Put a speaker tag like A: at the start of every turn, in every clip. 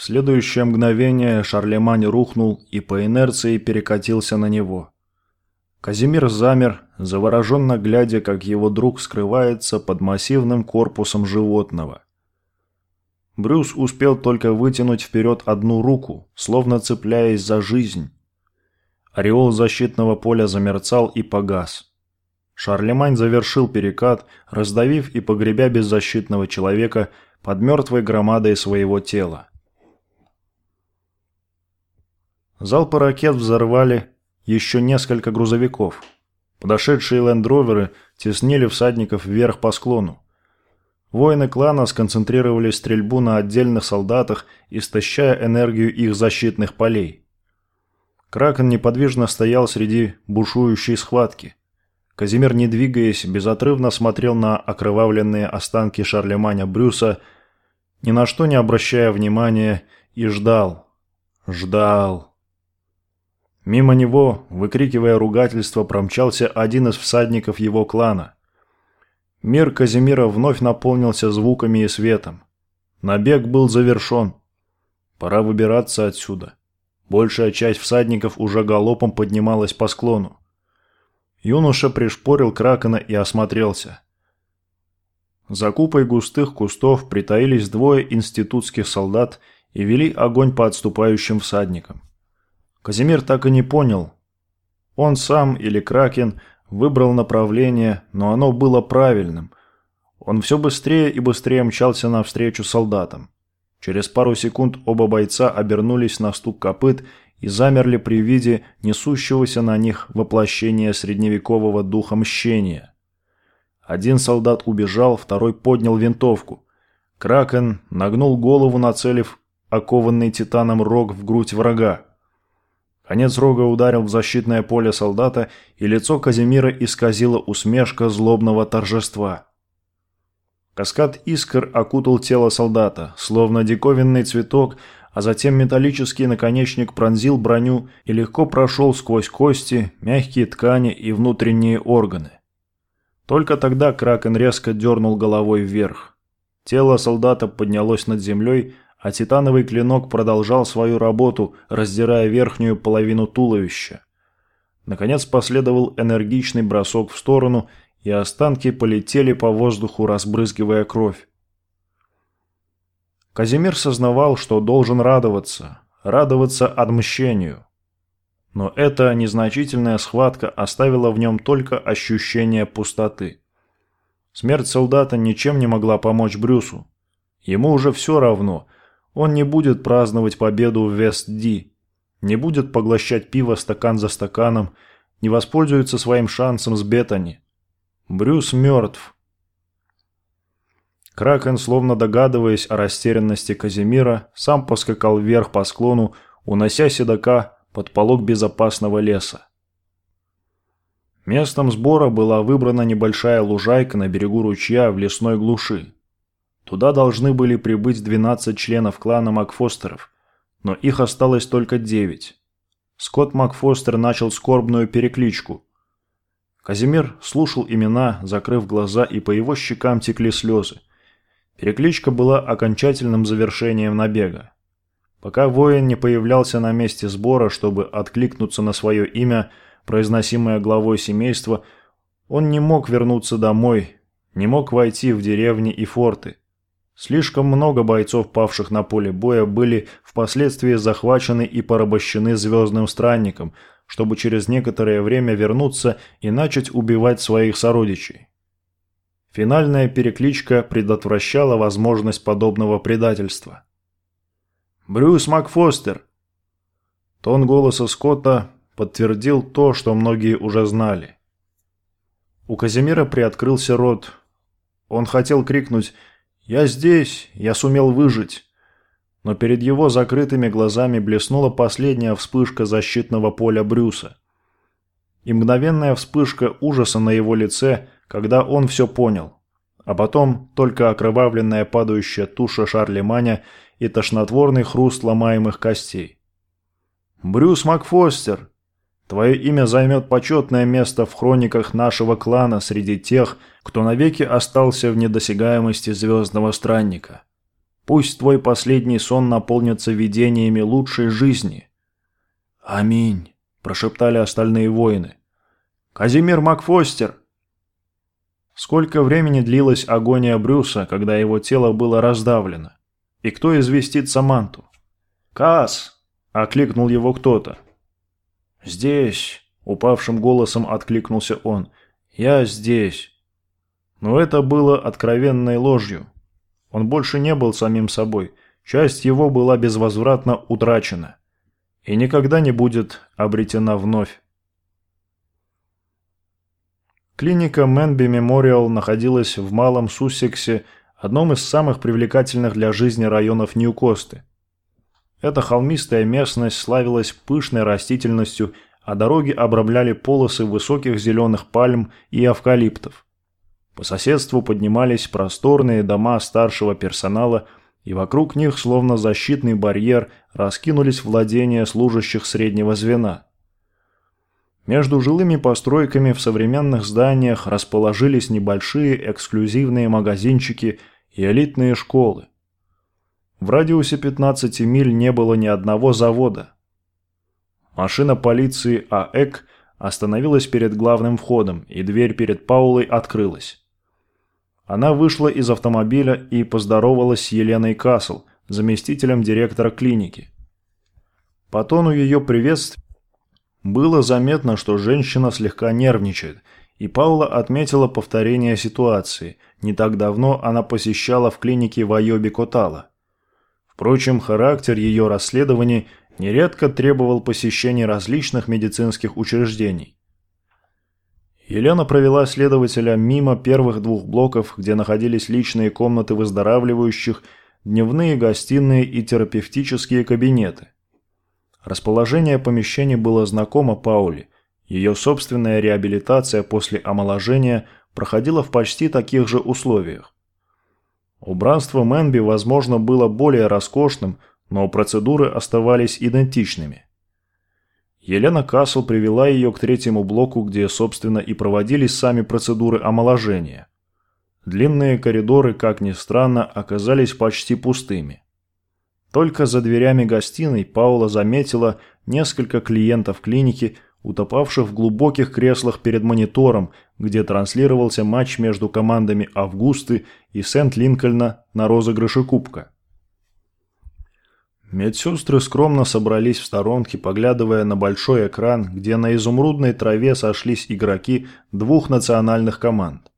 A: В следующее мгновение Шарлемань рухнул и по инерции перекатился на него. Казимир замер, завороженно глядя, как его друг скрывается под массивным корпусом животного. Брюс успел только вытянуть вперед одну руку, словно цепляясь за жизнь. Ореол защитного поля замерцал и погас. Шарлемань завершил перекат, раздавив и погребя беззащитного человека под мертвой громадой своего тела. Залпы ракет взорвали еще несколько грузовиков. Подошедшие лендроверы теснили всадников вверх по склону. Воины клана сконцентрировали стрельбу на отдельных солдатах, истощая энергию их защитных полей. Кракен неподвижно стоял среди бушующей схватки. Казимир, не двигаясь, безотрывно смотрел на окровавленные останки Шарлеманя Брюса, ни на что не обращая внимания, и ждал. Ждал. Мимо него, выкрикивая ругательство, промчался один из всадников его клана. Мир Казимира вновь наполнился звуками и светом. Набег был завершен. Пора выбираться отсюда. Большая часть всадников уже галопом поднималась по склону. Юноша пришпорил кракена и осмотрелся. За купой густых кустов притаились двое институтских солдат и вели огонь по отступающим всадникам. Казимир так и не понял, он сам или Кракен выбрал направление, но оно было правильным. Он все быстрее и быстрее мчался навстречу солдатам. Через пару секунд оба бойца обернулись на стук копыт и замерли при виде несущегося на них воплощения средневекового духа мщения. Один солдат убежал, второй поднял винтовку. Кракен нагнул голову, нацелив окованный титаном рог в грудь врага. Конец рога ударил в защитное поле солдата, и лицо Казимира исказило усмешка злобного торжества. Каскад искр окутал тело солдата, словно диковинный цветок, а затем металлический наконечник пронзил броню и легко прошел сквозь кости, мягкие ткани и внутренние органы. Только тогда Кракен резко дернул головой вверх. Тело солдата поднялось над землей, а титановый клинок продолжал свою работу, раздирая верхнюю половину туловища. Наконец последовал энергичный бросок в сторону, и останки полетели по воздуху, разбрызгивая кровь. Казимир сознавал, что должен радоваться, радоваться отмщению. Но эта незначительная схватка оставила в нем только ощущение пустоты. Смерть солдата ничем не могла помочь Брюсу. Ему уже все равно, он не будет праздновать победу в Вест-Ди, не будет поглощать пиво стакан за стаканом, не воспользуется своим шансом с Беттани. Брюс мертв. Кракен, словно догадываясь о растерянности Казимира, сам поскакал вверх по склону, унося седока под полог безопасного леса. Местом сбора была выбрана небольшая лужайка на берегу ручья в лесной глуши. Туда должны были прибыть 12 членов клана Макфостеров, но их осталось только 9. Скотт Макфостер начал скорбную перекличку – Казимир слушал имена, закрыв глаза, и по его щекам текли слезы. Перекличка была окончательным завершением набега. Пока воин не появлялся на месте сбора, чтобы откликнуться на свое имя, произносимое главой семейства, он не мог вернуться домой, не мог войти в деревни и форты. Слишком много бойцов, павших на поле боя, были впоследствии захвачены и порабощены Звездным Странником, чтобы через некоторое время вернуться и начать убивать своих сородичей. Финальная перекличка предотвращала возможность подобного предательства. «Брюс Макфостер!» Тон голоса Скотта подтвердил то, что многие уже знали. У Казимира приоткрылся рот. Он хотел крикнуть «Я здесь! Я сумел выжить!» но перед его закрытыми глазами блеснула последняя вспышка защитного поля Брюса. И мгновенная вспышка ужаса на его лице, когда он все понял. А потом только окровавленная падающая туша Шарлеманя и тошнотворный хруст ломаемых костей. «Брюс Макфостер, твое имя займет почетное место в хрониках нашего клана среди тех, кто навеки остался в недосягаемости Звездного Странника». Пусть твой последний сон наполнится видениями лучшей жизни». «Аминь», – прошептали остальные воины. «Казимир Макфостер!» Сколько времени длилась агония Брюса, когда его тело было раздавлено? И кто известит Саманту? «Кас!» – окликнул его кто-то. «Здесь!» – упавшим голосом откликнулся он. «Я здесь!» Но это было откровенной ложью. Он больше не был самим собой. Часть его была безвозвратно утрачена. И никогда не будет обретена вновь. Клиника Мэнби Мемориал находилась в Малом Суссексе, одном из самых привлекательных для жизни районов Нью-Косты. Эта холмистая местность славилась пышной растительностью, а дороги обрамляли полосы высоких зеленых пальм и эвкалиптов. По соседству поднимались просторные дома старшего персонала, и вокруг них, словно защитный барьер, раскинулись владения служащих среднего звена. Между жилыми постройками в современных зданиях расположились небольшие эксклюзивные магазинчики и элитные школы. В радиусе 15 миль не было ни одного завода. Машина полиции АЭК остановилась перед главным входом, и дверь перед Паулой открылась. Она вышла из автомобиля и поздоровалась с Еленой Касл, заместителем директора клиники. По тону ее приветствия было заметно, что женщина слегка нервничает, и Паула отметила повторение ситуации. Не так давно она посещала в клинике в Котала. Впрочем, характер ее расследований нередко требовал посещения различных медицинских учреждений. Елена провела следователя мимо первых двух блоков, где находились личные комнаты выздоравливающих, дневные гостиные и терапевтические кабинеты. Расположение помещений было знакомо Пауле. Ее собственная реабилитация после омоложения проходила в почти таких же условиях. Убранство Мэнби, возможно, было более роскошным, но процедуры оставались идентичными. Елена Кассел привела ее к третьему блоку, где, собственно, и проводились сами процедуры омоложения. Длинные коридоры, как ни странно, оказались почти пустыми. Только за дверями гостиной Паула заметила несколько клиентов клиники – утопавших в глубоких креслах перед монитором, где транслировался матч между командами Августы и Сент-Линкольна на розыгрыше кубка. Медсестры скромно собрались в сторонке, поглядывая на большой экран, где на изумрудной траве сошлись игроки двух национальных команд.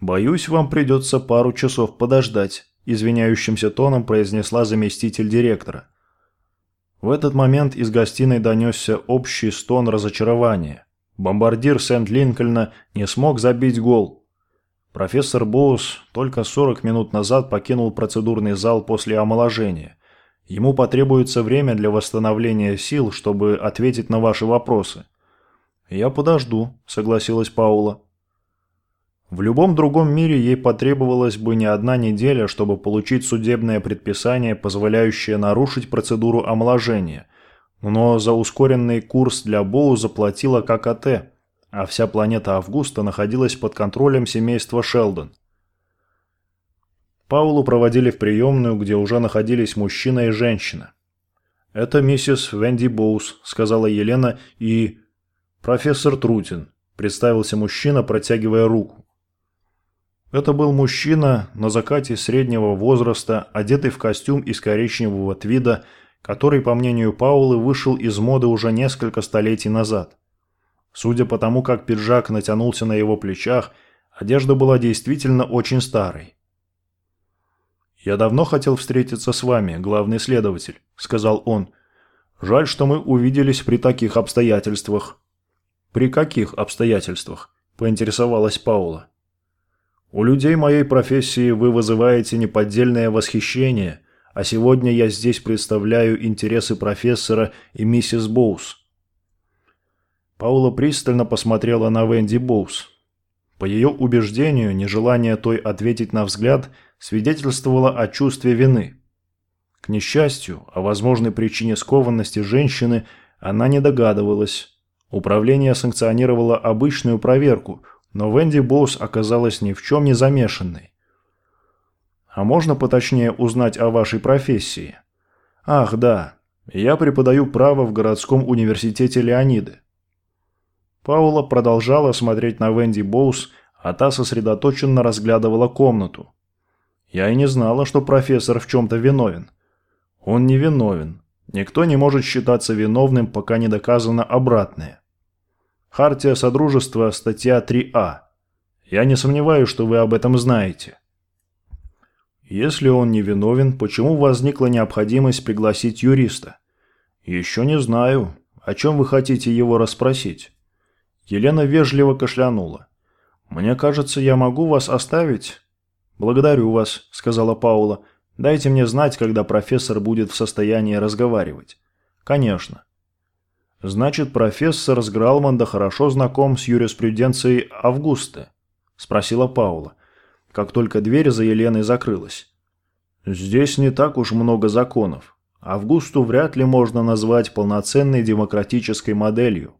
A: «Боюсь, вам придется пару часов подождать», – извиняющимся тоном произнесла заместитель директора. В этот момент из гостиной донесся общий стон разочарования. Бомбардир Сент-Линкольна не смог забить гол. Профессор Боус только 40 минут назад покинул процедурный зал после омоложения. Ему потребуется время для восстановления сил, чтобы ответить на ваши вопросы. «Я подожду», – согласилась Паула. В любом другом мире ей потребовалась бы не одна неделя, чтобы получить судебное предписание, позволяющее нарушить процедуру омоложения. Но за ускоренный курс для Боу заплатила ККТ, а вся планета Августа находилась под контролем семейства Шелдон. Паулу проводили в приемную, где уже находились мужчина и женщина. «Это миссис Венди Боус», — сказала Елена, и... «Профессор Трутин», — представился мужчина, протягивая руку. Это был мужчина на закате среднего возраста, одетый в костюм из коричневого твида, который, по мнению Паулы, вышел из моды уже несколько столетий назад. Судя по тому, как пиджак натянулся на его плечах, одежда была действительно очень старой. «Я давно хотел встретиться с вами, главный следователь», — сказал он. «Жаль, что мы увиделись при таких обстоятельствах». «При каких обстоятельствах?» – поинтересовалась Паула. У людей моей профессии вы вызываете неподдельное восхищение, а сегодня я здесь представляю интересы профессора и миссис Боус». Паула пристально посмотрела на Венди Боус. По ее убеждению, нежелание той ответить на взгляд свидетельствовало о чувстве вины. К несчастью, о возможной причине скованности женщины она не догадывалась. Управление санкционировало обычную проверку – но Венди Боус оказалась ни в чем не замешанной. А можно поточнее узнать о вашей профессии? Ах, да. Я преподаю право в городском университете Леониды. Паула продолжала смотреть на Венди Боус, а та сосредоточенно разглядывала комнату. Я и не знала, что профессор в чем-то виновен. Он не виновен. Никто не может считаться виновным, пока не доказано обратное. Хартия Содружества, статья 3А. Я не сомневаюсь, что вы об этом знаете. Если он не виновен, почему возникла необходимость пригласить юриста? Еще не знаю. О чем вы хотите его расспросить? Елена вежливо кашлянула. «Мне кажется, я могу вас оставить?» «Благодарю вас», — сказала Паула. «Дайте мне знать, когда профессор будет в состоянии разговаривать». «Конечно». «Значит, профессор с Гралманда хорошо знаком с юриспруденцией Августы?» – спросила Паула, как только дверь за Еленой закрылась. «Здесь не так уж много законов. Августу вряд ли можно назвать полноценной демократической моделью».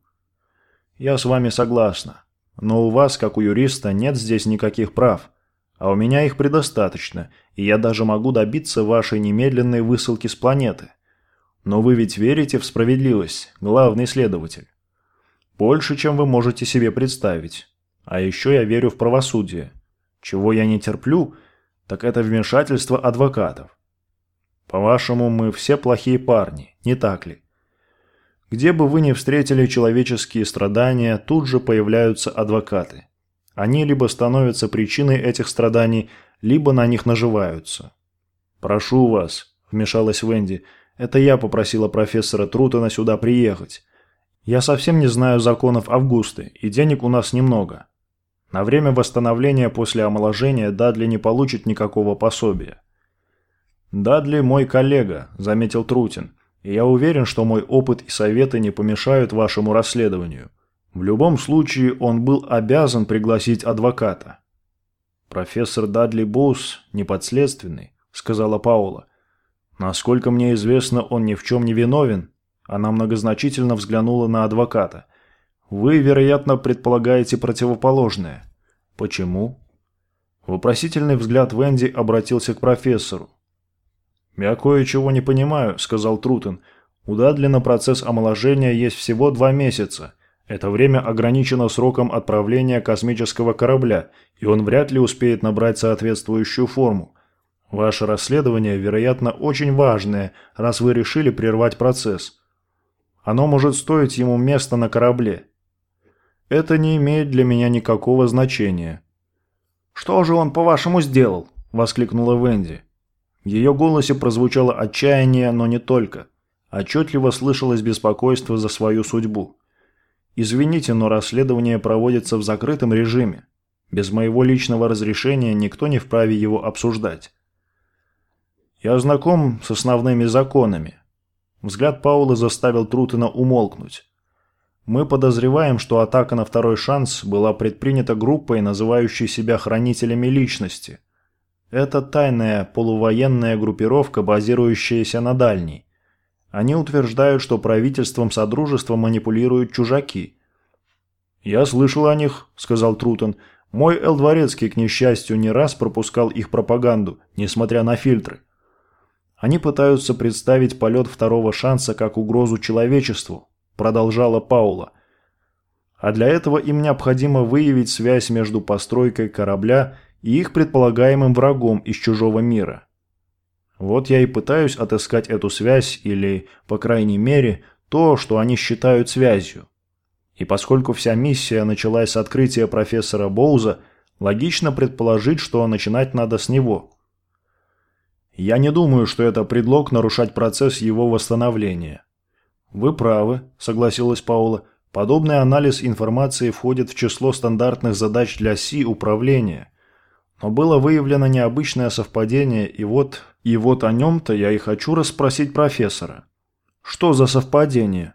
A: «Я с вами согласна. Но у вас, как у юриста, нет здесь никаких прав. А у меня их предостаточно, и я даже могу добиться вашей немедленной высылки с планеты». Но вы ведь верите в справедливость, главный следователь. Больше, чем вы можете себе представить. А еще я верю в правосудие. Чего я не терплю, так это вмешательство адвокатов. По-вашему, мы все плохие парни, не так ли? Где бы вы ни встретили человеческие страдания, тут же появляются адвокаты. Они либо становятся причиной этих страданий, либо на них наживаются. «Прошу вас», – вмешалась Венди, – это я попросила профессора Трутона сюда приехать. Я совсем не знаю законов Августы, и денег у нас немного. На время восстановления после омоложения Дадли не получит никакого пособия. «Дадли мой коллега», – заметил Трутин, – «и я уверен, что мой опыт и советы не помешают вашему расследованию. В любом случае он был обязан пригласить адвоката». «Профессор Дадли Боус неподследственный», – сказала Паула. Насколько мне известно, он ни в чем не виновен. Она многозначительно взглянула на адвоката. Вы, вероятно, предполагаете противоположное. Почему? Вопросительный взгляд Венди обратился к профессору. «Я кое-чего не понимаю», — сказал Трутен. «У Дадли на процесс омоложения есть всего два месяца. Это время ограничено сроком отправления космического корабля, и он вряд ли успеет набрать соответствующую форму. Ваше расследование, вероятно, очень важное, раз вы решили прервать процесс. Оно может стоить ему места на корабле. Это не имеет для меня никакого значения. «Что же он, по-вашему, сделал?» – воскликнула Венди. В ее голосе прозвучало отчаяние, но не только. Отчетливо слышалось беспокойство за свою судьбу. «Извините, но расследование проводится в закрытом режиме. Без моего личного разрешения никто не вправе его обсуждать. Я знаком с основными законами. Взгляд Паула заставил Трутена умолкнуть. Мы подозреваем, что атака на второй шанс была предпринята группой, называющей себя хранителями личности. Это тайная полувоенная группировка, базирующаяся на дальней. Они утверждают, что правительством Содружества манипулируют чужаки. «Я слышал о них», — сказал Трутон. «Мой Элдворецкий, к несчастью, не раз пропускал их пропаганду, несмотря на фильтры». Они пытаются представить полет второго шанса как угрозу человечеству, продолжала Паула. А для этого им необходимо выявить связь между постройкой корабля и их предполагаемым врагом из чужого мира. Вот я и пытаюсь отыскать эту связь или, по крайней мере, то, что они считают связью. И поскольку вся миссия началась с открытия профессора Боуза, логично предположить, что начинать надо с него – я не думаю, что это предлог нарушать процесс его восстановления. Вы правы, согласилась Паула. Подобный анализ информации входит в число стандартных задач для СИ управления. Но было выявлено необычное совпадение, и вот, и вот о нем-то я и хочу расспросить профессора. Что за совпадение?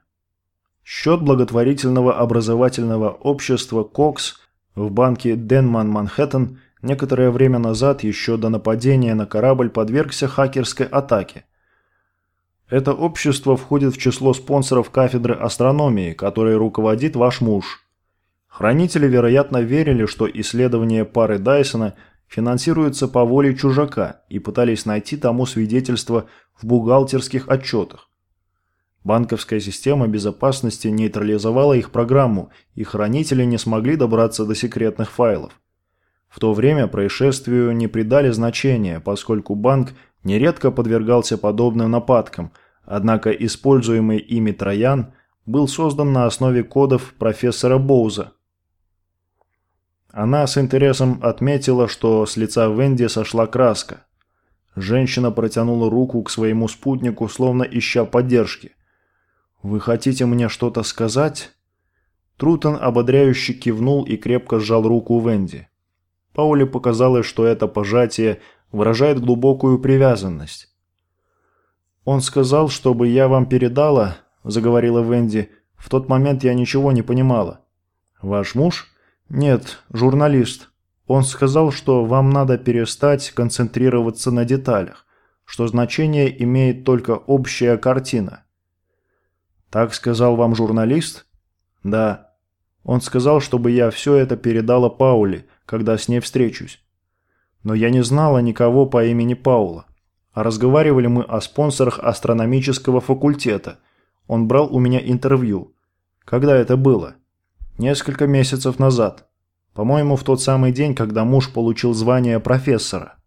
A: Счет благотворительного образовательного общества «Кокс» в банке «Денман Манхэттен» Некоторое время назад, еще до нападения на корабль, подвергся хакерской атаке. Это общество входит в число спонсоров кафедры астрономии, которой руководит ваш муж. Хранители, вероятно, верили, что исследование пары Дайсона финансируется по воле чужака и пытались найти тому свидетельство в бухгалтерских отчетах. Банковская система безопасности нейтрализовала их программу, и хранители не смогли добраться до секретных файлов. В то время происшествию не придали значения, поскольку банк нередко подвергался подобным нападкам, однако используемый ими Троян был создан на основе кодов профессора Боуза. Она с интересом отметила, что с лица Венди сошла краска. Женщина протянула руку к своему спутнику, словно ища поддержки. «Вы хотите мне что-то сказать?» Трутон ободряюще кивнул и крепко сжал руку Венди. Пауле показалось, что это пожатие выражает глубокую привязанность. «Он сказал, чтобы я вам передала», – заговорила Венди. «В тот момент я ничего не понимала». «Ваш муж?» «Нет, журналист. Он сказал, что вам надо перестать концентрироваться на деталях, что значение имеет только общая картина». «Так сказал вам журналист?» «Да. Он сказал, чтобы я все это передала Пауле, когда с ней встречусь. Но я не знала никого по имени Паула. А разговаривали мы о спонсорах астрономического факультета. Он брал у меня интервью. Когда это было? Несколько месяцев назад. По-моему, в тот самый день, когда муж получил звание профессора.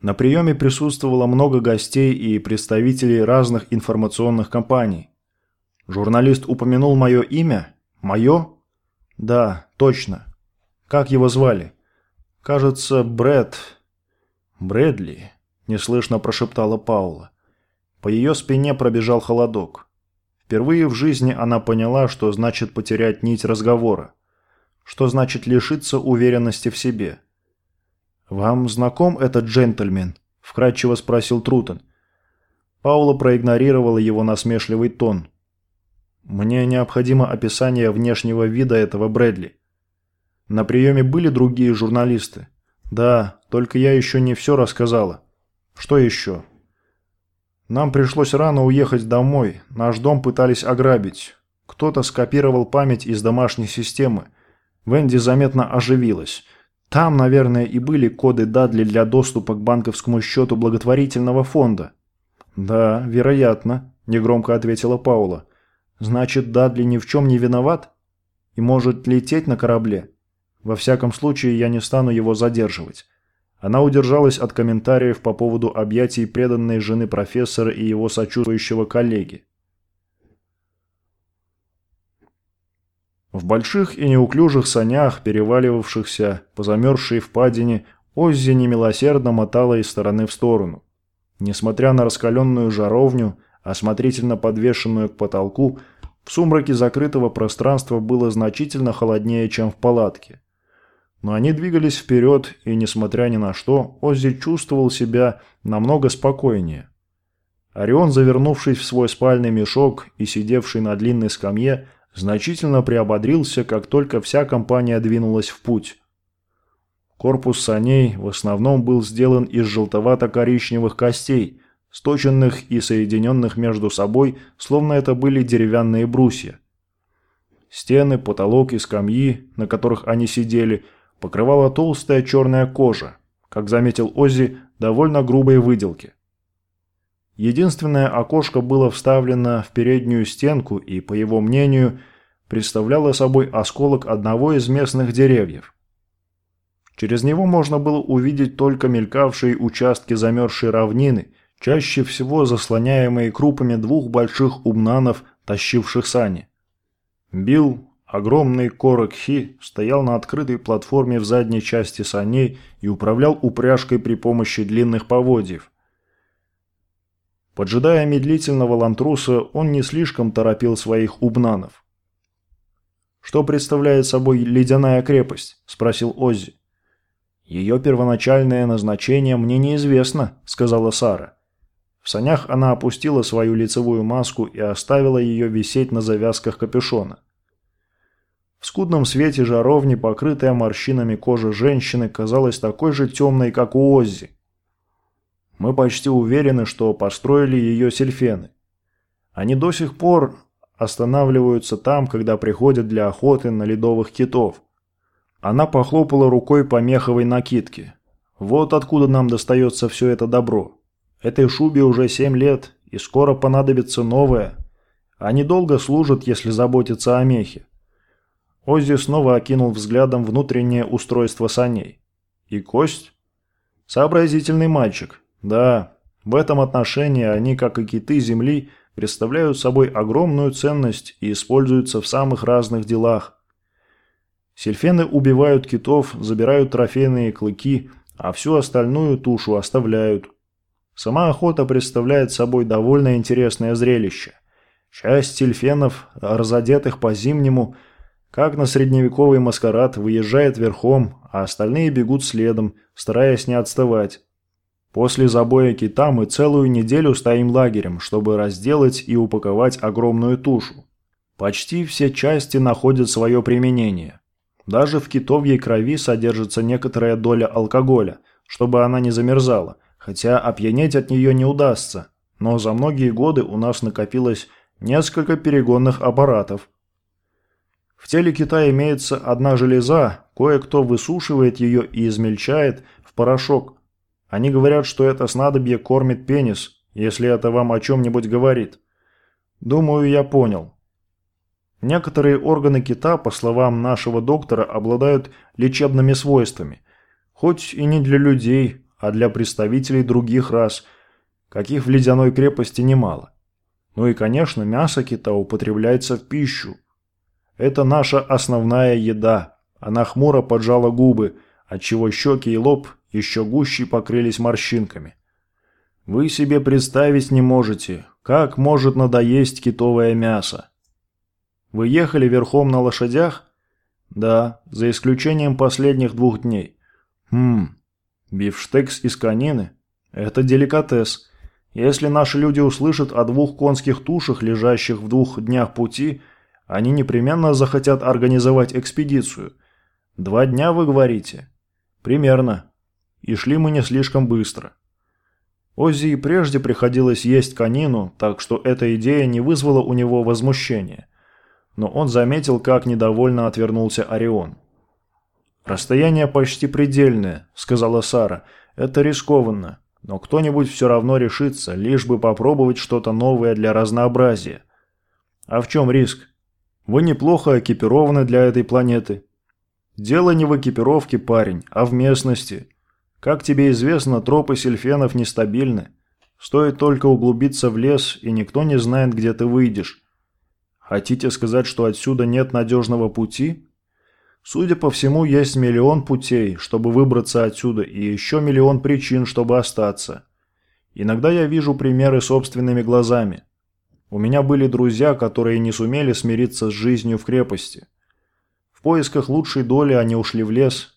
A: На приеме присутствовало много гостей и представителей разных информационных компаний. Журналист упомянул мое имя? Мое? Да, точно. Как его звали? Кажется, Брэд... Брэдли, неслышно прошептала Паула. По ее спине пробежал холодок. Впервые в жизни она поняла, что значит потерять нить разговора. Что значит лишиться уверенности в себе. «Вам знаком этот джентльмен?» – вкратчиво спросил Трутон. Паула проигнорировала его насмешливый тон. «Мне необходимо описание внешнего вида этого Брэдли. На приеме были другие журналисты? Да, только я еще не все рассказала. Что еще? Нам пришлось рано уехать домой. Наш дом пытались ограбить. Кто-то скопировал память из домашней системы. Венди заметно оживилась. Там, наверное, и были коды Дадли для доступа к банковскому счету благотворительного фонда. «Да, вероятно», – негромко ответила Паула. «Значит, Дадли ни в чем не виноват? И может лететь на корабле?» Во всяком случае, я не стану его задерживать. Она удержалась от комментариев по поводу объятий преданной жены профессора и его сочувствующего коллеги. В больших и неуклюжих санях, переваливавшихся по замерзшей впадине, Оззи немилосердно мотала из стороны в сторону. Несмотря на раскаленную жаровню, осмотрительно подвешенную к потолку, в сумраке закрытого пространства было значительно холоднее, чем в палатке. Но они двигались вперед, и, несмотря ни на что, Оззи чувствовал себя намного спокойнее. Орион, завернувшись в свой спальный мешок и сидевший на длинной скамье, значительно приободрился, как только вся компания двинулась в путь. Корпус саней в основном был сделан из желтовато-коричневых костей, сточенных и соединенных между собой, словно это были деревянные брусья. Стены, потолок и скамьи, на которых они сидели – покрывала толстая черная кожа, как заметил Оззи, довольно грубой выделки. Единственное окошко было вставлено в переднюю стенку и, по его мнению, представляло собой осколок одного из местных деревьев. Через него можно было увидеть только мелькавшие участки замерзшей равнины, чаще всего заслоняемые крупами двух больших умнанов, тащивших сани. Билл, Огромный корок Хи стоял на открытой платформе в задней части саней и управлял упряжкой при помощи длинных поводьев. Поджидая медлительного лантруса, он не слишком торопил своих убнанов. «Что представляет собой ледяная крепость?» – спросил Оззи. «Ее первоначальное назначение мне неизвестно», – сказала Сара. В санях она опустила свою лицевую маску и оставила ее висеть на завязках капюшона. В скудном свете жаровни, покрытая морщинами кожа женщины, казалась такой же темной, как у Оззи. Мы почти уверены, что построили ее сельфены. Они до сих пор останавливаются там, когда приходят для охоты на ледовых китов. Она похлопала рукой по меховой накидке. Вот откуда нам достается все это добро. Этой шубе уже семь лет, и скоро понадобится новая. Они долго служат, если заботиться о мехе. Оззи снова окинул взглядом внутреннее устройство саней. И кость? Сообразительный мальчик. Да, в этом отношении они, как и киты земли, представляют собой огромную ценность и используются в самых разных делах. Сельфены убивают китов, забирают трофейные клыки, а всю остальную тушу оставляют. Сама охота представляет собой довольно интересное зрелище. Часть сельфенов, разодетых по-зимнему, как на средневековый маскарад, выезжает верхом, а остальные бегут следом, стараясь не отставать. После забоя кита мы целую неделю стоим лагерем, чтобы разделать и упаковать огромную тушу. Почти все части находят свое применение. Даже в китовьей крови содержится некоторая доля алкоголя, чтобы она не замерзала, хотя опьянеть от нее не удастся. Но за многие годы у нас накопилось несколько перегонных аппаратов. В теле кита имеется одна железа, кое-кто высушивает ее и измельчает в порошок, они говорят, что это снадобье кормит пенис, если это вам о чем-нибудь говорит. Думаю, я понял. Некоторые органы кита, по словам нашего доктора, обладают лечебными свойствами. Хоть и не для людей, а для представителей других рас, каких в ледяной крепости немало. Ну и, конечно, мясо кита употребляется в пищу. Это наша основная еда. Она хмуро поджала губы, отчего щеки и лоб еще гуще покрылись морщинками. Вы себе представить не можете, как может надоесть китовое мясо. Вы ехали верхом на лошадях? Да, за исключением последних двух дней. Хм, бифштекс из конины? Это деликатес. Если наши люди услышат о двух конских тушах, лежащих в двух днях пути, они непременно захотят организовать экспедицию. Два дня, вы говорите? Примерно и шли мы не слишком быстро. Оззи и прежде приходилось есть конину, так что эта идея не вызвала у него возмущения. Но он заметил, как недовольно отвернулся Орион. «Расстояние почти предельное», — сказала Сара. «Это рискованно, но кто-нибудь все равно решится, лишь бы попробовать что-то новое для разнообразия». «А в чем риск? Вы неплохо экипированы для этой планеты». «Дело не в экипировке, парень, а в местности. Как тебе известно, тропы сельфенов нестабильны. Стоит только углубиться в лес, и никто не знает, где ты выйдешь. Хотите сказать, что отсюда нет надежного пути? Судя по всему, есть миллион путей, чтобы выбраться отсюда, и еще миллион причин, чтобы остаться. Иногда я вижу примеры собственными глазами. У меня были друзья, которые не сумели смириться с жизнью в крепости. В поисках лучшей доли они ушли в лес.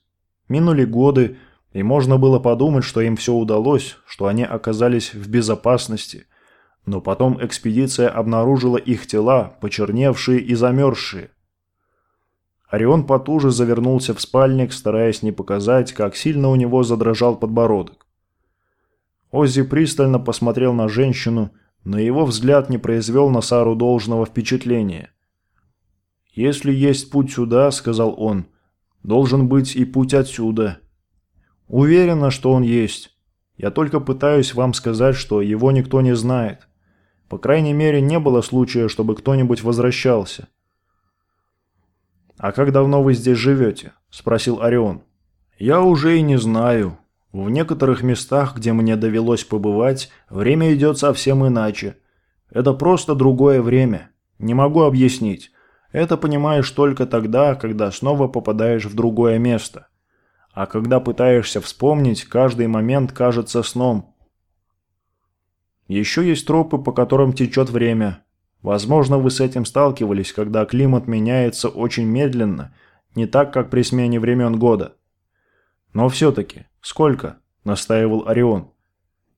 A: Минули годы, и можно было подумать, что им все удалось, что они оказались в безопасности. Но потом экспедиция обнаружила их тела, почерневшие и замерзшие. Орион потуже завернулся в спальник, стараясь не показать, как сильно у него задрожал подбородок. Оззи пристально посмотрел на женщину, но его взгляд не произвел на Сару должного впечатления. «Если есть путь сюда, — сказал он, — должен быть и путь отсюда». Уверена, что он есть. Я только пытаюсь вам сказать, что его никто не знает. По крайней мере, не было случая, чтобы кто-нибудь возвращался. «А как давно вы здесь живете?» – спросил Орион. «Я уже и не знаю. В некоторых местах, где мне довелось побывать, время идет совсем иначе. Это просто другое время. Не могу объяснить. Это понимаешь только тогда, когда снова попадаешь в другое место а когда пытаешься вспомнить, каждый момент кажется сном. Еще есть тропы, по которым течет время. Возможно, вы с этим сталкивались, когда климат меняется очень медленно, не так, как при смене времен года. Но все-таки, сколько? Настаивал Орион.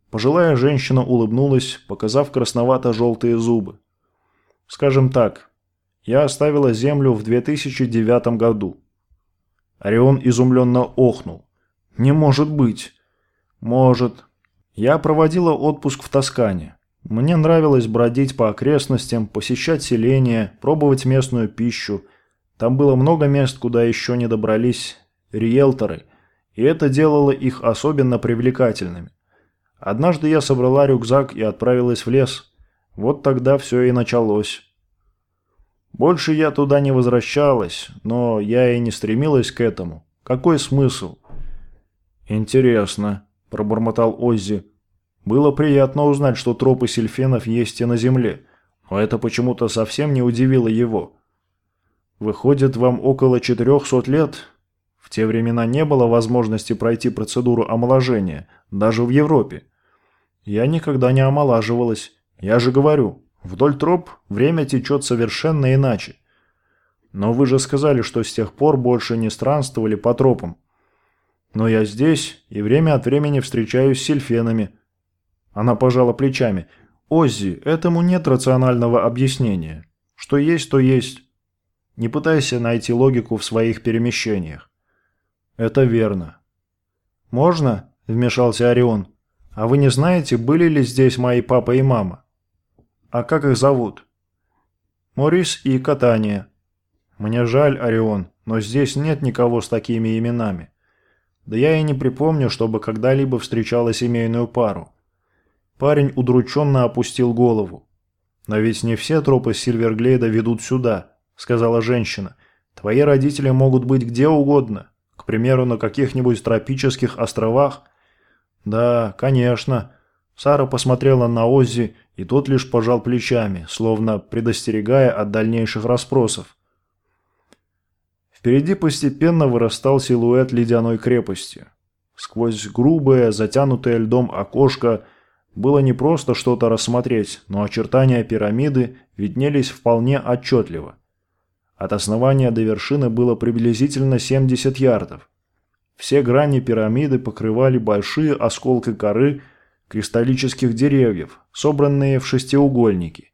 A: Пожилая женщина улыбнулась, показав красновато-желтые зубы. Скажем так, я оставила Землю в 2009 году. Орион изумленно охнул. «Не может быть!» «Может. Я проводила отпуск в Тоскане. Мне нравилось бродить по окрестностям, посещать селения, пробовать местную пищу. Там было много мест, куда еще не добрались риэлторы, и это делало их особенно привлекательными. Однажды я собрала рюкзак и отправилась в лес. Вот тогда все и началось. Больше я туда не возвращалась, но я и не стремилась к этому. Какой смысл? «Интересно», – пробормотал Оззи. «Было приятно узнать, что тропы сельфенов есть и на земле, но это почему-то совсем не удивило его. Выходит, вам около четырехсот лет? Те времена не было возможности пройти процедуру омоложения, даже в Европе. Я никогда не омолаживалась. Я же говорю, вдоль троп время течет совершенно иначе. Но вы же сказали, что с тех пор больше не странствовали по тропам. Но я здесь и время от времени встречаюсь с сельфенами. Она пожала плечами. Оззи, этому нет рационального объяснения. Что есть, то есть. Не пытайся найти логику в своих перемещениях. Это верно. Можно? Вмешался Орион. А вы не знаете, были ли здесь мои папа и мама? А как их зовут? Морис и Катания. Мне жаль, Орион, но здесь нет никого с такими именами. Да я и не припомню, чтобы когда-либо встречала семейную пару. Парень удрученно опустил голову. «Но ведь не все тропы Сильверглейда ведут сюда», — сказала женщина. «Твои родители могут быть где угодно. Примеру, на каких-нибудь тропических островах». «Да, конечно». Сара посмотрела на Оззи, и тот лишь пожал плечами, словно предостерегая от дальнейших расспросов. Впереди постепенно вырастал силуэт ледяной крепости. Сквозь грубое, затянутое льдом окошко было не просто что-то рассмотреть, но очертания пирамиды виднелись вполне отчетливо. От основания до вершины было приблизительно 70 ярдов. Все грани пирамиды покрывали большие осколки коры кристаллических деревьев, собранные в шестиугольники.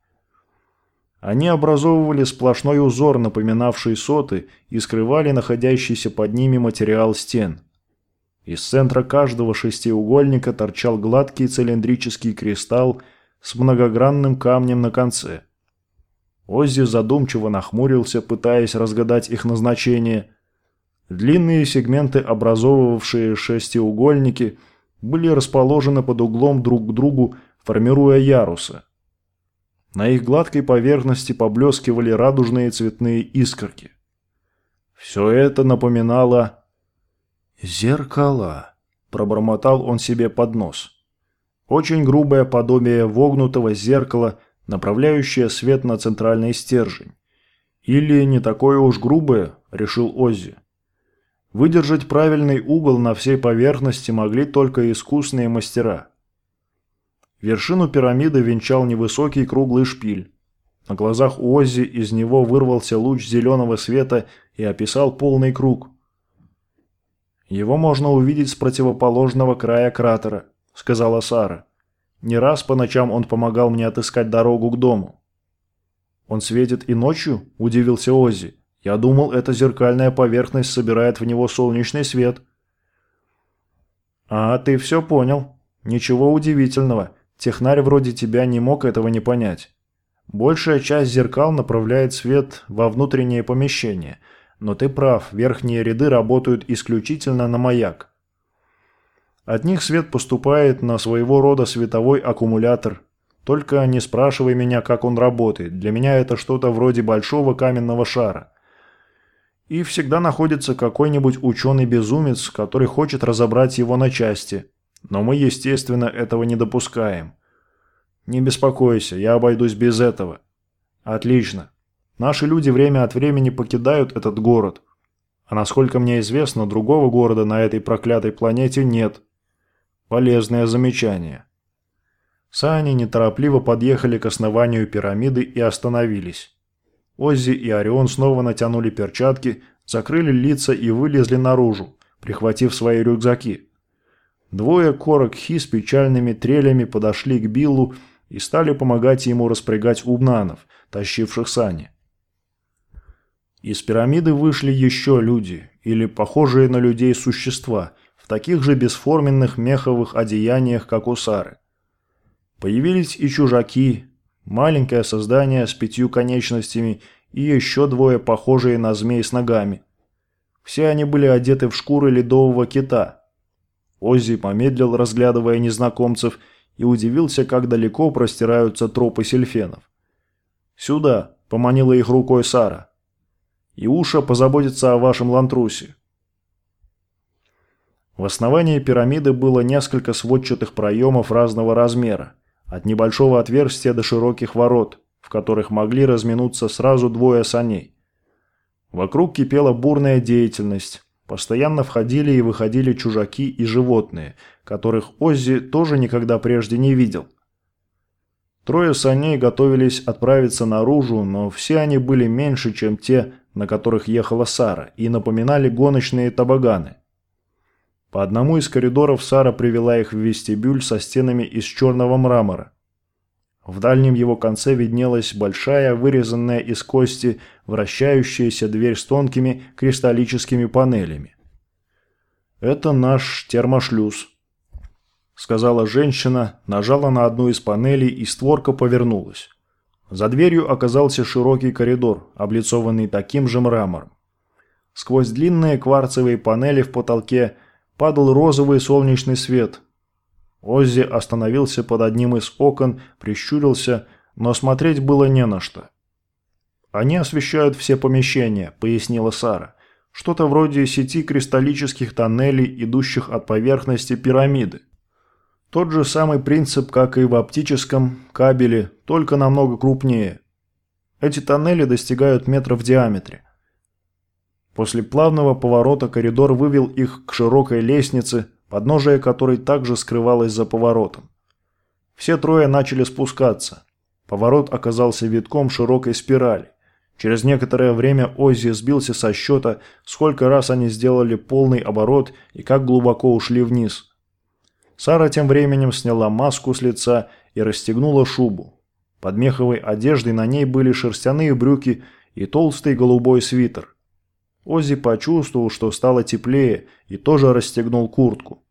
A: Они образовывали сплошной узор, напоминавший соты, и скрывали находящийся под ними материал стен. Из центра каждого шестиугольника торчал гладкий цилиндрический кристалл с многогранным камнем на конце. Оззи задумчиво нахмурился, пытаясь разгадать их назначение. Длинные сегменты, образовывавшие шестиугольники, были расположены под углом друг к другу, формируя ярусы. На их гладкой поверхности поблескивали радужные цветные искорки. Все это напоминало... «Зеркала», – пробормотал он себе под нос. Очень грубое подобие вогнутого зеркала, направляющее свет на центральный стержень. Или не такое уж грубое, решил Оззи. Выдержать правильный угол на всей поверхности могли только искусные мастера. Вершину пирамиды венчал невысокий круглый шпиль. На глазах у Оззи из него вырвался луч зеленого света и описал полный круг. «Его можно увидеть с противоположного края кратера», — сказала Сара. «Не раз по ночам он помогал мне отыскать дорогу к дому». «Он светит и ночью?» – удивился Оззи. «Я думал, эта зеркальная поверхность собирает в него солнечный свет». «А, ты все понял. Ничего удивительного. Технарь вроде тебя не мог этого не понять. Большая часть зеркал направляет свет во внутреннее помещение, но ты прав, верхние ряды работают исключительно на маяк. От них свет поступает на своего рода световой аккумулятор. Только не спрашивай меня, как он работает, для меня это что-то вроде большого каменного шара. И всегда находится какой-нибудь ученый-безумец, который хочет разобрать его на части – но мы, естественно, этого не допускаем. Не беспокойся, я обойдусь без этого. Отлично. Наши люди время от времени покидают этот город. А насколько мне известно, другого города на этой проклятой планете нет. Полезное замечание. Сани неторопливо подъехали к основанию пирамиды и остановились. Оззи и Орион снова натянули перчатки, закрыли лица и вылезли наружу, прихватив свои рюкзаки. Двое корок хи с печальными трелями подошли к Биллу и стали помогать ему распрягать убнанов, тащивших сани. Из пирамиды вышли еще люди, или похожие на людей существа, таких же бесформенных меховых одеяниях, как у Сары. Появились и чужаки, маленькое создание с пятью конечностями и еще двое, похожие на змей с ногами. Все они были одеты в шкуры ледового кита. Оззи помедлил, разглядывая незнакомцев, и удивился, как далеко простираются тропы сельфенов. «Сюда!» – поманила их рукой Сара. «Иуша позаботится о вашем лантрусе». В основании пирамиды было несколько сводчатых проемов разного размера, от небольшого отверстия до широких ворот, в которых могли разминуться сразу двое саней. Вокруг кипела бурная деятельность. Постоянно входили и выходили чужаки и животные, которых Оззи тоже никогда прежде не видел. Трое саней готовились отправиться наружу, но все они были меньше, чем те, на которых ехала Сара, и напоминали гоночные табаганы. По одному из коридоров Сара привела их в вестибюль со стенами из черного мрамора. В дальнем его конце виднелась большая, вырезанная из кости, вращающаяся дверь с тонкими кристаллическими панелями. «Это наш термошлюз», — сказала женщина, нажала на одну из панелей, и створка повернулась. За дверью оказался широкий коридор, облицованный таким же мрамором. Сквозь длинные кварцевые панели в потолке падал розовый солнечный свет, Оззи остановился под одним из окон, прищурился, но смотреть было не на что. «Они освещают все помещения», — пояснила Сара. «Что-то вроде сети кристаллических тоннелей, идущих от поверхности пирамиды. Тот же самый принцип, как и в оптическом кабеле, только намного крупнее. Эти тоннели достигают метра в диаметре. После плавного поворота коридор вывел их к широкой лестнице, подножие которой также скрывалось за поворотом. Все трое начали спускаться. Поворот оказался витком широкой спирали. Через некоторое время Оззи сбился со счета, сколько раз они сделали полный оборот и как глубоко ушли вниз. Сара тем временем сняла маску с лица и расстегнула шубу. Под меховой одеждой на ней были шерстяные брюки и толстый голубой свитер. Оззи почувствовал, что стало теплее, и тоже расстегнул куртку.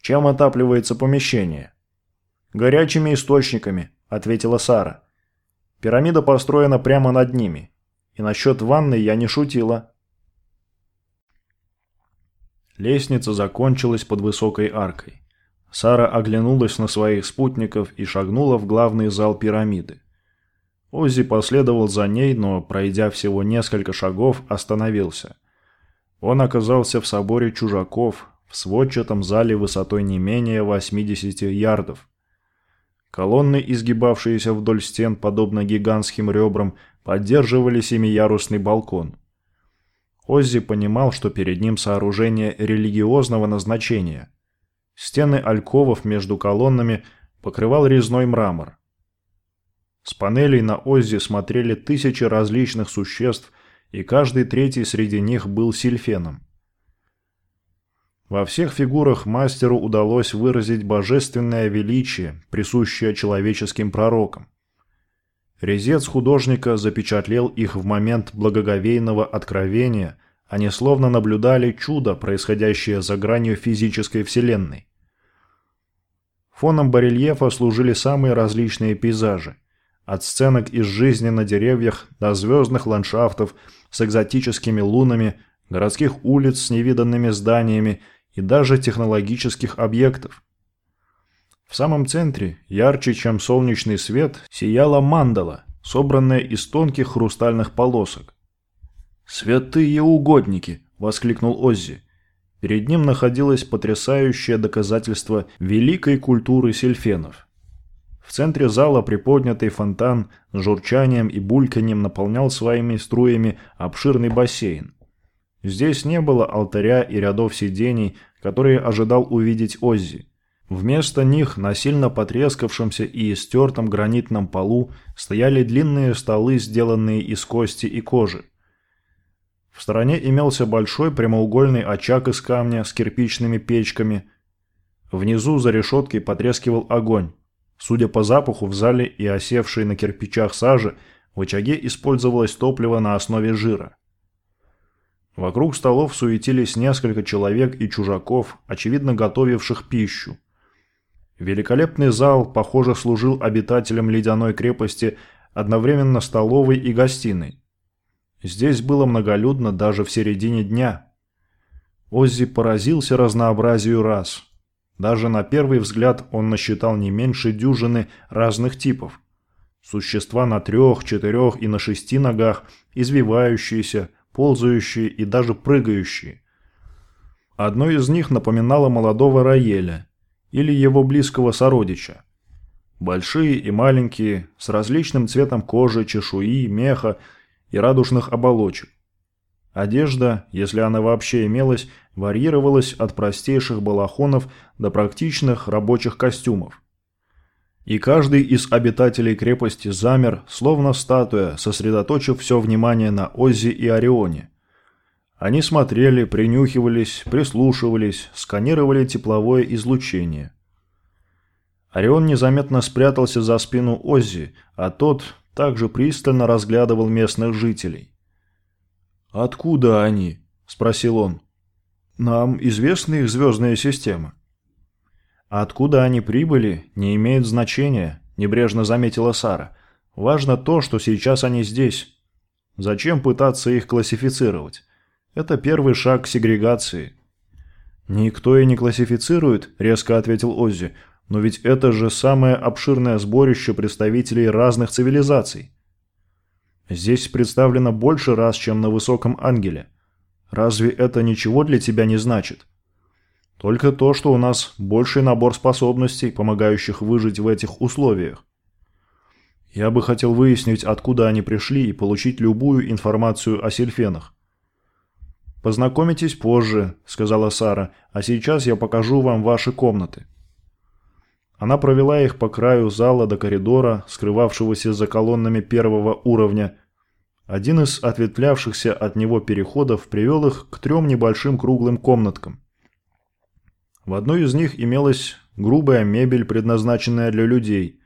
A: «Чем отапливается помещение?» «Горячими источниками», — ответила Сара. «Пирамида построена прямо над ними. И насчет ванны я не шутила». Лестница закончилась под высокой аркой. Сара оглянулась на своих спутников и шагнула в главный зал пирамиды. Оззи последовал за ней, но, пройдя всего несколько шагов, остановился. Он оказался в соборе чужаков, в сводчатом зале высотой не менее 80 ярдов. Колонны, изгибавшиеся вдоль стен, подобно гигантским ребрам, поддерживали семиярусный балкон. Оззи понимал, что перед ним сооружение религиозного назначения. Стены альковов между колоннами покрывал резной мрамор. С панелей на Оззи смотрели тысячи различных существ, и каждый третий среди них был сильфеном. Во всех фигурах мастеру удалось выразить божественное величие, присущее человеческим пророкам. Резец художника запечатлел их в момент благоговейного откровения, они словно наблюдали чудо, происходящее за гранью физической вселенной. Фоном барельефа служили самые различные пейзажи. От сценок из жизни на деревьях до звездных ландшафтов с экзотическими лунами, городских улиц с невиданными зданиями и даже технологических объектов. В самом центре, ярче, чем солнечный свет, сияла мандала, собранная из тонких хрустальных полосок. «Святые угодники!» – воскликнул Оззи. Перед ним находилось потрясающее доказательство великой культуры сельфенов. В центре зала приподнятый фонтан с журчанием и бульканьем наполнял своими струями обширный бассейн. Здесь не было алтаря и рядов сидений, которые ожидал увидеть Оззи. Вместо них на сильно потрескавшемся и истертом гранитном полу стояли длинные столы, сделанные из кости и кожи. В стороне имелся большой прямоугольный очаг из камня с кирпичными печками. Внизу за решеткой потрескивал огонь. Судя по запаху, в зале и осевшей на кирпичах сажи в очаге использовалось топливо на основе жира. Вокруг столов суетились несколько человек и чужаков, очевидно готовивших пищу. Великолепный зал, похоже, служил обитателям ледяной крепости одновременно столовой и гостиной. Здесь было многолюдно даже в середине дня. Оззи поразился разнообразию рас. Даже на первый взгляд он насчитал не меньше дюжины разных типов. Существа на трех, четырех и на шести ногах, извивающиеся, ползающие и даже прыгающие. Одно из них напоминало молодого Раеля или его близкого сородича. Большие и маленькие, с различным цветом кожи, чешуи, меха и радужных оболочек. Одежда, если она вообще имелась, варьировалась от простейших балахонов до практичных рабочих костюмов. И каждый из обитателей крепости замер, словно статуя, сосредоточив все внимание на Оззи и Орионе. Они смотрели, принюхивались, прислушивались, сканировали тепловое излучение. Орион незаметно спрятался за спину Оззи, а тот также пристально разглядывал местных жителей. «Откуда они?» – спросил он. «Нам известна их звездная система». «Откуда они прибыли, не имеет значения», – небрежно заметила Сара. «Важно то, что сейчас они здесь. Зачем пытаться их классифицировать? Это первый шаг к сегрегации». «Никто и не классифицирует», – резко ответил Оззи. Но ведь это же самое обширное сборище представителей разных цивилизаций. Здесь представлено больше раз, чем на Высоком Ангеле. Разве это ничего для тебя не значит? Только то, что у нас больший набор способностей, помогающих выжить в этих условиях. Я бы хотел выяснить, откуда они пришли и получить любую информацию о сельфенах. «Познакомитесь позже», — сказала Сара, — «а сейчас я покажу вам ваши комнаты». Она провела их по краю зала до коридора, скрывавшегося за колоннами первого уровня. Один из ответвлявшихся от него переходов привел их к трем небольшим круглым комнаткам. В одной из них имелась грубая мебель, предназначенная для людей,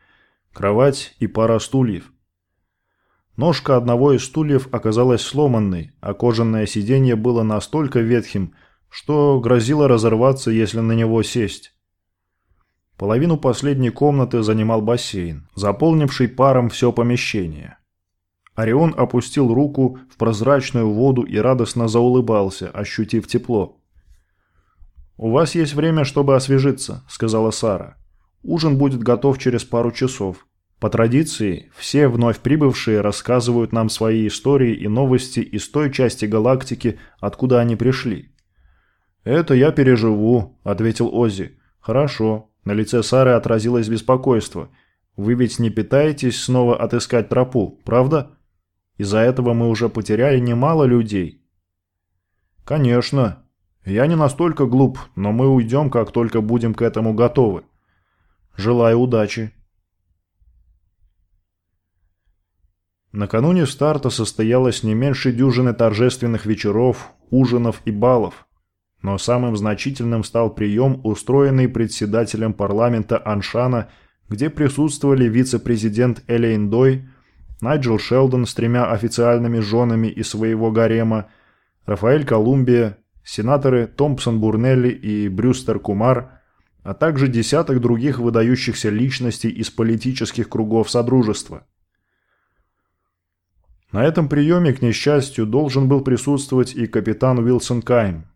A: кровать и пара стульев. Ножка одного из стульев оказалась сломанной, а кожаное сиденье было настолько ветхим, что грозило разорваться, если на него сесть. Половину последней комнаты занимал бассейн, заполнивший паром все помещение. Орион опустил руку в прозрачную воду и радостно заулыбался, ощутив тепло. «У вас есть время, чтобы освежиться», — сказала Сара. «Ужин будет готов через пару часов. По традиции, все вновь прибывшие рассказывают нам свои истории и новости из той части галактики, откуда они пришли». «Это я переживу», — ответил Оззи. «Хорошо. На лице Сары отразилось беспокойство. «Вы ведь не питаетесь снова отыскать тропу, правда? Из-за этого мы уже потеряли немало людей». «Конечно. Я не настолько глуп, но мы уйдем, как только будем к этому готовы. Желаю удачи». Накануне старта состоялось не меньше дюжины торжественных вечеров, ужинов и балов. Но самым значительным стал прием, устроенный председателем парламента Аншана, где присутствовали вице-президент Элейн Дой, Найджел Шелдон с тремя официальными женами из своего гарема, Рафаэль Колумбия, сенаторы Томпсон Бурнелли и Брюстер Кумар, а также десяток других выдающихся личностей из политических кругов Содружества. На этом приеме, к несчастью, должен был присутствовать и капитан Уилсон Кайм,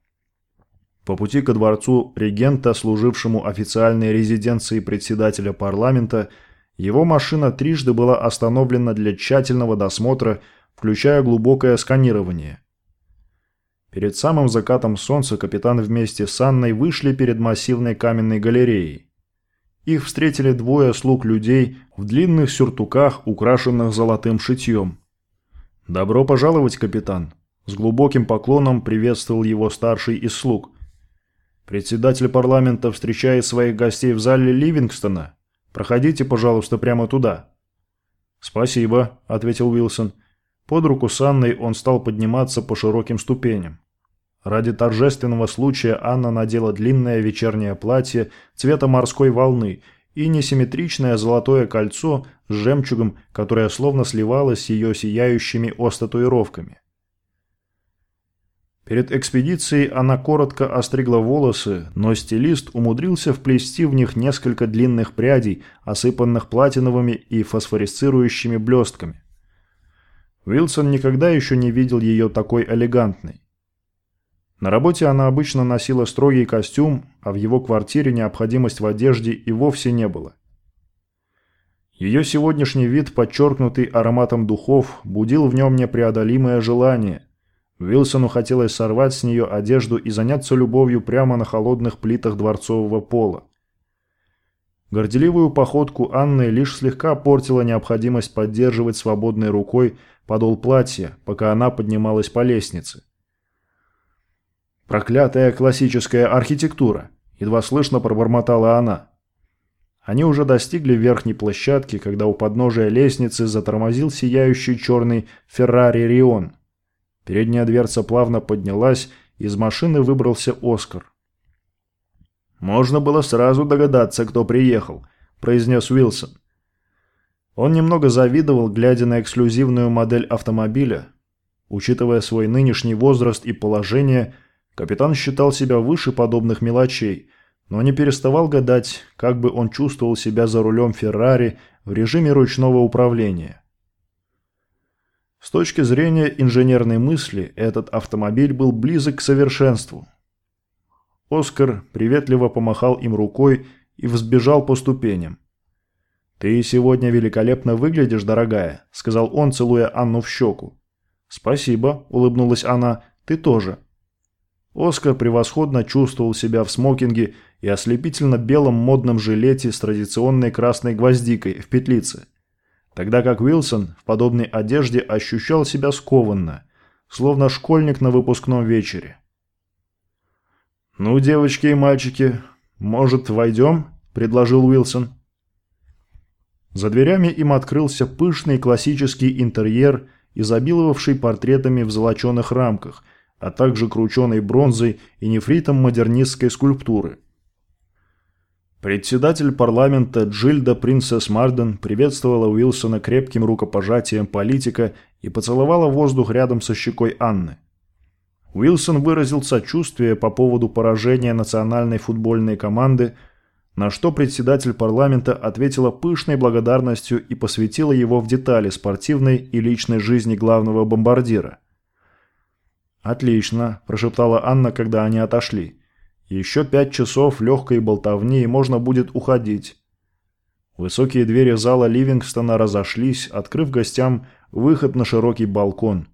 A: по пути ко дворцу регента, служившему официальной резиденцией председателя парламента, его машина трижды была остановлена для тщательного досмотра, включая глубокое сканирование. Перед самым закатом солнца капитан вместе с Анной вышли перед массивной каменной галереей. Их встретили двое слуг людей в длинных сюртуках, украшенных золотым шитьем. «Добро пожаловать, капитан!» С глубоким поклоном приветствовал его старший из слуг – Председатель парламента встречает своих гостей в зале Ливингстона. Проходите, пожалуйста, прямо туда». «Спасибо», — ответил Уилсон. Под руку с Анной он стал подниматься по широким ступеням. Ради торжественного случая Анна надела длинное вечернее платье цвета морской волны и несимметричное золотое кольцо с жемчугом, которое словно сливалось с ее сияющими остатуировками. Перед экспедицией она коротко остригла волосы, но стилист умудрился вплести в них несколько длинных прядей, осыпанных платиновыми и фосфорисцирующими блестками. Уилсон никогда еще не видел ее такой элегантной. На работе она обычно носила строгий костюм, а в его квартире необходимость в одежде и вовсе не было. Ее сегодняшний вид, подчеркнутый ароматом духов, будил в нем непреодолимое желание – Уилсону хотелось сорвать с нее одежду и заняться любовью прямо на холодных плитах дворцового пола. Горделивую походку Анны лишь слегка портила необходимость поддерживать свободной рукой подол платья, пока она поднималась по лестнице. «Проклятая классическая архитектура!» – едва слышно пробормотала она. Они уже достигли верхней площадки, когда у подножия лестницы затормозил сияющий черный Феррари Рион – Передняя дверца плавно поднялась, из машины выбрался Оскар. «Можно было сразу догадаться, кто приехал», – произнес Уилсон. Он немного завидовал, глядя на эксклюзивную модель автомобиля. Учитывая свой нынешний возраст и положение, капитан считал себя выше подобных мелочей, но не переставал гадать, как бы он чувствовал себя за рулем Феррари в режиме ручного управления. С точки зрения инженерной мысли, этот автомобиль был близок к совершенству. Оскар приветливо помахал им рукой и взбежал по ступеням. «Ты сегодня великолепно выглядишь, дорогая», — сказал он, целуя Анну в щеку. «Спасибо», — улыбнулась она, — «ты тоже». Оскар превосходно чувствовал себя в смокинге и ослепительно белом модном жилете с традиционной красной гвоздикой в петлице тогда как Уилсон в подобной одежде ощущал себя скованно, словно школьник на выпускном вечере. «Ну, девочки и мальчики, может, войдем?» – предложил Уилсон. За дверями им открылся пышный классический интерьер, изобиловавший портретами в золоченых рамках, а также крученой бронзой и нефритом модернистской скульптуры – Председатель парламента Джильда Принцесс Марден приветствовала Уилсона крепким рукопожатием политика и поцеловала воздух рядом со щекой Анны. Уилсон выразил сочувствие по поводу поражения национальной футбольной команды, на что председатель парламента ответила пышной благодарностью и посвятила его в детали спортивной и личной жизни главного бомбардира. «Отлично», – прошептала Анна, когда они отошли. Еще пять часов легкой болтовни, и можно будет уходить. Высокие двери зала Ливингстона разошлись, открыв гостям выход на широкий балкон.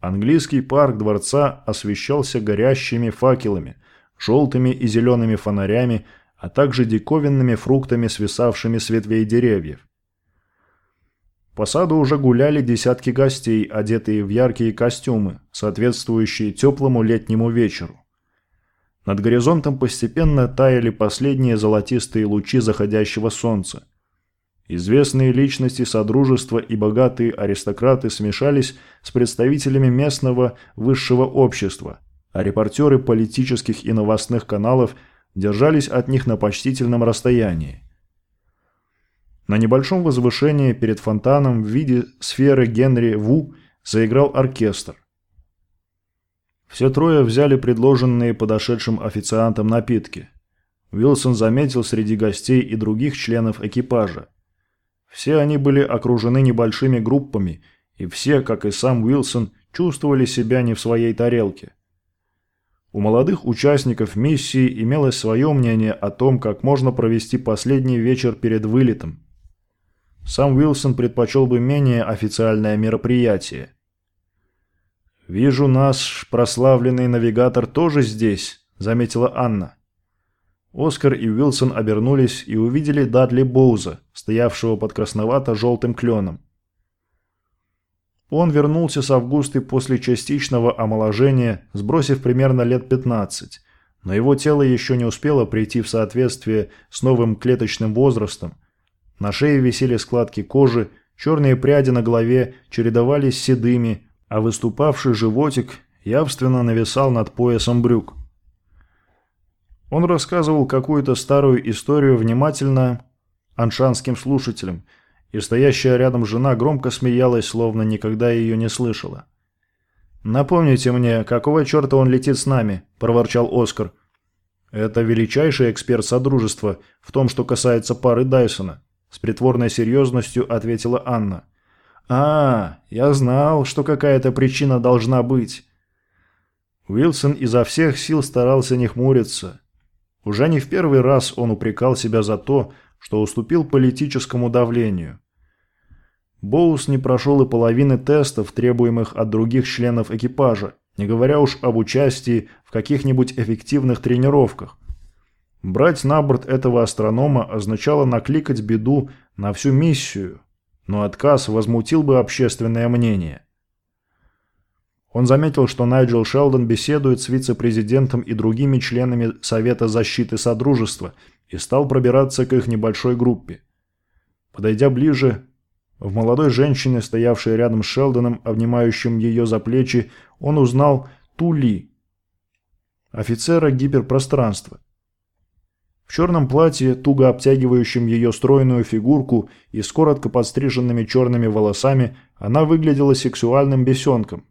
A: Английский парк дворца освещался горящими факелами, желтыми и зелеными фонарями, а также диковинными фруктами, свисавшими с ветвей деревьев. По саду уже гуляли десятки гостей, одетые в яркие костюмы, соответствующие теплому летнему вечеру. Над горизонтом постепенно таяли последние золотистые лучи заходящего солнца. Известные личности Содружества и богатые аристократы смешались с представителями местного высшего общества, а репортеры политических и новостных каналов держались от них на почтительном расстоянии. На небольшом возвышении перед фонтаном в виде сферы Генри Ву заиграл оркестр. Все трое взяли предложенные подошедшим официантам напитки. Уилсон заметил среди гостей и других членов экипажа. Все они были окружены небольшими группами, и все, как и сам Уилсон, чувствовали себя не в своей тарелке. У молодых участников миссии имелось свое мнение о том, как можно провести последний вечер перед вылетом. Сам Уилсон предпочел бы менее официальное мероприятие. «Вижу, наш прославленный навигатор тоже здесь», – заметила Анна. Оскар и Уилсон обернулись и увидели Дадли Боуза, стоявшего под красновато-желтым кленом. Он вернулся с Августы после частичного омоложения, сбросив примерно лет 15, но его тело еще не успело прийти в соответствие с новым клеточным возрастом. На шее висели складки кожи, черные пряди на голове чередовались с седыми, а выступавший животик явственно нависал над поясом брюк. Он рассказывал какую-то старую историю внимательно аншанским слушателям, и стоящая рядом жена громко смеялась, словно никогда ее не слышала. «Напомните мне, какого черта он летит с нами?» – проворчал Оскар. «Это величайший эксперт Содружества в том, что касается пары Дайсона», – с притворной серьезностью ответила Анна. «А, я знал, что какая-то причина должна быть». Уилсон изо всех сил старался не хмуриться. Уже не в первый раз он упрекал себя за то, что уступил политическому давлению. Боус не прошел и половины тестов, требуемых от других членов экипажа, не говоря уж об участии в каких-нибудь эффективных тренировках. Брать на борт этого астронома означало накликать беду на всю миссию, но отказ возмутил бы общественное мнение. Он заметил, что Найджел Шелдон беседует с вице-президентом и другими членами Совета защиты Содружества и стал пробираться к их небольшой группе. Подойдя ближе, в молодой женщине, стоявшей рядом с Шелдоном, обнимающим ее за плечи, он узнал Тули, офицера гиперпространства. В черном платье, туго обтягивающем ее стройную фигурку и с коротко подстриженными черными волосами, она выглядела сексуальным бесенком.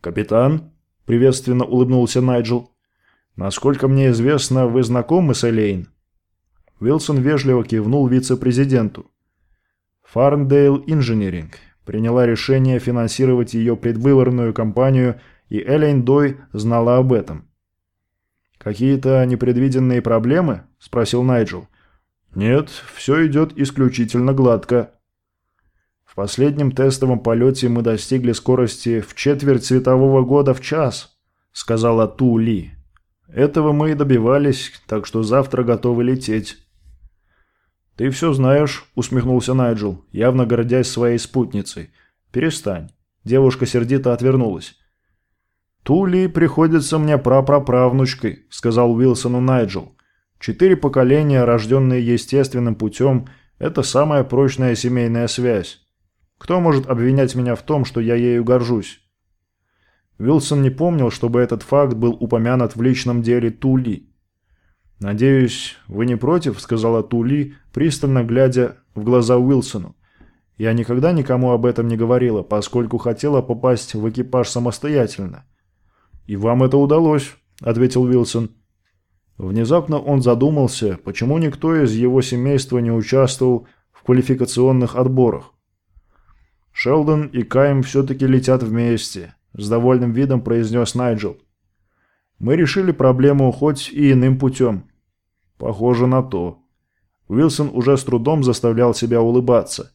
A: «Капитан?» – приветственно улыбнулся Найджел. «Насколько мне известно, вы знакомы с Элейн?» Уилсон вежливо кивнул вице-президенту. Фарндейл Инжиниринг приняла решение финансировать ее предвыборную кампанию, и Элейн Дой знала об этом. «Какие-то непредвиденные проблемы?» – спросил Найджел. «Нет, все идет исключительно гладко». В последнем тестовом полете мы достигли скорости в четверть светового года в час, сказала Ту Ли. Этого мы и добивались, так что завтра готовы лететь. «Ты все знаешь», — усмехнулся Найджел, явно гордясь своей спутницей. «Перестань». Девушка сердито отвернулась. «Тули приходится мне прапраправнучкой», — сказал Уилсону Найджел. «Четыре поколения, рожденные естественным путем, — это самая прочная семейная связь. Кто может обвинять меня в том, что я ею горжусь?» Уилсон не помнил, чтобы этот факт был упомянут в личном деле Тули. «Надеюсь, вы не против?» – сказала Тули, пристально глядя в глаза Уилсону. «Я никогда никому об этом не говорила, поскольку хотела попасть в экипаж самостоятельно». «И вам это удалось», – ответил Уилсон. Внезапно он задумался, почему никто из его семейства не участвовал в квалификационных отборах. «Шелдон и Кайм все-таки летят вместе», – с довольным видом произнес Найджел. Мы решили проблему хоть и иным путем. Похоже на то. Уилсон уже с трудом заставлял себя улыбаться.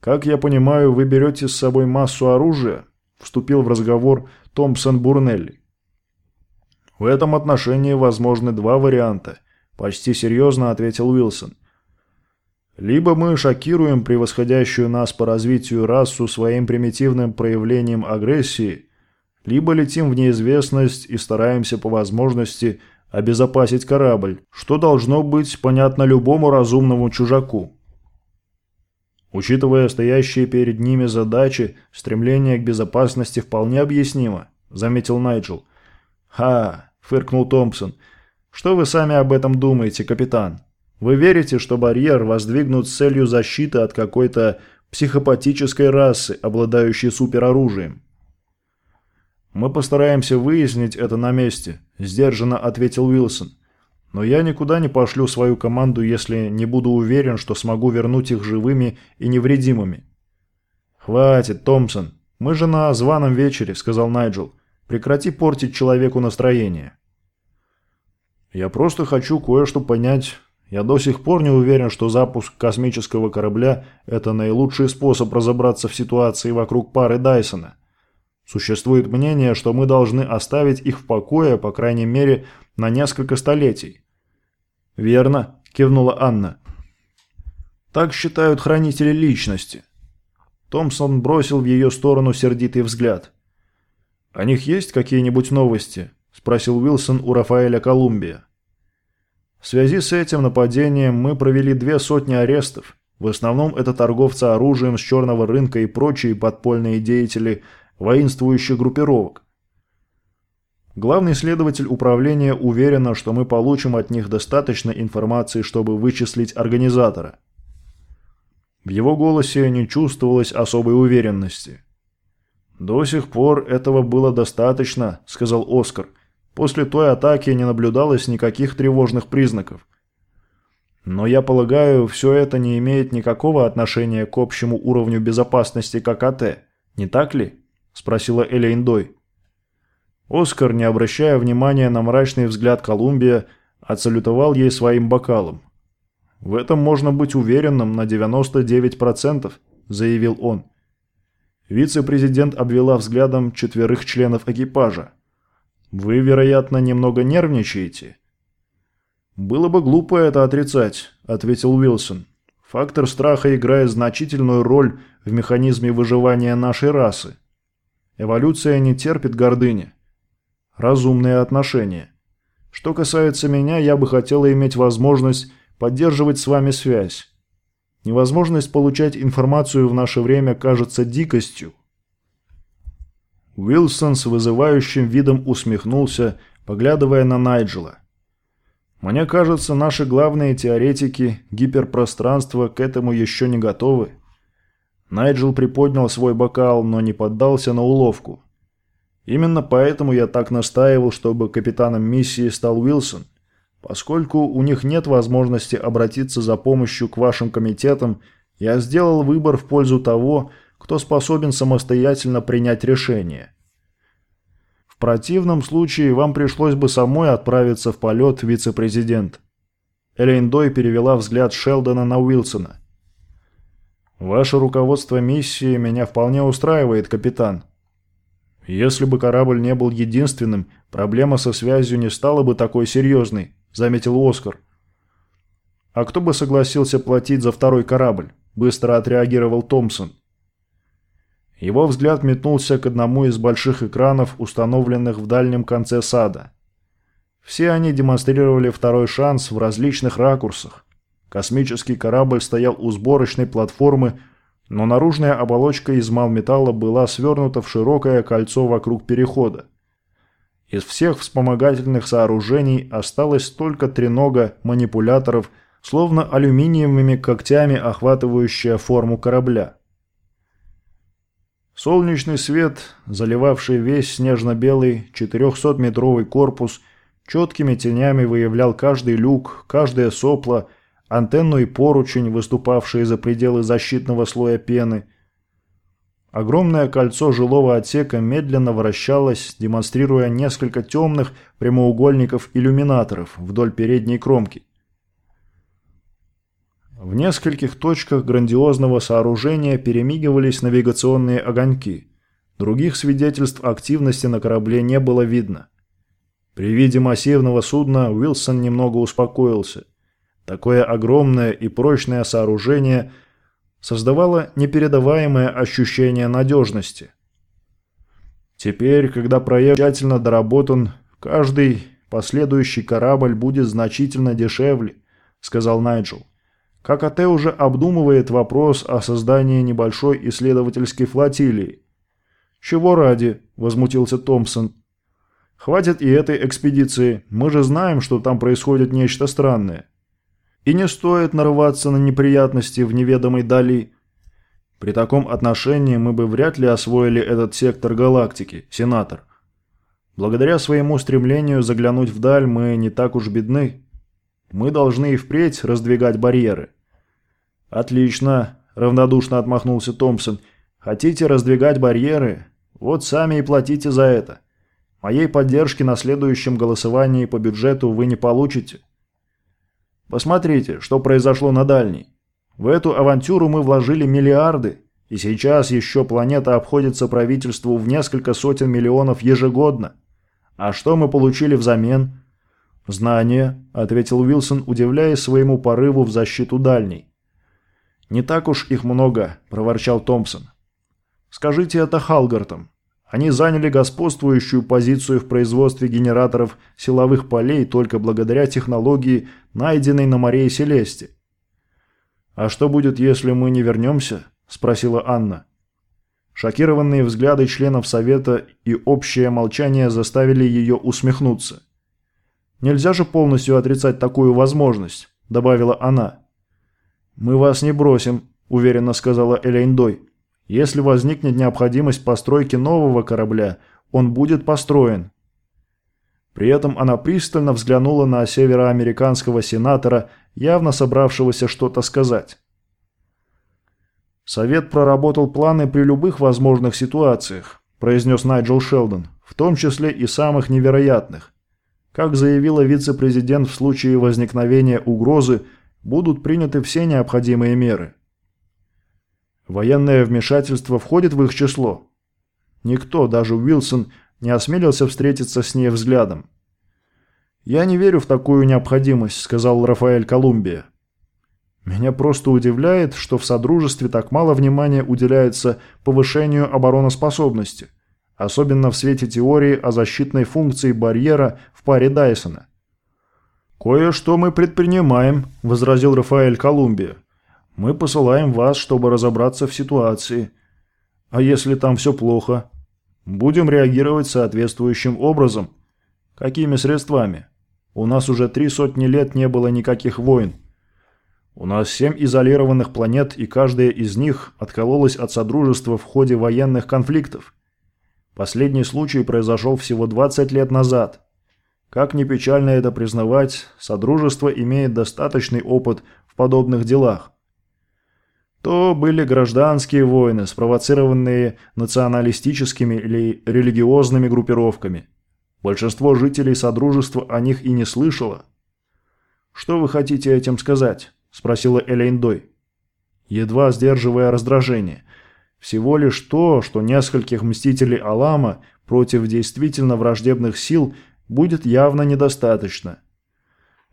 A: «Как я понимаю, вы берете с собой массу оружия?» Вступил в разговор Томпсон Бурнелли. «В этом отношении возможны два варианта», – почти серьезно ответил Уилсон. «Либо мы шокируем превосходящую нас по развитию расу своим примитивным проявлением агрессии – либо летим в неизвестность и стараемся по возможности обезопасить корабль, что должно быть понятно любому разумному чужаку. Учитывая стоящие перед ними задачи, стремление к безопасности вполне объяснимо, заметил Найджел. «Ха!» – фыркнул Томпсон. «Что вы сами об этом думаете, капитан? Вы верите, что барьер воздвигнут с целью защиты от какой-то психопатической расы, обладающей супероружием?» «Мы постараемся выяснить это на месте», – сдержанно ответил Уилсон. «Но я никуда не пошлю свою команду, если не буду уверен, что смогу вернуть их живыми и невредимыми». «Хватит, Томпсон. Мы же на званом вечере», – сказал Найджел. «Прекрати портить человеку настроение». «Я просто хочу кое-что понять. Я до сих пор не уверен, что запуск космического корабля – это наилучший способ разобраться в ситуации вокруг пары Дайсона». Существует мнение, что мы должны оставить их в покое, по крайней мере, на несколько столетий. «Верно», – кивнула Анна. «Так считают хранители личности». Томпсон бросил в ее сторону сердитый взгляд. «О них есть какие-нибудь новости?» – спросил Уилсон у Рафаэля Колумбия. В связи с этим нападением мы провели две сотни арестов. В основном это торговцы оружием с черного рынка и прочие подпольные деятели – воинствующих группировок. Главный следователь управления уверен, что мы получим от них достаточно информации, чтобы вычислить организатора. В его голосе не чувствовалось особой уверенности. «До сих пор этого было достаточно», — сказал Оскар. «После той атаки не наблюдалось никаких тревожных признаков». «Но я полагаю, все это не имеет никакого отношения к общему уровню безопасности ККТ, не так ли?» — спросила Элейн Дой. Оскар, не обращая внимания на мрачный взгляд Колумбия, отсалютовал ей своим бокалом. «В этом можно быть уверенным на 99%, – заявил он. Вице-президент обвела взглядом четверых членов экипажа. «Вы, вероятно, немного нервничаете?» «Было бы глупо это отрицать», – ответил Уилсон. «Фактор страха играет значительную роль в механизме выживания нашей расы. Эволюция не терпит гордыни. Разумные отношения. Что касается меня, я бы хотела иметь возможность поддерживать с вами связь. Невозможность получать информацию в наше время кажется дикостью. Уилсон с вызывающим видом усмехнулся, поглядывая на Найджела. «Мне кажется, наши главные теоретики гиперпространства к этому еще не готовы». Найджел приподнял свой бокал, но не поддался на уловку. «Именно поэтому я так настаивал, чтобы капитаном миссии стал Уилсон – Поскольку у них нет возможности обратиться за помощью к вашим комитетам, я сделал выбор в пользу того, кто способен самостоятельно принять решение. В противном случае вам пришлось бы самой отправиться в полет, вице-президент. Элейн Дой перевела взгляд Шелдона на Уилсона. «Ваше руководство миссии меня вполне устраивает, капитан. Если бы корабль не был единственным, проблема со связью не стала бы такой серьезной заметил Оскар. «А кто бы согласился платить за второй корабль?» – быстро отреагировал Томпсон. Его взгляд метнулся к одному из больших экранов, установленных в дальнем конце сада. Все они демонстрировали второй шанс в различных ракурсах. Космический корабль стоял у сборочной платформы, но наружная оболочка из малметалла была свернута в широкое кольцо вокруг перехода. Из всех вспомогательных сооружений осталось только тренога манипуляторов, словно алюминиевыми когтями охватывающая форму корабля. Солнечный свет, заливавший весь снежно-белый 400-метровый корпус, четкими тенями выявлял каждый люк, каждое сопло, антенну и поручень, выступавшие за пределы защитного слоя пены – Огромное кольцо жилого отсека медленно вращалось, демонстрируя несколько темных прямоугольников иллюминаторов вдоль передней кромки. В нескольких точках грандиозного сооружения перемигивались навигационные огоньки. Других свидетельств активности на корабле не было видно. При виде массивного судна Уилсон немного успокоился. Такое огромное и прочное сооружение – создавало непередаваемое ощущение надежности. Теперь, когда проект тщательно доработан, каждый последующий корабль будет значительно дешевле, сказал Найджел. ККТ уже обдумывает вопрос о создании небольшой исследовательской флотилии. «Чего ради?» – возмутился Томпсон. «Хватит и этой экспедиции. Мы же знаем, что там происходит нечто странное. И не стоит нарываться на неприятности в неведомой дали. При таком отношении мы бы вряд ли освоили этот сектор галактики, сенатор. Благодаря своему стремлению заглянуть вдаль мы не так уж бедны. Мы должны и впредь раздвигать барьеры. Отлично, равнодушно отмахнулся Томпсон. Хотите раздвигать барьеры? Вот сами и платите за это. Моей поддержки на следующем голосовании по бюджету вы не получите. Посмотрите, что произошло на дальней. В эту авантюру мы вложили миллиарды, и сейчас еще планета обходится правительству в несколько сотен миллионов ежегодно. А что мы получили взамен? «Знания», — ответил Уилсон, удивляясь своему порыву в защиту дальней. «Не так уж их много», — проворчал Томпсон. «Скажите это Халгартам. Они заняли господствующую позицию в производстве генераторов силовых полей только благодаря технологии, найденной на Марии Селесте. «А что будет, если мы не вернемся?» – спросила Анна. Шокированные взгляды членов Совета и общее молчание заставили ее усмехнуться. «Нельзя же полностью отрицать такую возможность», – добавила она. «Мы вас не бросим», – уверенно сказала Элейн Дой. Если возникнет необходимость постройки нового корабля, он будет построен. При этом она пристально взглянула на североамериканского сенатора, явно собравшегося что-то сказать. «Совет проработал планы при любых возможных ситуациях», – произнес Найджел Шелдон, – «в том числе и самых невероятных. Как заявила вице-президент в случае возникновения угрозы, будут приняты все необходимые меры. Военное вмешательство входит в их число. Никто, даже Уилсон, не осмелился встретиться с ней взглядом. «Я не верю в такую необходимость», — сказал Рафаэль Колумбия. «Меня просто удивляет, что в Содружестве так мало внимания уделяется повышению обороноспособности, особенно в свете теории о защитной функции барьера в паре Дайсона». «Кое-что мы предпринимаем», — возразил Рафаэль Колумбия. Мы посылаем вас, чтобы разобраться в ситуации. А если там все плохо? Будем реагировать соответствующим образом. Какими средствами? У нас уже три сотни лет не было никаких войн. У нас семь изолированных планет, и каждая из них откололась от Содружества в ходе военных конфликтов. Последний случай произошел всего 20 лет назад. Как ни печально это признавать, Содружество имеет достаточный опыт в подобных делах то были гражданские войны, спровоцированные националистическими или религиозными группировками. Большинство жителей Содружества о них и не слышало. «Что вы хотите этим сказать?» – спросила Элейн Дой. Едва сдерживая раздражение. Всего лишь то, что нескольких мстителей Алама против действительно враждебных сил будет явно недостаточно.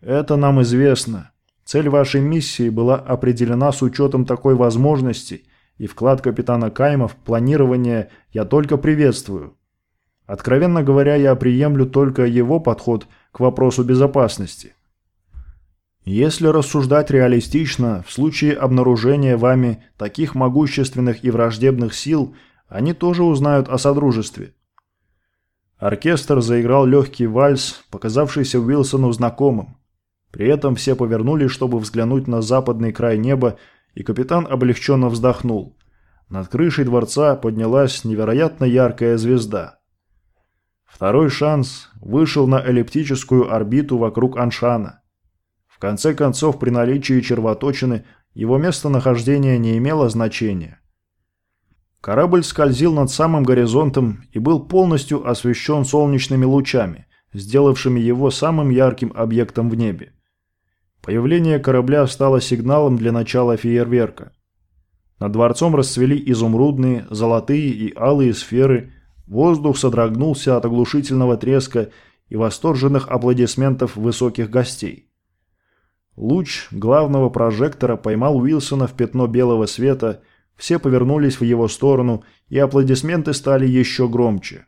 A: Это нам известно. Цель вашей миссии была определена с учетом такой возможности, и вклад капитана Кайма в планирование я только приветствую. Откровенно говоря, я приемлю только его подход к вопросу безопасности. Если рассуждать реалистично, в случае обнаружения вами таких могущественных и враждебных сил, они тоже узнают о Содружестве. Оркестр заиграл легкий вальс, показавшийся Уилсону знакомым. При этом все повернулись, чтобы взглянуть на западный край неба, и капитан облегченно вздохнул. Над крышей дворца поднялась невероятно яркая звезда. Второй шанс вышел на эллиптическую орбиту вокруг Аншана. В конце концов, при наличии червоточины, его местонахождение не имело значения. Корабль скользил над самым горизонтом и был полностью освещен солнечными лучами, сделавшими его самым ярким объектом в небе. Появление корабля стало сигналом для начала фейерверка. Над дворцом расцвели изумрудные, золотые и алые сферы, воздух содрогнулся от оглушительного треска и восторженных аплодисментов высоких гостей. Луч главного прожектора поймал Уилсона в пятно белого света, все повернулись в его сторону, и аплодисменты стали еще громче.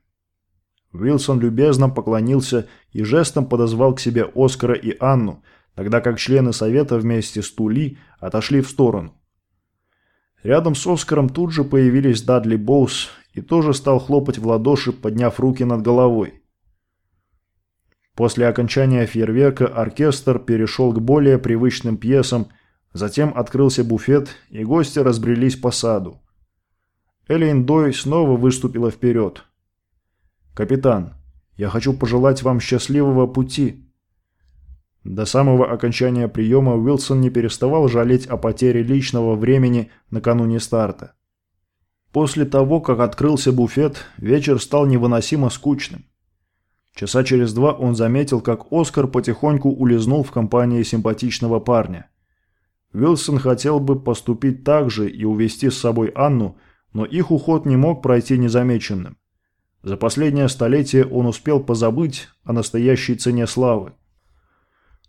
A: Уилсон любезно поклонился и жестом подозвал к себе Оскара и Анну – тогда как члены совета вместе с Тули отошли в сторону. Рядом с Оскаром тут же появились Дадли Боус и тоже стал хлопать в ладоши, подняв руки над головой. После окончания фейерверка оркестр перешел к более привычным пьесам, затем открылся буфет, и гости разбрелись по саду. Элейн Дой снова выступила вперед. «Капитан, я хочу пожелать вам счастливого пути», до самого окончания приема Уилсон не переставал жалеть о потере личного времени накануне старта. После того, как открылся буфет, вечер стал невыносимо скучным. Часа через два он заметил, как Оскар потихоньку улизнул в компании симпатичного парня. Уилсон хотел бы поступить так же и увести с собой Анну, но их уход не мог пройти незамеченным. За последнее столетие он успел позабыть о настоящей цене славы.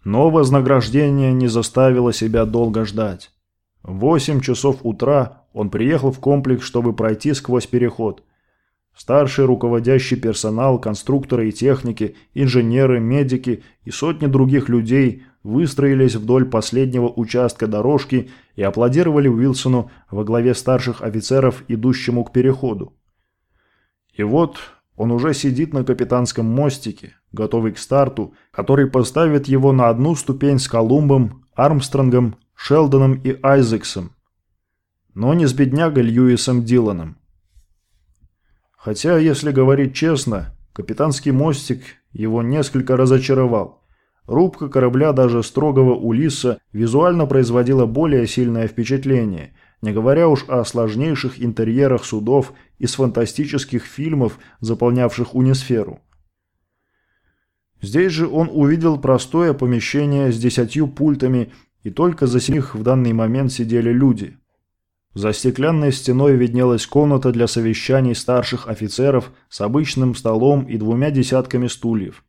A: Но вознаграждение не заставило себя долго ждать. В 8 часов утра он приехал в комплекс, чтобы пройти сквозь переход. Старший руководящий персонал, конструкторы и техники, инженеры, медики и сотни других людей выстроились вдоль последнего участка дорожки и аплодировали Уилсону во главе старших офицеров, идущему к переходу. И вот он уже сидит на капитанском мостике, готовый к старту, который поставит его на одну ступень с Колумбом, Армстронгом, Шелдоном и Айзексом. но не с беднягой Льюисом Диланом. Хотя, если говорить честно, капитанский мостик его несколько разочаровал. Рубка корабля даже строгого Улисса визуально производила более сильное впечатление, не говоря уж о сложнейших интерьерах судов из фантастических фильмов, заполнявших унисферу. Здесь же он увидел простое помещение с десятью пультами, и только за них в данный момент сидели люди. За стеклянной стеной виднелась комната для совещаний старших офицеров с обычным столом и двумя десятками стульев.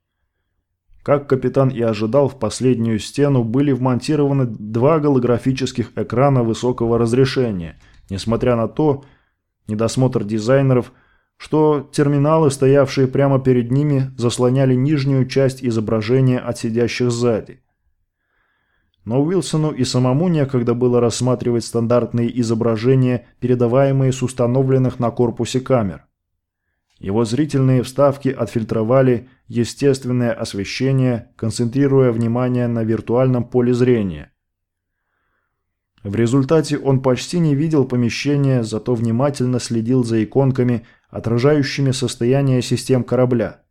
A: Как капитан и ожидал, в последнюю стену были вмонтированы два голографических экрана высокого разрешения, несмотря на то, недосмотр дизайнеров, что терминалы, стоявшие прямо перед ними, заслоняли нижнюю часть изображения от сидящих сзади. Но Уилсону и самому некогда было рассматривать стандартные изображения, передаваемые с установленных на корпусе камер. Его зрительные вставки отфильтровали естественное освещение, концентрируя внимание на виртуальном поле зрения. В результате он почти не видел помещения, зато внимательно следил за иконками, отражающими состояние систем корабля.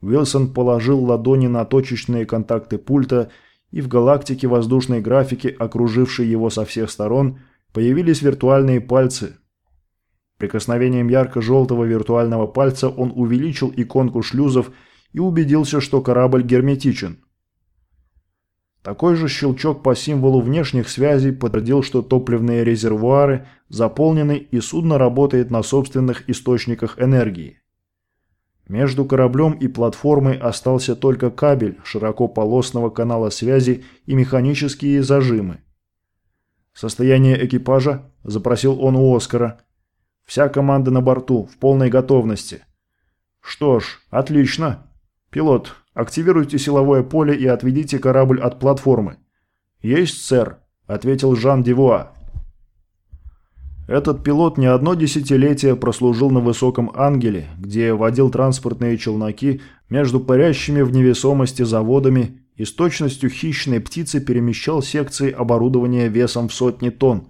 A: Уилсон положил ладони на точечные контакты пульта, и в галактике воздушной графики, окружившей его со всех сторон, появились виртуальные пальцы, Прикосновением ярко-желтого виртуального пальца он увеличил иконку шлюзов и убедился, что корабль герметичен. Такой же щелчок по символу внешних связей подтвердил, что топливные резервуары заполнены и судно работает на собственных источниках энергии. Между кораблем и платформой остался только кабель широкополосного канала связи и механические зажимы. «Состояние экипажа?» – запросил он у Оскара – Вся команда на борту, в полной готовности. Что ж, отлично. Пилот, активируйте силовое поле и отведите корабль от платформы. Есть, сэр, ответил Жан Девуа. Этот пилот не одно десятилетие прослужил на Высоком Ангеле, где водил транспортные челноки между парящими в невесомости заводами и с точностью хищной птицы перемещал секции оборудования весом в сотни тонн.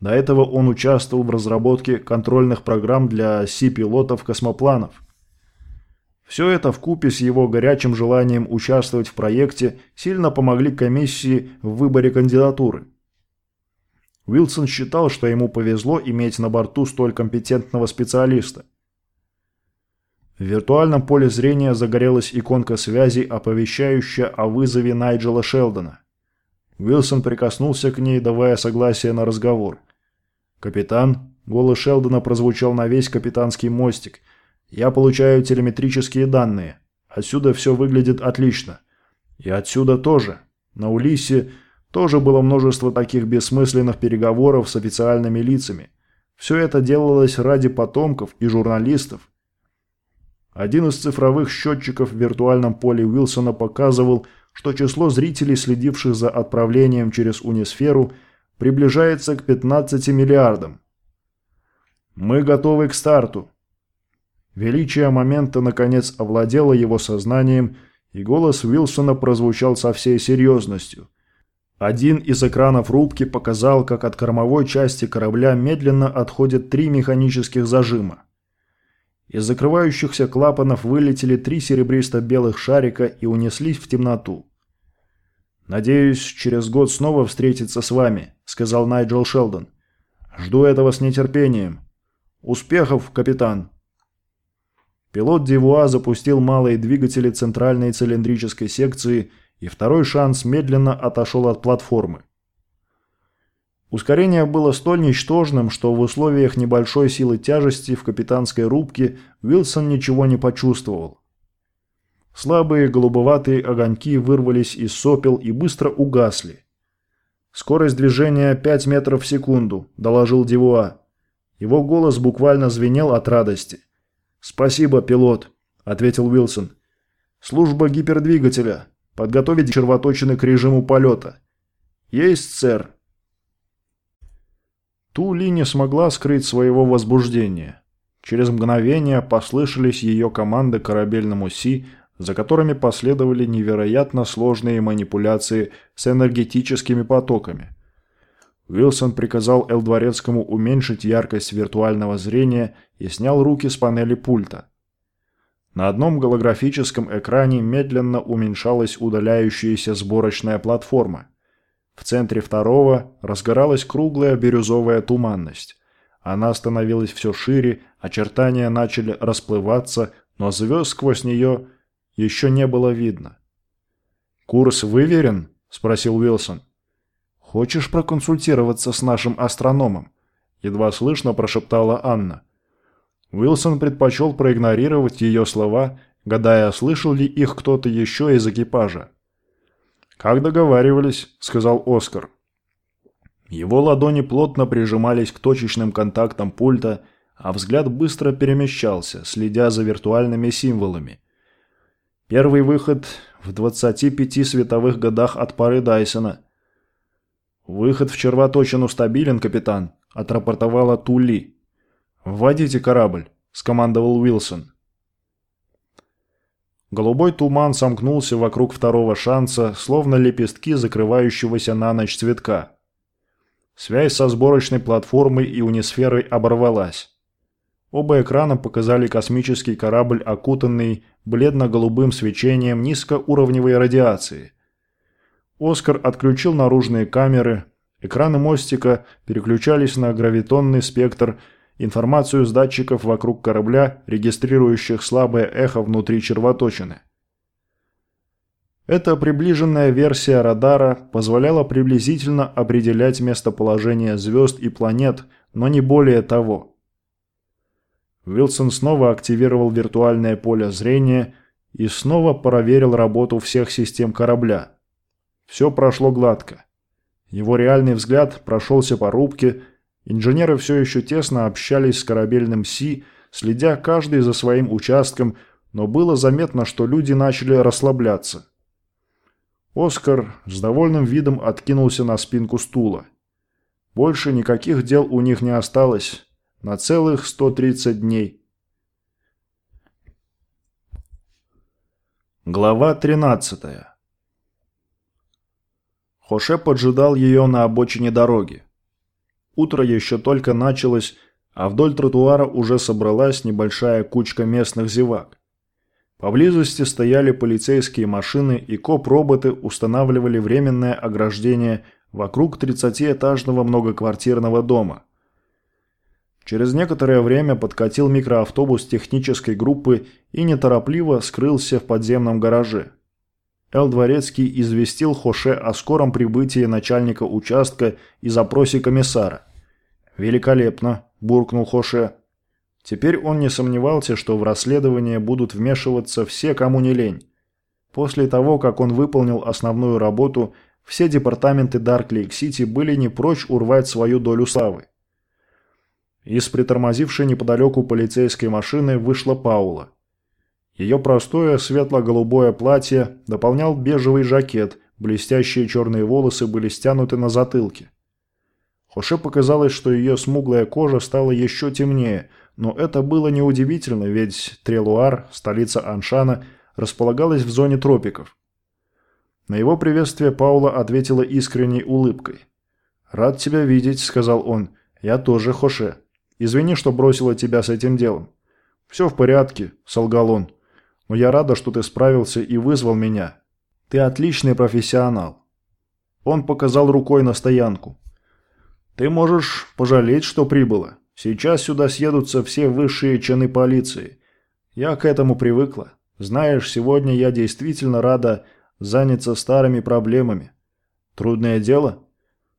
A: До этого он участвовал в разработке контрольных программ для Си-пилотов космопланов. Все это вкупе с его горячим желанием участвовать в проекте сильно помогли комиссии в выборе кандидатуры. Уилсон считал, что ему повезло иметь на борту столь компетентного специалиста. В виртуальном поле зрения загорелась иконка связи, оповещающая о вызове Найджела Шелдона. Уилсон прикоснулся к ней, давая согласие на разговор – «Капитан», — голос Шелдона прозвучал на весь капитанский мостик, — «я получаю телеметрические данные. Отсюда все выглядит отлично. И отсюда тоже. На Улисе тоже было множество таких бессмысленных переговоров с официальными лицами. Все это делалось ради потомков и журналистов. Один из цифровых счетчиков в виртуальном поле Уилсона показывал, что число зрителей, следивших за отправлением через унисферу – приближается к 15 миллиардам. Мы готовы к старту. Величие момента наконец овладело его сознанием, и голос Уилсона прозвучал со всей серьезностью. Один из экранов рубки показал, как от кормовой части корабля медленно отходят три механических зажима. Из закрывающихся клапанов вылетели три серебристо-белых шарика и унеслись в темноту. «Надеюсь, через год снова встретиться с вами», — сказал Найджел Шелдон. «Жду этого с нетерпением. Успехов, капитан!» Пилот Дивуа запустил малые двигатели центральной цилиндрической секции, и второй шанс медленно отошел от платформы. Ускорение было столь ничтожным, что в условиях небольшой силы тяжести в капитанской рубке Уилсон ничего не почувствовал. Слабые голубоватые огоньки вырвались из сопел и быстро угасли. «Скорость движения 5 метров в секунду», – доложил Дивуа. Его голос буквально звенел от радости. «Спасибо, пилот», – ответил Уилсон. «Служба гипердвигателя. Подготовить червоточины к режиму полета». «Есть, сэр». Тули не смогла скрыть своего возбуждения. Через мгновение послышались ее команды корабельному Си – за которыми последовали невероятно сложные манипуляции с энергетическими потоками. Уилсон приказал Эл Дворецкому уменьшить яркость виртуального зрения и снял руки с панели пульта. На одном голографическом экране медленно уменьшалась удаляющаяся сборочная платформа. В центре второго разгоралась круглая бирюзовая туманность. Она становилась все шире, очертания начали расплываться, но звезд сквозь нее еще не было видно. «Курс выверен?» – спросил Уилсон. «Хочешь проконсультироваться с нашим астрономом?» – едва слышно прошептала Анна. Уилсон предпочел проигнорировать ее слова, гадая, слышал ли их кто-то еще из экипажа. «Как договаривались», – сказал Оскар. Его ладони плотно прижимались к точечным контактам пульта, а взгляд быстро перемещался, следя за виртуальными символами. Первый выход в 25 световых годах от пары Дайсона – «Выход в червоточину стабилен, капитан», – отрапортовала Тули. «Вводите корабль», – скомандовал Уилсон. Голубой туман сомкнулся вокруг второго шанса, словно лепестки закрывающегося на ночь цветка. Связь со сборочной платформой и унисферой оборвалась. Оба экрана показали космический корабль, окутанный бледно-голубым свечением низкоуровневой радиации – Оскар отключил наружные камеры, экраны мостика переключались на гравитонный спектр, информацию с датчиков вокруг корабля, регистрирующих слабое эхо внутри червоточины. Эта приближенная версия радара позволяла приблизительно определять местоположение звезд и планет, но не более того. Уилсон снова активировал виртуальное поле зрения и снова проверил работу всех систем корабля. Все прошло гладко. Его реальный взгляд прошелся по рубке. Инженеры все еще тесно общались с корабельным Си, следя каждый за своим участком, но было заметно, что люди начали расслабляться. Оскар с довольным видом откинулся на спинку стула. Больше никаких дел у них не осталось. На целых 130 дней. Глава 13 Хоше поджидал ее на обочине дороги. Утро еще только началось, а вдоль тротуара уже собралась небольшая кучка местных зевак. Поблизости стояли полицейские машины и коп-роботы устанавливали временное ограждение вокруг 30-этажного многоквартирного дома. Через некоторое время подкатил микроавтобус технической группы и неторопливо скрылся в подземном гараже. Эл Дворецкий известил Хоше о скором прибытии начальника участка и запросе комиссара. «Великолепно», – буркнул Хоше. Теперь он не сомневался, что в расследование будут вмешиваться все, кому не лень. После того, как он выполнил основную работу, все департаменты Дарклейк-Сити были не прочь урвать свою долю славы. Из притормозившей неподалеку полицейской машины вышла Паула. Ее простое светло-голубое платье дополнял бежевый жакет, блестящие черные волосы были стянуты на затылке. Хоше показалось, что ее смуглая кожа стала еще темнее, но это было неудивительно, ведь Трелуар, столица Аншана, располагалась в зоне тропиков. На его приветствие Паула ответила искренней улыбкой. «Рад тебя видеть», — сказал он. «Я тоже, Хоше. Извини, что бросила тебя с этим делом». «Все в порядке», — солгал он но я рада, что ты справился и вызвал меня. Ты отличный профессионал». Он показал рукой на стоянку. «Ты можешь пожалеть, что прибыла. Сейчас сюда съедутся все высшие чины полиции. Я к этому привыкла. Знаешь, сегодня я действительно рада заняться старыми проблемами. Трудное дело?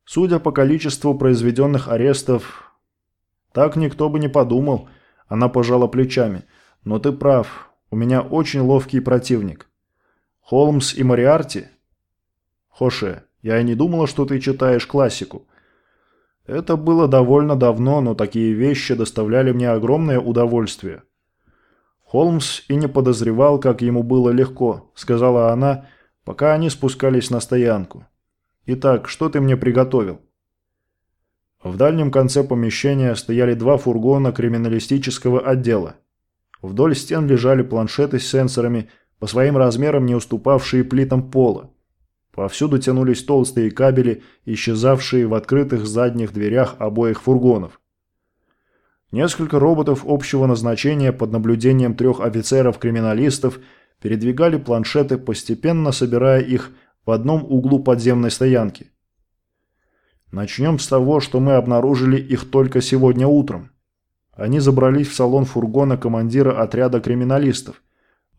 A: Судя по количеству произведенных арестов, так никто бы не подумал». Она пожала плечами. «Но ты прав. У меня очень ловкий противник. Холмс и Мориарти? Хоше, я и не думала, что ты читаешь классику. Это было довольно давно, но такие вещи доставляли мне огромное удовольствие. Холмс и не подозревал, как ему было легко, сказала она, пока они спускались на стоянку. Итак, что ты мне приготовил? В дальнем конце помещения стояли два фургона криминалистического отдела. Вдоль стен лежали планшеты с сенсорами, по своим размерам не уступавшие плитам пола. Повсюду тянулись толстые кабели, исчезавшие в открытых задних дверях обоих фургонов. Несколько роботов общего назначения под наблюдением трех офицеров-криминалистов передвигали планшеты, постепенно собирая их в одном углу подземной стоянки. Начнем с того, что мы обнаружили их только сегодня утром. Они забрались в салон фургона командира отряда криминалистов.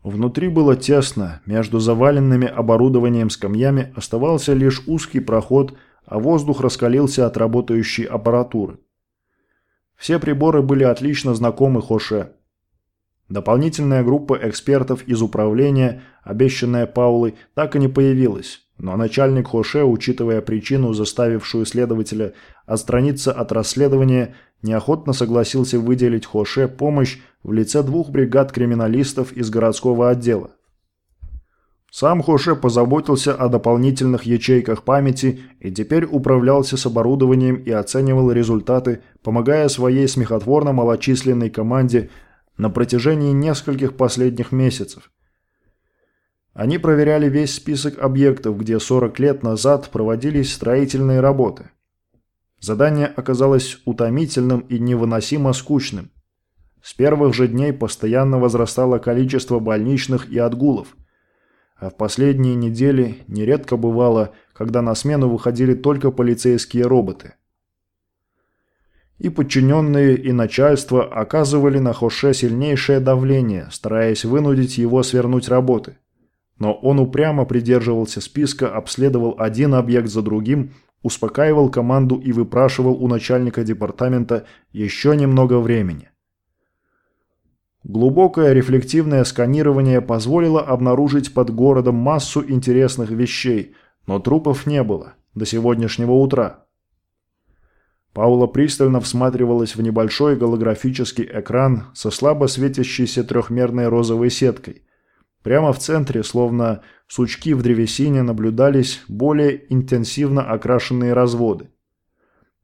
A: Внутри было тесно, между заваленными оборудованием скамьями оставался лишь узкий проход, а воздух раскалился от работающей аппаратуры. Все приборы были отлично знакомы Хоше. Дополнительная группа экспертов из управления, обещанная Паулой, так и не появилась. Но начальник Хоше, учитывая причину, заставившую следователя отстраниться от расследования, неохотно согласился выделить Хоше помощь в лице двух бригад криминалистов из городского отдела. Сам Хоше позаботился о дополнительных ячейках памяти и теперь управлялся с оборудованием и оценивал результаты, помогая своей смехотворно малочисленной команде на протяжении нескольких последних месяцев. Они проверяли весь список объектов, где 40 лет назад проводились строительные работы. Задание оказалось утомительным и невыносимо скучным. С первых же дней постоянно возрастало количество больничных и отгулов. А в последние недели нередко бывало, когда на смену выходили только полицейские роботы. И подчиненные, и начальство оказывали на Хоше сильнейшее давление, стараясь вынудить его свернуть работы. Но он упрямо придерживался списка, обследовал один объект за другим, успокаивал команду и выпрашивал у начальника департамента еще немного времени. Глубокое рефлективное сканирование позволило обнаружить под городом массу интересных вещей, но трупов не было до сегодняшнего утра. Паула пристально всматривалась в небольшой голографический экран со слабо светящейся трехмерной розовой сеткой – Прямо в центре, словно сучки в древесине, наблюдались более интенсивно окрашенные разводы.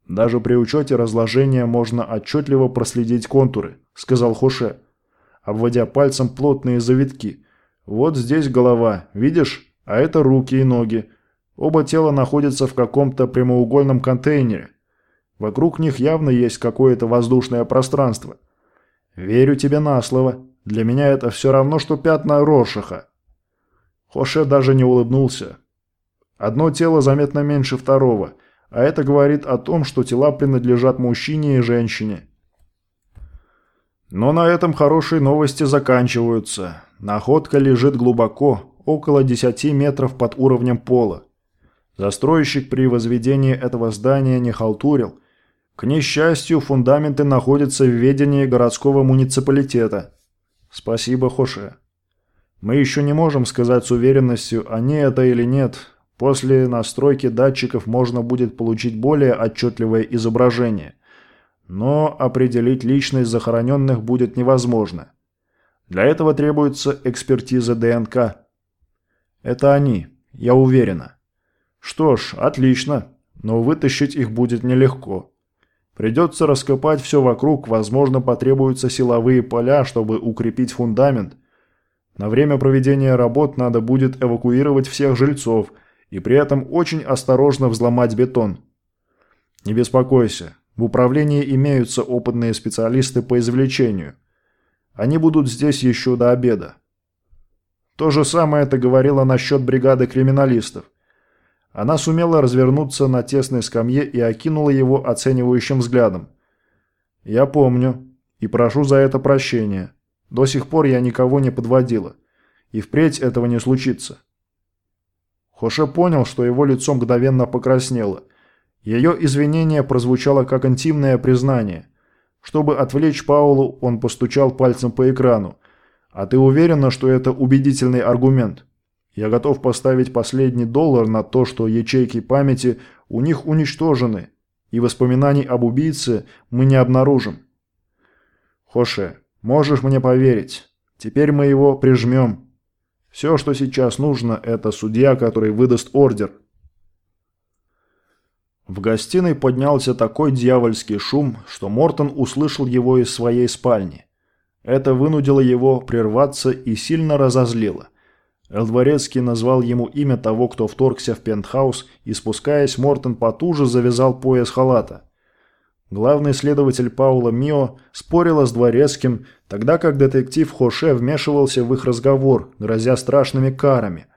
A: «Даже при учете разложения можно отчетливо проследить контуры», – сказал Хоше, обводя пальцем плотные завитки. «Вот здесь голова, видишь? А это руки и ноги. Оба тела находятся в каком-то прямоугольном контейнере. Вокруг них явно есть какое-то воздушное пространство. Верю тебе на слово». Для меня это все равно, что пятна Роршаха. Хоше даже не улыбнулся. Одно тело заметно меньше второго, а это говорит о том, что тела принадлежат мужчине и женщине. Но на этом хорошие новости заканчиваются. Находка лежит глубоко, около 10 метров под уровнем пола. Застройщик при возведении этого здания не халтурил. К несчастью, фундаменты находятся в ведении городского муниципалитета. «Спасибо, Хоше. Мы еще не можем сказать с уверенностью, они это или нет. После настройки датчиков можно будет получить более отчетливое изображение. Но определить личность захороненных будет невозможно. Для этого требуется экспертиза ДНК. Это они, я уверена. Что ж, отлично, но вытащить их будет нелегко. Придется раскопать все вокруг, возможно, потребуются силовые поля, чтобы укрепить фундамент. На время проведения работ надо будет эвакуировать всех жильцов и при этом очень осторожно взломать бетон. Не беспокойся, в управлении имеются опытные специалисты по извлечению. Они будут здесь еще до обеда. То же самое ты говорила насчет бригады криминалистов. Она сумела развернуться на тесной скамье и окинула его оценивающим взглядом. «Я помню. И прошу за это прощения. До сих пор я никого не подводила. И впредь этого не случится». Хоше понял, что его лицо мгновенно покраснело. Ее извинение прозвучало как интимное признание. Чтобы отвлечь Паулу, он постучал пальцем по экрану. «А ты уверена, что это убедительный аргумент?» Я готов поставить последний доллар на то, что ячейки памяти у них уничтожены, и воспоминаний об убийце мы не обнаружим. Хоше, можешь мне поверить. Теперь мы его прижмем. Все, что сейчас нужно, это судья, который выдаст ордер. В гостиной поднялся такой дьявольский шум, что Мортон услышал его из своей спальни. Это вынудило его прерваться и сильно разозлило. Элдворецкий назвал ему имя того, кто вторгся в пентхаус, и, спускаясь, Мортон потуже завязал пояс халата. Главный следователь Паула Мио спорила с Дворецким, тогда как детектив Хоше вмешивался в их разговор, грозя страшными карами.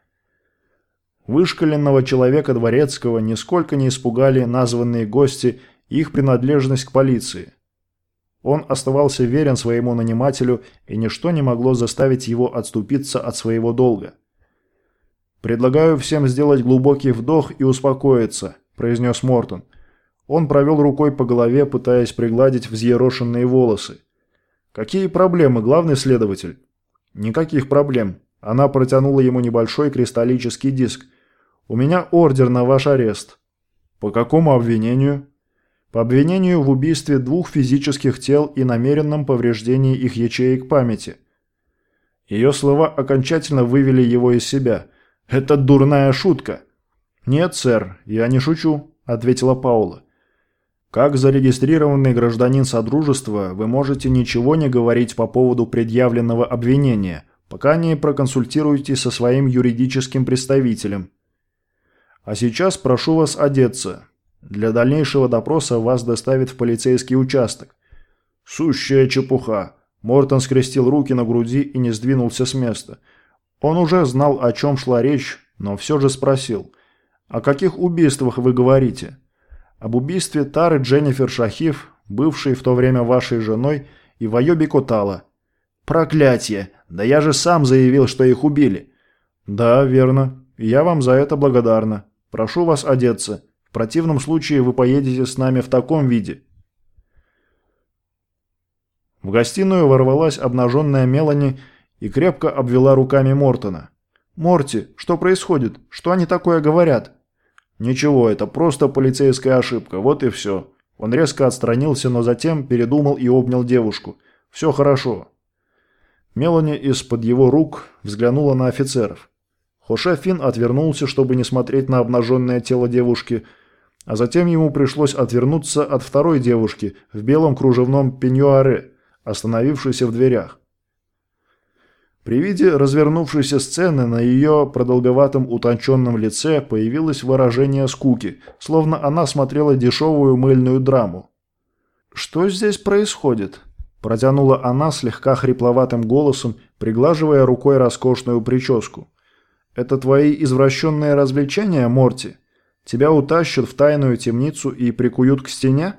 A: Вышкаленного человека Дворецкого нисколько не испугали названные гости и их принадлежность к полиции. Он оставался верен своему нанимателю, и ничто не могло заставить его отступиться от своего долга. «Предлагаю всем сделать глубокий вдох и успокоиться», – произнес Мортон. Он провел рукой по голове, пытаясь пригладить взъерошенные волосы. «Какие проблемы, главный следователь?» «Никаких проблем». Она протянула ему небольшой кристаллический диск. «У меня ордер на ваш арест». «По какому обвинению?» «По обвинению в убийстве двух физических тел и намеренном повреждении их ячеек памяти». Ее слова окончательно вывели его из себя – «Это дурная шутка». «Нет, сэр, я не шучу», – ответила Паула. «Как зарегистрированный гражданин Содружества, вы можете ничего не говорить по поводу предъявленного обвинения, пока не проконсультируетесь со своим юридическим представителем. А сейчас прошу вас одеться. Для дальнейшего допроса вас доставят в полицейский участок». «Сущая чепуха!» Мортон скрестил руки на груди и не сдвинулся с места – он уже знал, о чем шла речь, но все же спросил. «О каких убийствах вы говорите?» «Об убийстве Тары Дженнифер Шахив, бывшей в то время вашей женой, и Вайоби Котала». «Проклятие! Да я же сам заявил, что их убили!» «Да, верно. я вам за это благодарна. Прошу вас одеться. В противном случае вы поедете с нами в таком виде». В гостиную ворвалась обнаженная Мелани и крепко обвела руками Мортона. «Морти, что происходит? Что они такое говорят?» «Ничего, это просто полицейская ошибка, вот и все». Он резко отстранился, но затем передумал и обнял девушку. «Все хорошо». Мелани из-под его рук взглянула на офицеров. Хоше Финн отвернулся, чтобы не смотреть на обнаженное тело девушки, а затем ему пришлось отвернуться от второй девушки в белом кружевном пеньюаре, остановившейся в дверях. При виде развернувшейся сцены на ее продолговатом утонченном лице появилось выражение скуки, словно она смотрела дешевую мыльную драму. «Что здесь происходит?» – протянула она слегка хрипловатым голосом, приглаживая рукой роскошную прическу. «Это твои извращенные развлечения, Морти? Тебя утащат в тайную темницу и прикуют к стене?»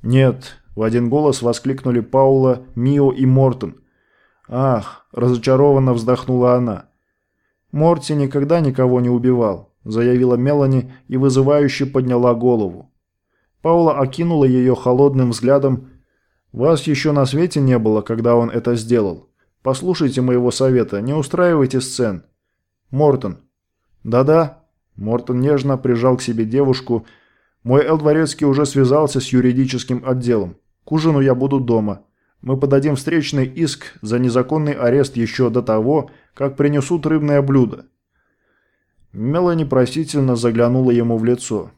A: «Нет», – в один голос воскликнули Паула, Мио и Мортон – «Ах!» – разочарованно вздохнула она. «Морти никогда никого не убивал», – заявила Мелани и вызывающе подняла голову. Паула окинула ее холодным взглядом. «Вас еще на свете не было, когда он это сделал. Послушайте моего совета, не устраивайте сцен». «Мортон». «Да-да». Мортон нежно прижал к себе девушку. «Мой Элдворецкий уже связался с юридическим отделом. К ужину я буду дома. Мы подадим встречный иск за незаконный арест еще до того, как принесут рыбное блюдо». Мелани просительно заглянула ему в лицо.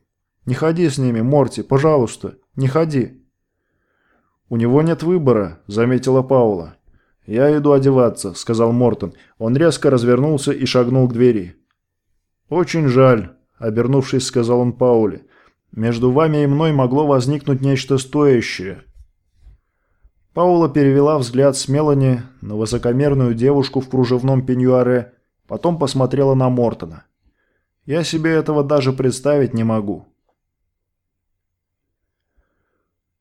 A: «Не ходи с ними, Морти, пожалуйста, не ходи». «У него нет выбора», – заметила Паула. «Я иду одеваться», – сказал Мортон. Он резко развернулся и шагнул к двери. «Очень жаль», – обернувшись, сказал он Пауле. «Между вами и мной могло возникнуть нечто стоящее. Паула перевела взгляд с Мелани на высокомерную девушку в кружевном пеньюаре, потом посмотрела на Мортона. «Я себе этого даже представить не могу».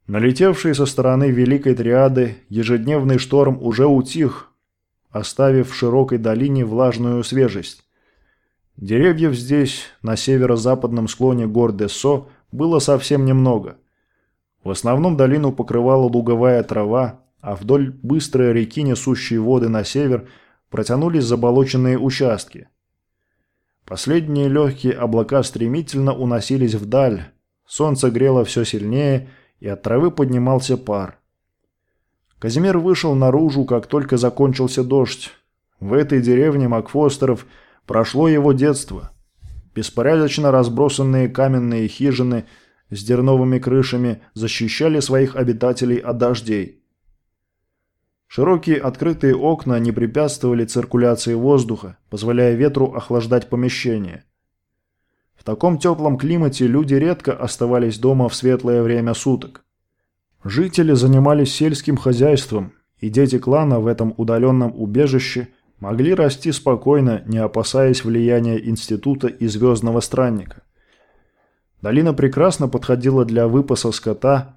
A: Налетевший со стороны Великой Триады ежедневный шторм уже утих, оставив в широкой долине влажную свежесть. Деревьев здесь, на северо-западном склоне гор Десо, было совсем немного – в основном долину покрывала луговая трава, а вдоль быстрой реки, несущей воды на север, протянулись заболоченные участки. Последние легкие облака стремительно уносились вдаль, солнце грело все сильнее, и от травы поднимался пар. Казимир вышел наружу, как только закончился дождь. В этой деревне Макфостеров прошло его детство. Беспорядочно разбросанные каменные хижины – с дерновыми крышами защищали своих обитателей от дождей. Широкие открытые окна не препятствовали циркуляции воздуха, позволяя ветру охлаждать помещение. В таком теплом климате люди редко оставались дома в светлое время суток. Жители занимались сельским хозяйством, и дети клана в этом удаленном убежище могли расти спокойно, не опасаясь влияния института и звездного странника. Долина прекрасно подходила для выпаса скота,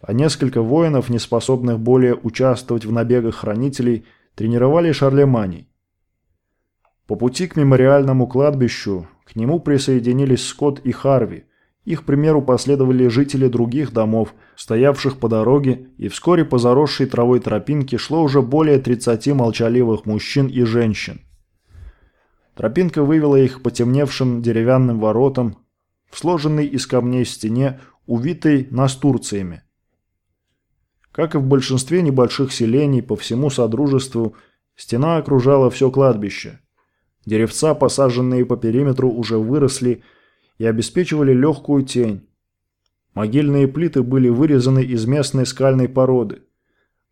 A: а несколько воинов, не способных более участвовать в набегах хранителей, тренировали шарлеманей. По пути к мемориальному кладбищу к нему присоединились Скотт и Харви. Их примеру последовали жители других домов, стоявших по дороге, и вскоре по заросшей травой тропинке шло уже более 30 молчаливых мужчин и женщин. Тропинка вывела их к потемневшим деревянным воротам, в сложенной из камней стене, увитой настурциями. Как и в большинстве небольших селений по всему Содружеству, стена окружала все кладбище. Деревца, посаженные по периметру, уже выросли и обеспечивали легкую тень. Могильные плиты были вырезаны из местной скальной породы.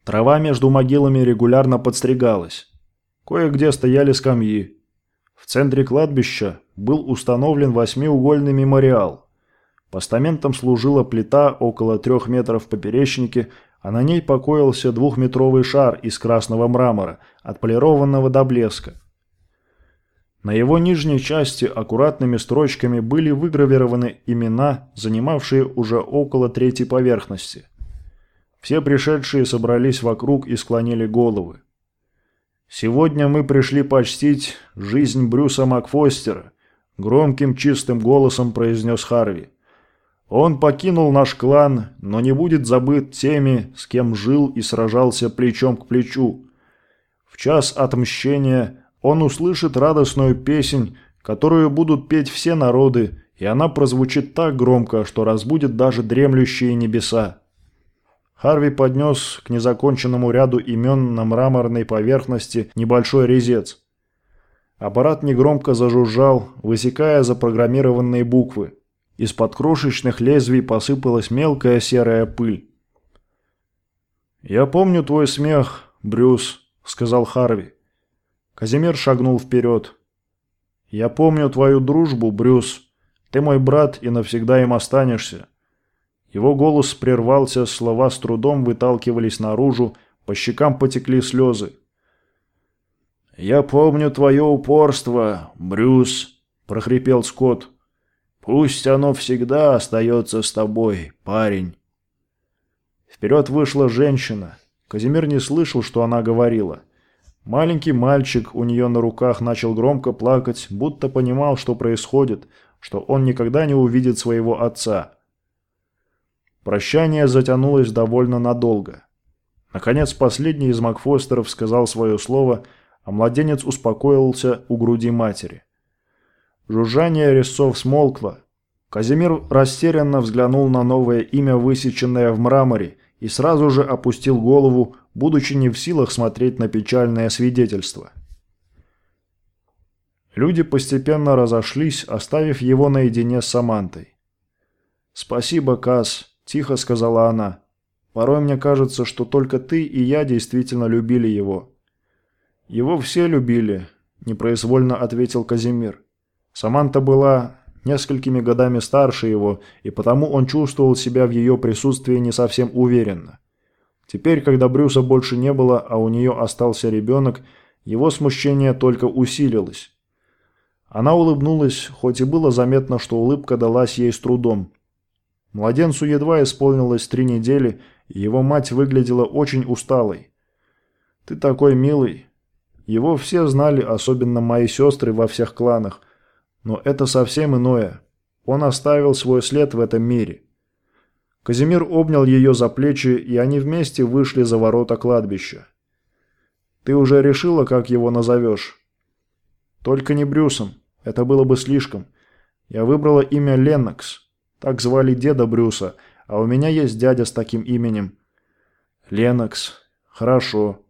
A: Трава между могилами регулярно подстригалась. Кое-где стояли скамьи. В центре кладбища был установлен восьмиугольный мемориал. Постаментом служила плита около трех метров в поперечнике, а на ней покоился двухметровый шар из красного мрамора, отполированного до блеска. На его нижней части аккуратными строчками были выгравированы имена, занимавшие уже около третьей поверхности. Все пришедшие собрались вокруг и склонили головы. «Сегодня мы пришли почтить жизнь Брюса Макфостера», громким чистым голосом произнес Харви. Он покинул наш клан, но не будет забыт теми, с кем жил и сражался плечом к плечу. В час отмщения он услышит радостную песнь, которую будут петь все народы, и она прозвучит так громко, что разбудит даже дремлющие небеса. Харви поднес к незаконченному ряду имен на мраморной поверхности небольшой резец. Аппарат негромко зажужжал, высекая запрограммированные буквы. Из-под крошечных лезвий посыпалась мелкая серая пыль. «Я помню твой смех, Брюс», — сказал Харви. Казимир шагнул вперед. «Я помню твою дружбу, Брюс. Ты мой брат и навсегда им останешься». Его голос прервался, слова с трудом выталкивались наружу, по щекам потекли слезы. «Я помню твое упорство, Брюс», — прохрипел Скотт. Пусть оно всегда остается с тобой, парень. Вперед вышла женщина. Казимир не слышал, что она говорила. Маленький мальчик у нее на руках начал громко плакать, будто понимал, что происходит, что он никогда не увидит своего отца. Прощание затянулось довольно надолго. Наконец, последний из Макфостеров сказал свое слово, а младенец успокоился у груди матери. Жужжание резцов смолкло. Казимир растерянно взглянул на новое имя, высеченное в мраморе, и сразу же опустил голову, будучи не в силах смотреть на печальное свидетельство. Люди постепенно разошлись, оставив его наедине с Самантой. «Спасибо, Кас», – тихо сказала она. «Порой мне кажется, что только ты и я действительно любили его». «Его все любили», – непроизвольно ответил Казимир. Саманта была несколькими годами старше его, и потому он чувствовал себя в ее присутствии не совсем уверенно. Теперь, когда Брюса больше не было, а у нее остался ребенок, его смущение только усилилось. Она улыбнулась, хоть и было заметно, что улыбка далась ей с трудом. Младенцу едва исполнилось три недели, и его мать выглядела очень усталой. «Ты такой милый». Его все знали, особенно мои сестры во всех кланах, но это совсем иное. Он оставил свой след в этом мире. Казимир обнял ее за плечи, и они вместе вышли за ворота кладбища. «Ты уже решила, как его назовешь?» «Только не Брюсом. Это было бы слишком. Я выбрала имя Леннокс. Так звали деда Брюса, а у меня есть дядя с таким именем». «Леннокс. Хорошо.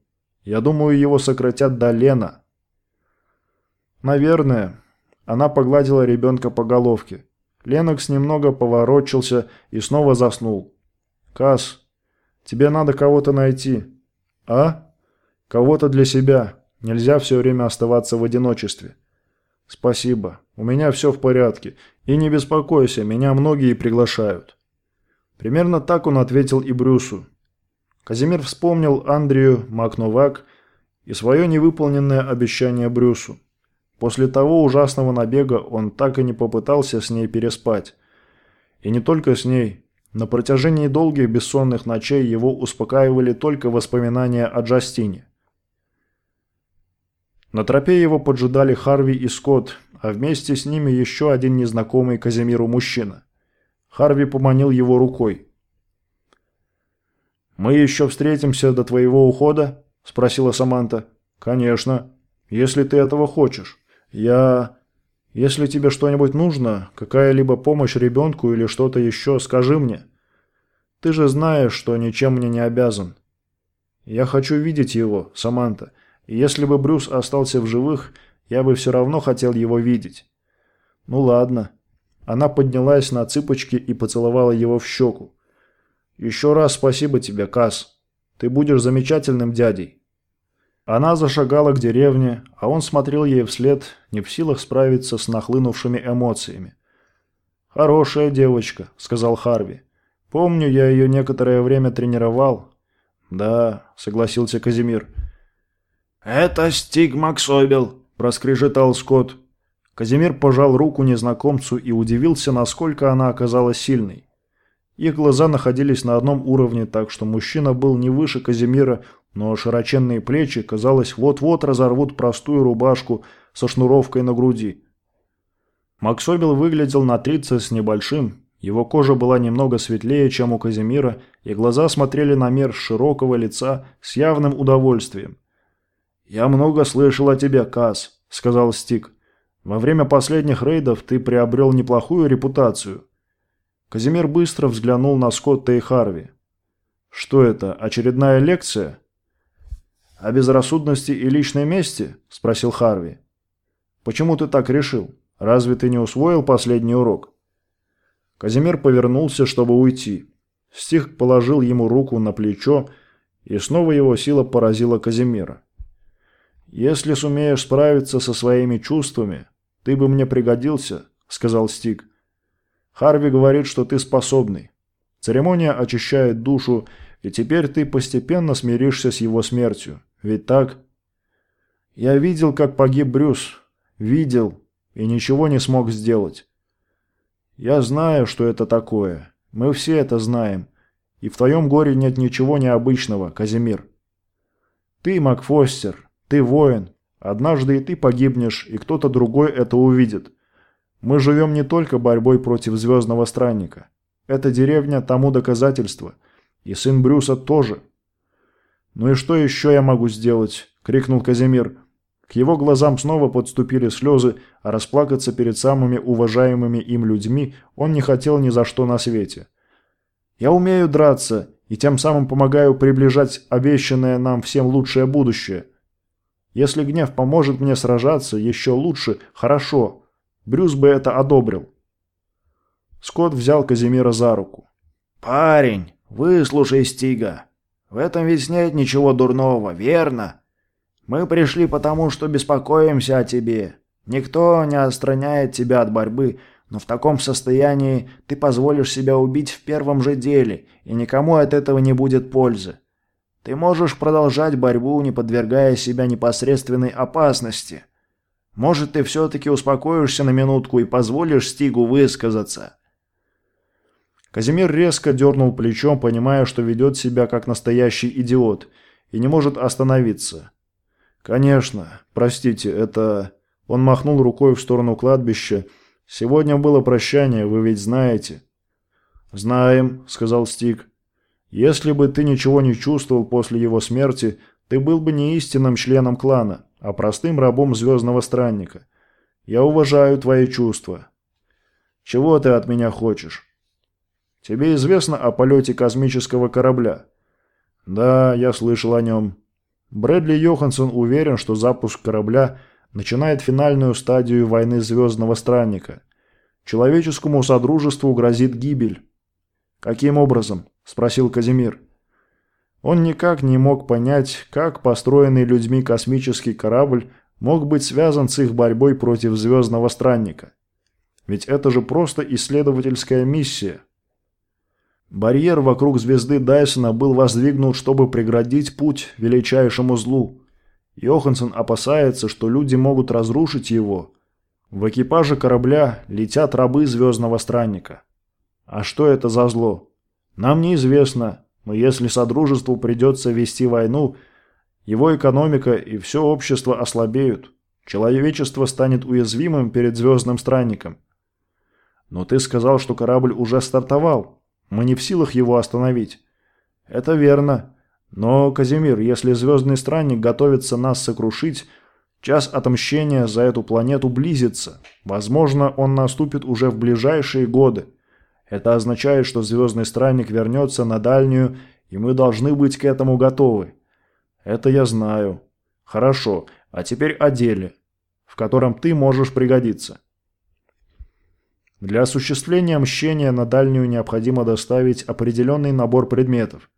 A: Я думаю, его сократят до Лена». «Наверное. Она погладила ребенка по головке. Ленокс немного поворочился и снова заснул. «Кас, тебе надо кого-то найти». «А?» Кого-то для себя. Нельзя все время оставаться в одиночестве. Спасибо. У меня все в порядке. И не беспокойся, меня многие приглашают. Примерно так он ответил и Брюсу. Казимир вспомнил Андрею Макновак и свое невыполненное обещание Брюсу. После того ужасного набега он так и не попытался с ней переспать. И не только с ней. На протяжении долгих бессонных ночей его успокаивали только воспоминания о Джастине. На тропе его поджидали Харви и Скотт, а вместе с ними еще один незнакомый Казимиру мужчина. Харви поманил его рукой. «Мы еще встретимся до твоего ухода?» – спросила Саманта. «Конечно, если ты этого хочешь». Я... Если тебе что-нибудь нужно, какая-либо помощь ребенку или что-то еще, скажи мне. Ты же знаешь, что ничем мне не обязан. Я хочу видеть его, Саманта. Если бы Брюс остался в живых, я бы все равно хотел его видеть. Ну ладно. Она поднялась на цыпочки и поцеловала его в щеку. Еще раз спасибо тебе, Кас. Ты будешь замечательным дядей. Она зашагала к деревне, а он смотрел ей вслед, не в силах справиться с нахлынувшими эмоциями. «Хорошая девочка», — сказал Харви. «Помню, я ее некоторое время тренировал». «Да», — согласился Казимир.
B: «Это Стиг Максобел», — проскрежетал Скотт.
A: Казимир пожал руку незнакомцу и удивился, насколько она оказалась сильной. Их глаза находились на одном уровне, так что мужчина был не выше Казимира, но широченные плечи, казалось, вот-вот разорвут простую рубашку со шнуровкой на груди. Максобел выглядел на 30 с небольшим, его кожа была немного светлее, чем у Казимира, и глаза смотрели на мир широкого лица с явным удовольствием. «Я много слышал о тебе, Кас», — сказал Стик. «Во время последних рейдов ты приобрел неплохую репутацию». Казимир быстро взглянул на Скотта и Харви. «Что это, очередная лекция?» «О безрассудности и личной мести?» – спросил Харви. «Почему ты так решил? Разве ты не усвоил последний урок?» Казимир повернулся, чтобы уйти. Стих положил ему руку на плечо, и снова его сила поразила Казимира. «Если сумеешь справиться со своими чувствами, ты бы мне пригодился», – сказал Стик. «Харви говорит, что ты способный. Церемония очищает душу, и теперь ты постепенно смиришься с его смертью. Ведь так? Я видел, как погиб Брюс. Видел. И ничего не смог сделать. Я знаю, что это такое. Мы все это знаем. И в твоем горе нет ничего необычного, Казимир. Ты Макфостер. Ты воин. Однажды и ты погибнешь, и кто-то другой это увидит. Мы живем не только борьбой против Звездного Странника. Эта деревня тому доказательство. И сын Брюса тоже. «Ну и что еще я могу сделать?» – крикнул Казимир. К его глазам снова подступили слезы, а расплакаться перед самыми уважаемыми им людьми он не хотел ни за что на свете. «Я умею драться, и тем самым помогаю приближать обещанное нам всем лучшее будущее. Если гнев поможет мне сражаться, еще лучше, хорошо. Брюс бы это одобрил». Скотт взял Казимира за руку.
B: «Парень, выслушай Стига. В этом ведь нет ничего дурного, верно? Мы пришли потому, что беспокоимся о тебе. Никто не отстраняет тебя от борьбы, но в таком состоянии ты позволишь себя убить в первом же деле, и никому от этого не будет пользы. Ты можешь продолжать борьбу, не подвергая себя непосредственной опасности. Может, ты все-таки успокоишься на минутку и позволишь Стигу высказаться.
A: Казимир резко дернул плечом, понимая, что ведет себя как настоящий идиот и не может остановиться. «Конечно. Простите, это...» Он махнул рукой в сторону кладбища. «Сегодня было прощание, вы ведь знаете». «Знаем», — сказал Стик. «Если бы ты ничего не чувствовал после его смерти, ты был бы не истинным членом клана, а простым рабом Звездного Странника. Я уважаю твои чувства. Чего ты от меня хочешь?» Тебе известно о полете космического корабля?» «Да, я слышал о нем». Брэдли Йоханссон уверен, что запуск корабля начинает финальную стадию войны Звездного Странника. Человеческому Содружеству грозит гибель. «Каким образом?» – спросил Казимир. Он никак не мог понять, как построенный людьми космический корабль мог быть связан с их борьбой против звездного странника. Ведь это же просто исследовательская миссия. Барьер вокруг звезды Дайсона был воздвигнут, чтобы преградить путь величайшему злу. Йоханссон опасается, что люди могут разрушить его. В экипаже корабля летят рабы звездного странника. А что это за зло? Нам неизвестно, но если Содружеству придется вести войну, его экономика и все общество ослабеют. Человечество станет уязвимым перед звездным странником. Но ты сказал, что корабль уже стартовал. Мы не в силах его остановить. Это верно. Но, Казимир, если звездный странник готовится нас сокрушить, час отмщения за эту планету близится. Возможно, он наступит уже в ближайшие годы. Это означает, что звездный странник вернется на дальнюю, и мы должны быть к этому готовы. Это я знаю. Хорошо, а теперь о деле, в котором ты можешь пригодиться. Для осуществления мщения на дальнюю необходимо доставить определенный набор предметов.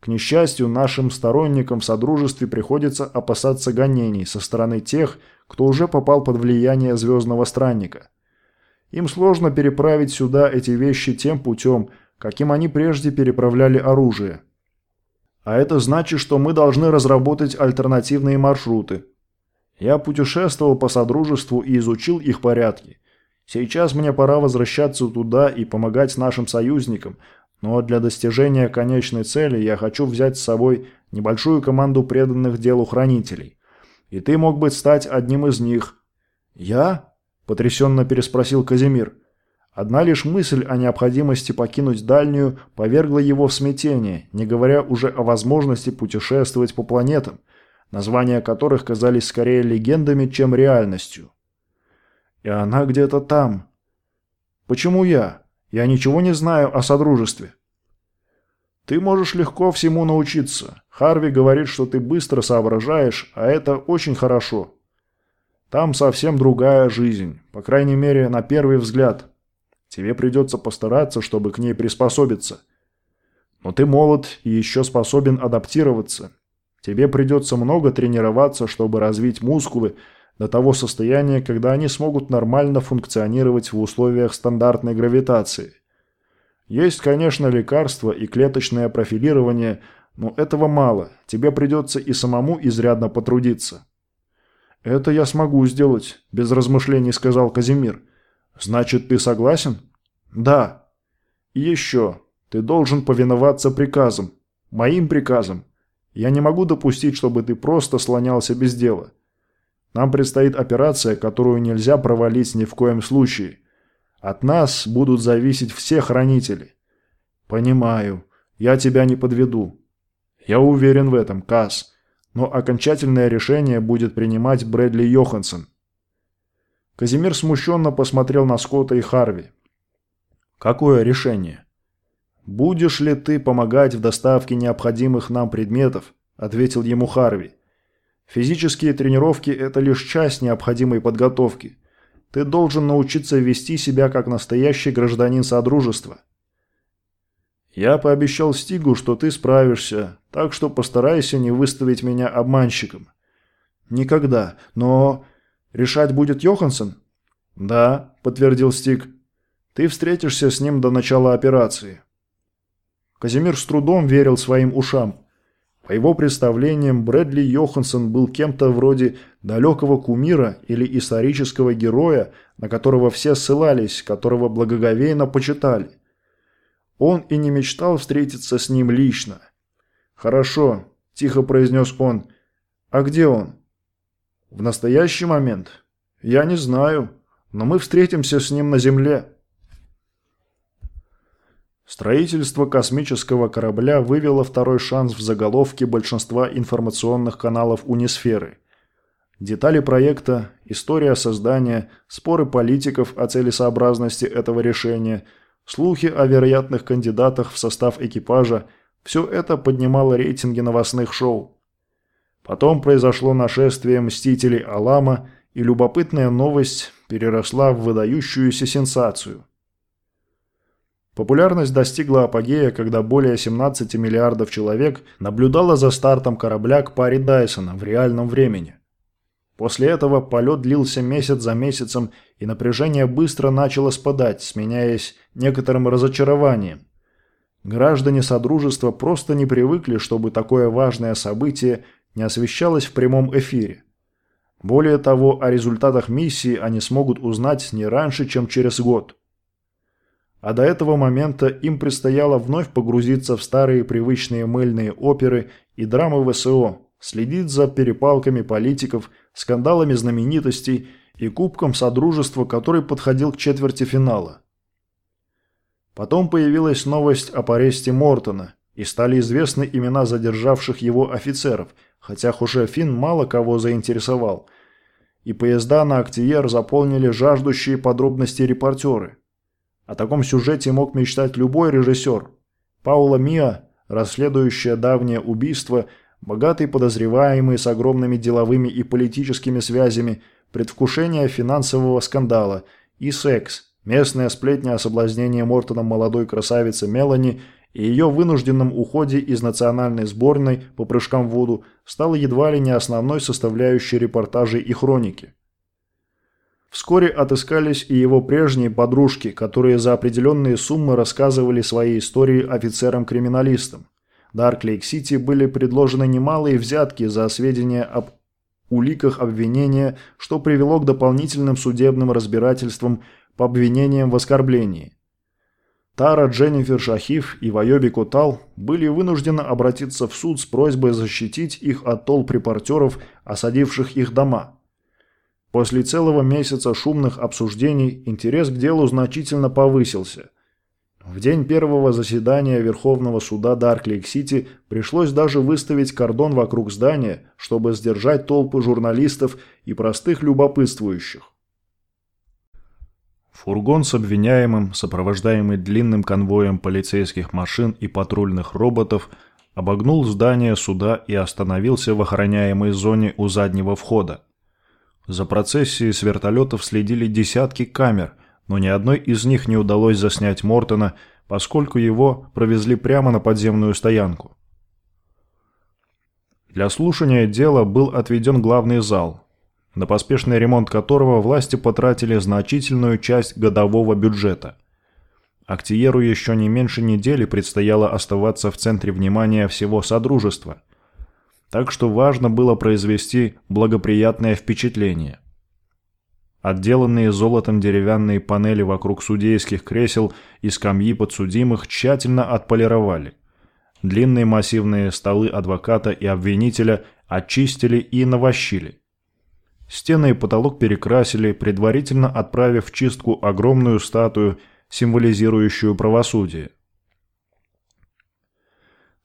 A: К несчастью, нашим сторонникам в Содружестве приходится опасаться гонений со стороны тех, кто уже попал под влияние Звездного Странника. Им сложно переправить сюда эти вещи тем путем, каким они прежде переправляли оружие. А это значит, что мы должны разработать альтернативные маршруты. Я путешествовал по Содружеству и изучил их порядки. Сейчас мне пора возвращаться туда и помогать нашим союзникам, но для достижения конечной цели я хочу взять с собой небольшую команду преданных делу хранителей. И ты мог бы стать одним из них. «Я?» – потрясенно переспросил Казимир. Одна лишь мысль о необходимости покинуть дальнюю повергла его в смятение, не говоря уже о возможности путешествовать по планетам, названия которых казались скорее легендами, чем реальностью. И она где-то там. Почему я? Я ничего не знаю о Содружестве. Ты можешь легко всему научиться. Харви говорит, что ты быстро соображаешь, а это очень хорошо. Там совсем другая жизнь, по крайней мере, на первый взгляд. Тебе придется постараться, чтобы к ней приспособиться. Но ты молод и еще способен адаптироваться. Тебе придется много тренироваться, чтобы развить мускулы, до того состояния, когда они смогут нормально функционировать в условиях стандартной гравитации. Есть, конечно, лекарства и клеточное профилирование, но этого мало, тебе придется и самому изрядно потрудиться. «Это я смогу сделать», – без размышлений сказал Казимир. «Значит, ты согласен?» «Да». «И еще, ты должен повиноваться приказам, моим приказам. Я не могу допустить, чтобы ты просто слонялся без дела. Нам предстоит операция, которую нельзя провалить ни в коем случае. От нас будут зависеть все хранители. Понимаю. Я тебя не подведу. Я уверен в этом, Касс. Но окончательное решение будет принимать Брэдли Йоханссон. Казимир смущенно посмотрел на Скотта и Харви. «Какое решение?» «Будешь ли ты помогать в доставке необходимых нам предметов?» – ответил ему Харви. Физические тренировки – это лишь часть необходимой подготовки. Ты должен научиться вести себя как настоящий гражданин Содружества. Я пообещал Стигу, что ты справишься, так что постарайся не выставить меня обманщиком. Никогда, но... Решать будет Йоханссон? Да, подтвердил Стиг. Ты встретишься с ним до начала операции. Казимир с трудом верил своим ушам. По его представлениям, Брэдли Йоханссон был кем-то вроде далекого кумира или исторического героя, на которого все ссылались, которого благоговейно почитали. Он и не мечтал встретиться с ним лично. «Хорошо», – тихо произнес он. «А где он?» «В настоящий момент?» «Я не знаю, но мы встретимся с ним на Земле». Строительство космического корабля вывело второй шанс в заголовке большинства информационных каналов Унисферы. Детали проекта, история создания, споры политиков о целесообразности этого решения, слухи о вероятных кандидатах в состав экипажа – все это поднимало рейтинги новостных шоу. Потом произошло нашествие Мстителей Алама, и любопытная новость переросла в выдающуюся сенсацию – Популярность достигла апогея, когда более 17 миллиардов человек наблюдало за стартом корабля к паре Дайсона в реальном времени. После этого полет длился месяц за месяцем, и напряжение быстро начало спадать, сменяясь некоторым разочарованием. Граждане Содружества просто не привыкли, чтобы такое важное событие не освещалось в прямом эфире. Более того, о результатах миссии они смогут узнать не раньше, чем через год. А до этого момента им предстояло вновь погрузиться в старые привычные мыльные оперы и драмы ВСО, следить за перепалками политиков, скандалами знаменитостей и кубком Содружества, который подходил к четверти финала. Потом появилась новость об аресте Мортона, и стали известны имена задержавших его офицеров, хотя Хушефин мало кого заинтересовал, и поезда на Актиер заполнили жаждущие подробностей репортеры – о таком сюжете мог мечтать любой режиссер. Паула Миа, расследующая давнее убийство, богатый подозреваемый с огромными деловыми и политическими связями, предвкушение финансового скандала и секс, местная сплетня о соблазнении Мортоном молодой красавицы Мелани и ее вынужденном уходе из национальной сборной по прыжкам в воду стала едва ли не основной составляющей репортажей и хроники. Вскоре отыскались и его прежние подружки, которые за определенные суммы рассказывали свои истории офицерам-криминалистам. Дарклейк-Сити были предложены немалые взятки за сведения об уликах обвинения, что привело к дополнительным судебным разбирательствам по обвинениям в оскорблении. Тара, Дженнифер Шахиф и Вайоби Котал были вынуждены обратиться в суд с просьбой защитить их от толп репортеров, осадивших их дома. После целого месяца шумных обсуждений интерес к делу значительно повысился. В день первого заседания Верховного суда Дарклейк-Сити пришлось даже выставить кордон вокруг здания, чтобы сдержать толпы журналистов и простых любопытствующих. Фургон с обвиняемым, сопровождаемый длинным конвоем полицейских машин и патрульных роботов, обогнул здание суда и остановился в охраняемой зоне у заднего входа. За процессией с вертолетов следили десятки камер, но ни одной из них не удалось заснять Мортона, поскольку его провезли прямо на подземную стоянку. Для слушания дела был отведен главный зал, на поспешный ремонт которого власти потратили значительную часть годового бюджета. Актиеру еще не меньше недели предстояло оставаться в центре внимания всего Содружества – так что важно было произвести благоприятное впечатление. Отделанные золотом деревянные панели вокруг судейских кресел и скамьи подсудимых тщательно отполировали. Длинные массивные столы адвоката и обвинителя очистили и навощили. Стены и потолок перекрасили, предварительно отправив в чистку огромную статую, символизирующую правосудие.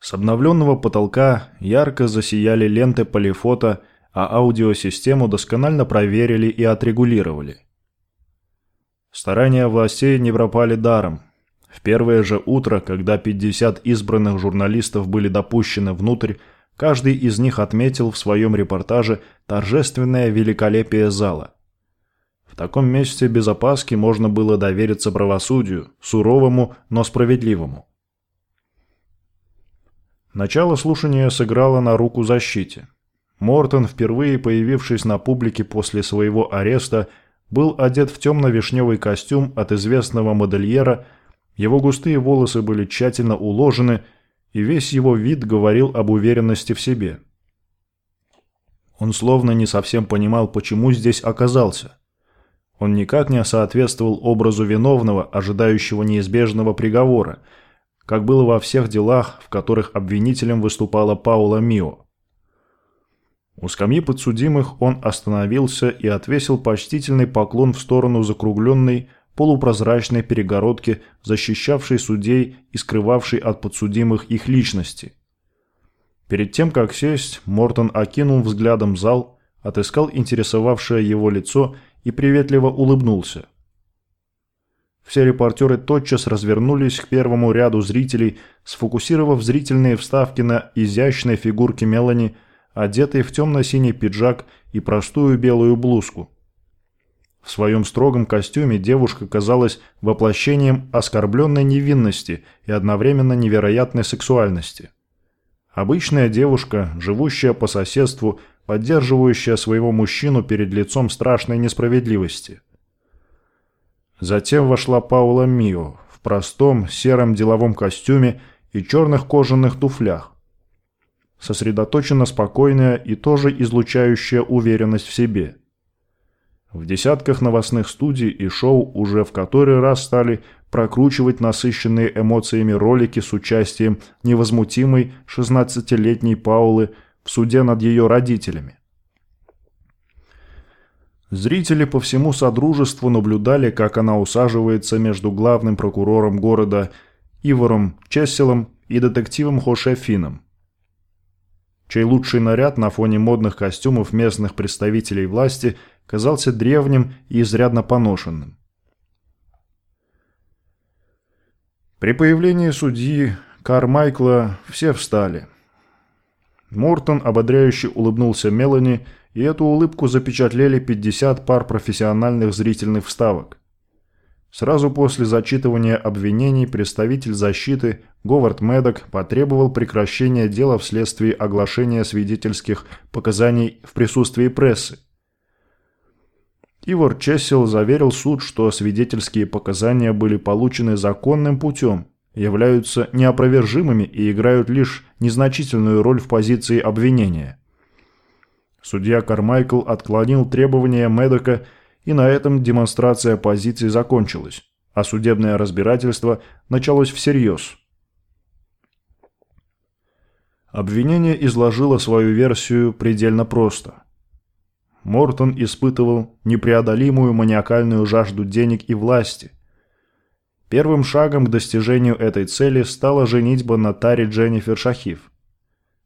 A: С обновленного потолка ярко засияли ленты полифота, а аудиосистему досконально проверили и отрегулировали. Старания властей не пропали даром. В первое же утро, когда 50 избранных журналистов были допущены внутрь, каждый из них отметил в своем репортаже торжественное великолепие зала. В таком месте без опаски можно было довериться правосудию, суровому, но справедливому. Начало слушания сыграло на руку защите. Мортон, впервые появившись на публике после своего ареста, был одет в темно-вишневый костюм от известного модельера, его густые волосы были тщательно уложены, и весь его вид говорил об уверенности в себе. Он словно не совсем понимал, почему здесь оказался. Он никак не соответствовал образу виновного, ожидающего неизбежного приговора – как было во всех делах, в которых обвинителем выступала Паула Мио. У скамьи подсудимых он остановился и отвесил почтительный поклон в сторону закругленной полупрозрачной перегородки, защищавшей судей и скрывавшей от подсудимых их личности. Перед тем, как сесть, Мортон окинул взглядом зал, отыскал интересовавшее его лицо и приветливо улыбнулся. Все репортеры тотчас развернулись к первому ряду зрителей, сфокусировав зрительные вставки на изящной фигурке Мелани, одетой в темно-синий пиджак и простую белую блузку. В своем строгом костюме девушка казалась воплощением оскорбленной невинности и одновременно невероятной сексуальности. Обычная девушка, живущая по соседству, поддерживающая своего мужчину перед лицом страшной несправедливости. Затем вошла Паула Мио в простом сером деловом костюме и черных кожаных туфлях. Сосредоточенно спокойная и тоже излучающая уверенность в себе. В десятках новостных студий и шоу уже в который раз стали прокручивать насыщенные эмоциями ролики с участием невозмутимой 16-летней Паулы в суде над ее родителями. Зрители по всему Содружеству наблюдали, как она усаживается между главным прокурором города Ивором Чесселом и детективом Хоше Фином, чей лучший наряд на фоне модных костюмов местных представителей власти казался древним и изрядно поношенным. При появлении судьи Кармайкла все встали. Мортон ободряюще улыбнулся Мелани, и эту улыбку запечатлели 50 пар профессиональных зрительных вставок. Сразу после зачитывания обвинений представитель защиты Говард Медок потребовал прекращения дела вследствие оглашения свидетельских показаний в присутствии прессы. Ивор Чесел заверил суд, что свидетельские показания были получены законным путем, являются неопровержимыми и играют лишь незначительную роль в позиции обвинения. Судья Кармайкл отклонил требования Медока, и на этом демонстрация позиции закончилась, а судебное разбирательство началось всерьез. Обвинение изложило свою версию предельно просто – Мортон испытывал непреодолимую маниакальную жажду денег и власти. Первым шагом к достижению этой цели стала женитьба на Таре Дженнифер Шахиф.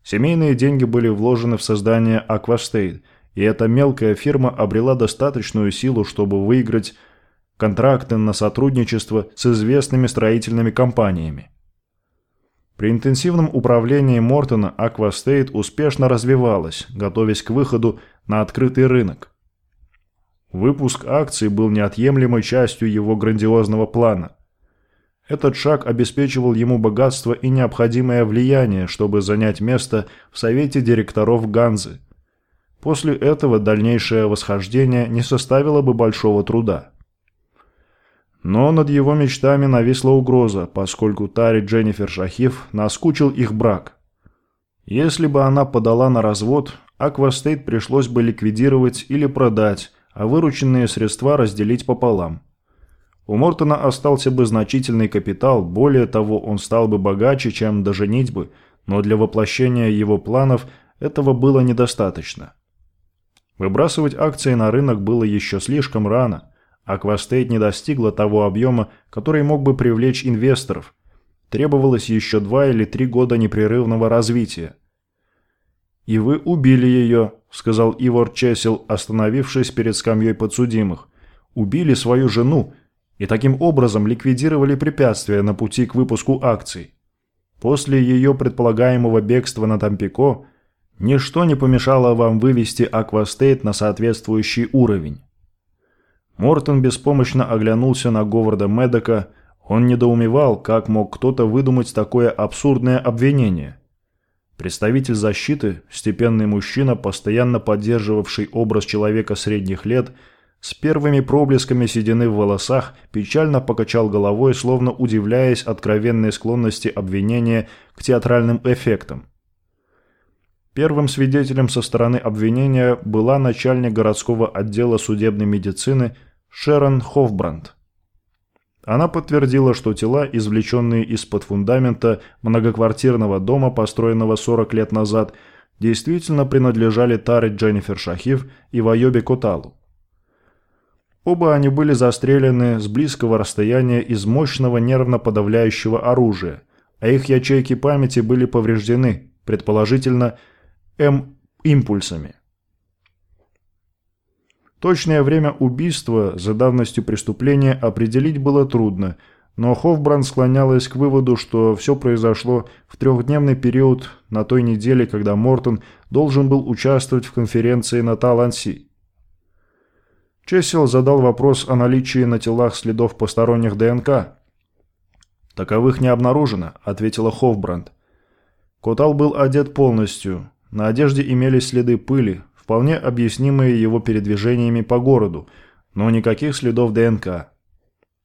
A: Семейные деньги были вложены в создание Аквастейт, и эта мелкая фирма обрела достаточную силу, чтобы выиграть контракты на сотрудничество с известными строительными компаниями. При интенсивном управлении Мортона Аквастейт успешно развивалась, готовясь к выходу на открытый рынок. Выпуск акций был неотъемлемой частью его грандиозного плана. Этот шаг обеспечивал ему богатство и необходимое влияние, чтобы занять место в совете директоров Ганзы. После этого дальнейшее восхождение не составило бы большого труда. Но над его мечтами нависла угроза, поскольку Таре Дженнифер Шахиф наскучил их брак. Если бы она подала на развод, Аквастейт пришлось бы ликвидировать или продать, а вырученные средства разделить пополам. У Мортона остался бы значительный капитал, более того, он стал бы богаче, чем до женитьбы, но для воплощения его планов этого было недостаточно. Выбрасывать акции на рынок было еще слишком рано. Аквастейт не достигла того объема, который мог бы привлечь инвесторов. Требовалось еще два или три года непрерывного развития. «И вы убили ее», — сказал Ивор Чесел, остановившись перед скамьей подсудимых. «Убили свою жену и таким образом ликвидировали препятствия на пути к выпуску акций. После ее предполагаемого бегства на Тампико ничто не помешало вам вывести Аквастейт на соответствующий уровень». Мортон беспомощно оглянулся на Говарда Медока. Он недоумевал, как мог кто-то выдумать такое абсурдное обвинение – Представитель защиты, степенный мужчина, постоянно поддерживавший образ человека средних лет, с первыми проблесками седины в волосах, печально покачал головой, словно удивляясь откровенной склонности обвинения к театральным эффектам. Первым свидетелем со стороны обвинения была начальник городского отдела судебной медицины Шерон Хофбранд. Она подтвердила, что тела, извлеченные из-под фундамента многоквартирного дома, построенного 40 лет назад, действительно принадлежали Таре Дженнифер Шахив и Вайобе Коталу. Оба они были застрелены с близкого расстояния из мощного нервно-подавляющего оружия, а их ячейки памяти были повреждены, предположительно, М-импульсами. Точное время убийства за давностью преступления определить было трудно, но Хофбранд склонялась к выводу, что все произошло в трехдневный период на той неделе, когда Мортон должен был участвовать в конференции на Таланси. Чесил задал вопрос о наличии на телах следов посторонних ДНК. «Таковых не обнаружено», — ответила Хофбранд. Котал был одет полностью. На одежде имелись следы пыли, вполне объяснимые его передвижениями по городу, но никаких следов ДНК.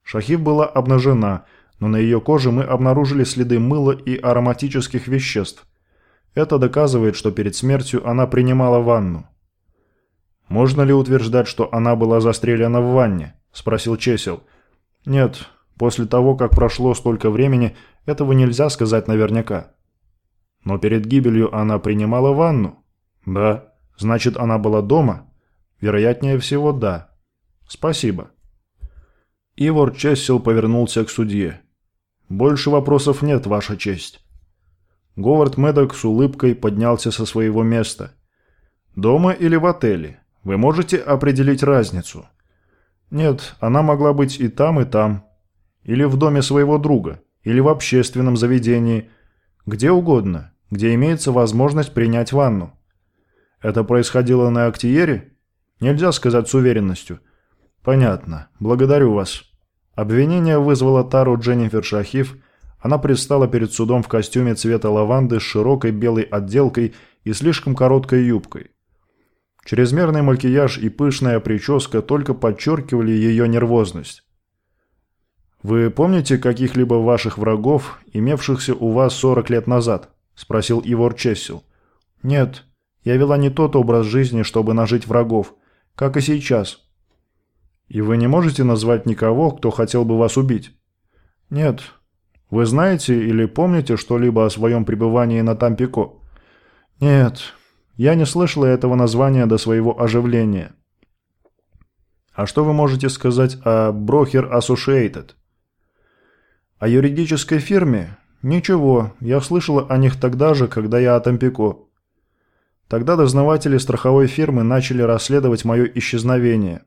A: Шахив была обнажена, но на ее коже мы обнаружили следы мыла и ароматических веществ. Это доказывает, что перед смертью она принимала ванну. «Можно ли утверждать, что она была застрелена в ванне?» – спросил Чесел. «Нет, после того, как прошло столько времени, этого нельзя сказать наверняка». Но перед гибелью она принимала ванну? Да. Значит, она была дома? Вероятнее всего, да. Спасибо. Ивор Чессел повернулся к судье. «Больше вопросов нет, Ваша честь». Говард Медок с улыбкой поднялся со своего места. «Дома или в отеле? Вы можете определить разницу?» «Нет, она могла быть и там, и там. Или в доме своего друга, или в общественном заведении. Где угодно, где имеется возможность принять ванну. Это происходило на Актиере? Нельзя сказать с уверенностью. Понятно. Благодарю вас. Обвинение вызвало Тару Дженнифер Шахив. Она предстала перед судом в костюме цвета лаванды с широкой белой отделкой и слишком короткой юбкой. Чрезмерный макияж и пышная прическа только подчеркивали ее нервозность. «Вы помните каких-либо ваших врагов, имевшихся у вас 40 лет назад?» – спросил Ивор Чессел. «Нет, я вела не тот образ жизни, чтобы нажить врагов, как и сейчас». «И вы не можете назвать никого, кто хотел бы вас убить?» «Нет. Вы знаете или помните что-либо о своем пребывании на Тампико?» «Нет. Я не слышала этого названия до своего оживления». «А что вы можете сказать о Брохер Associated?» О юридической фирме? Ничего, я слышала о них тогда же, когда я от Ампико. Тогда дознаватели страховой фирмы начали расследовать мое исчезновение.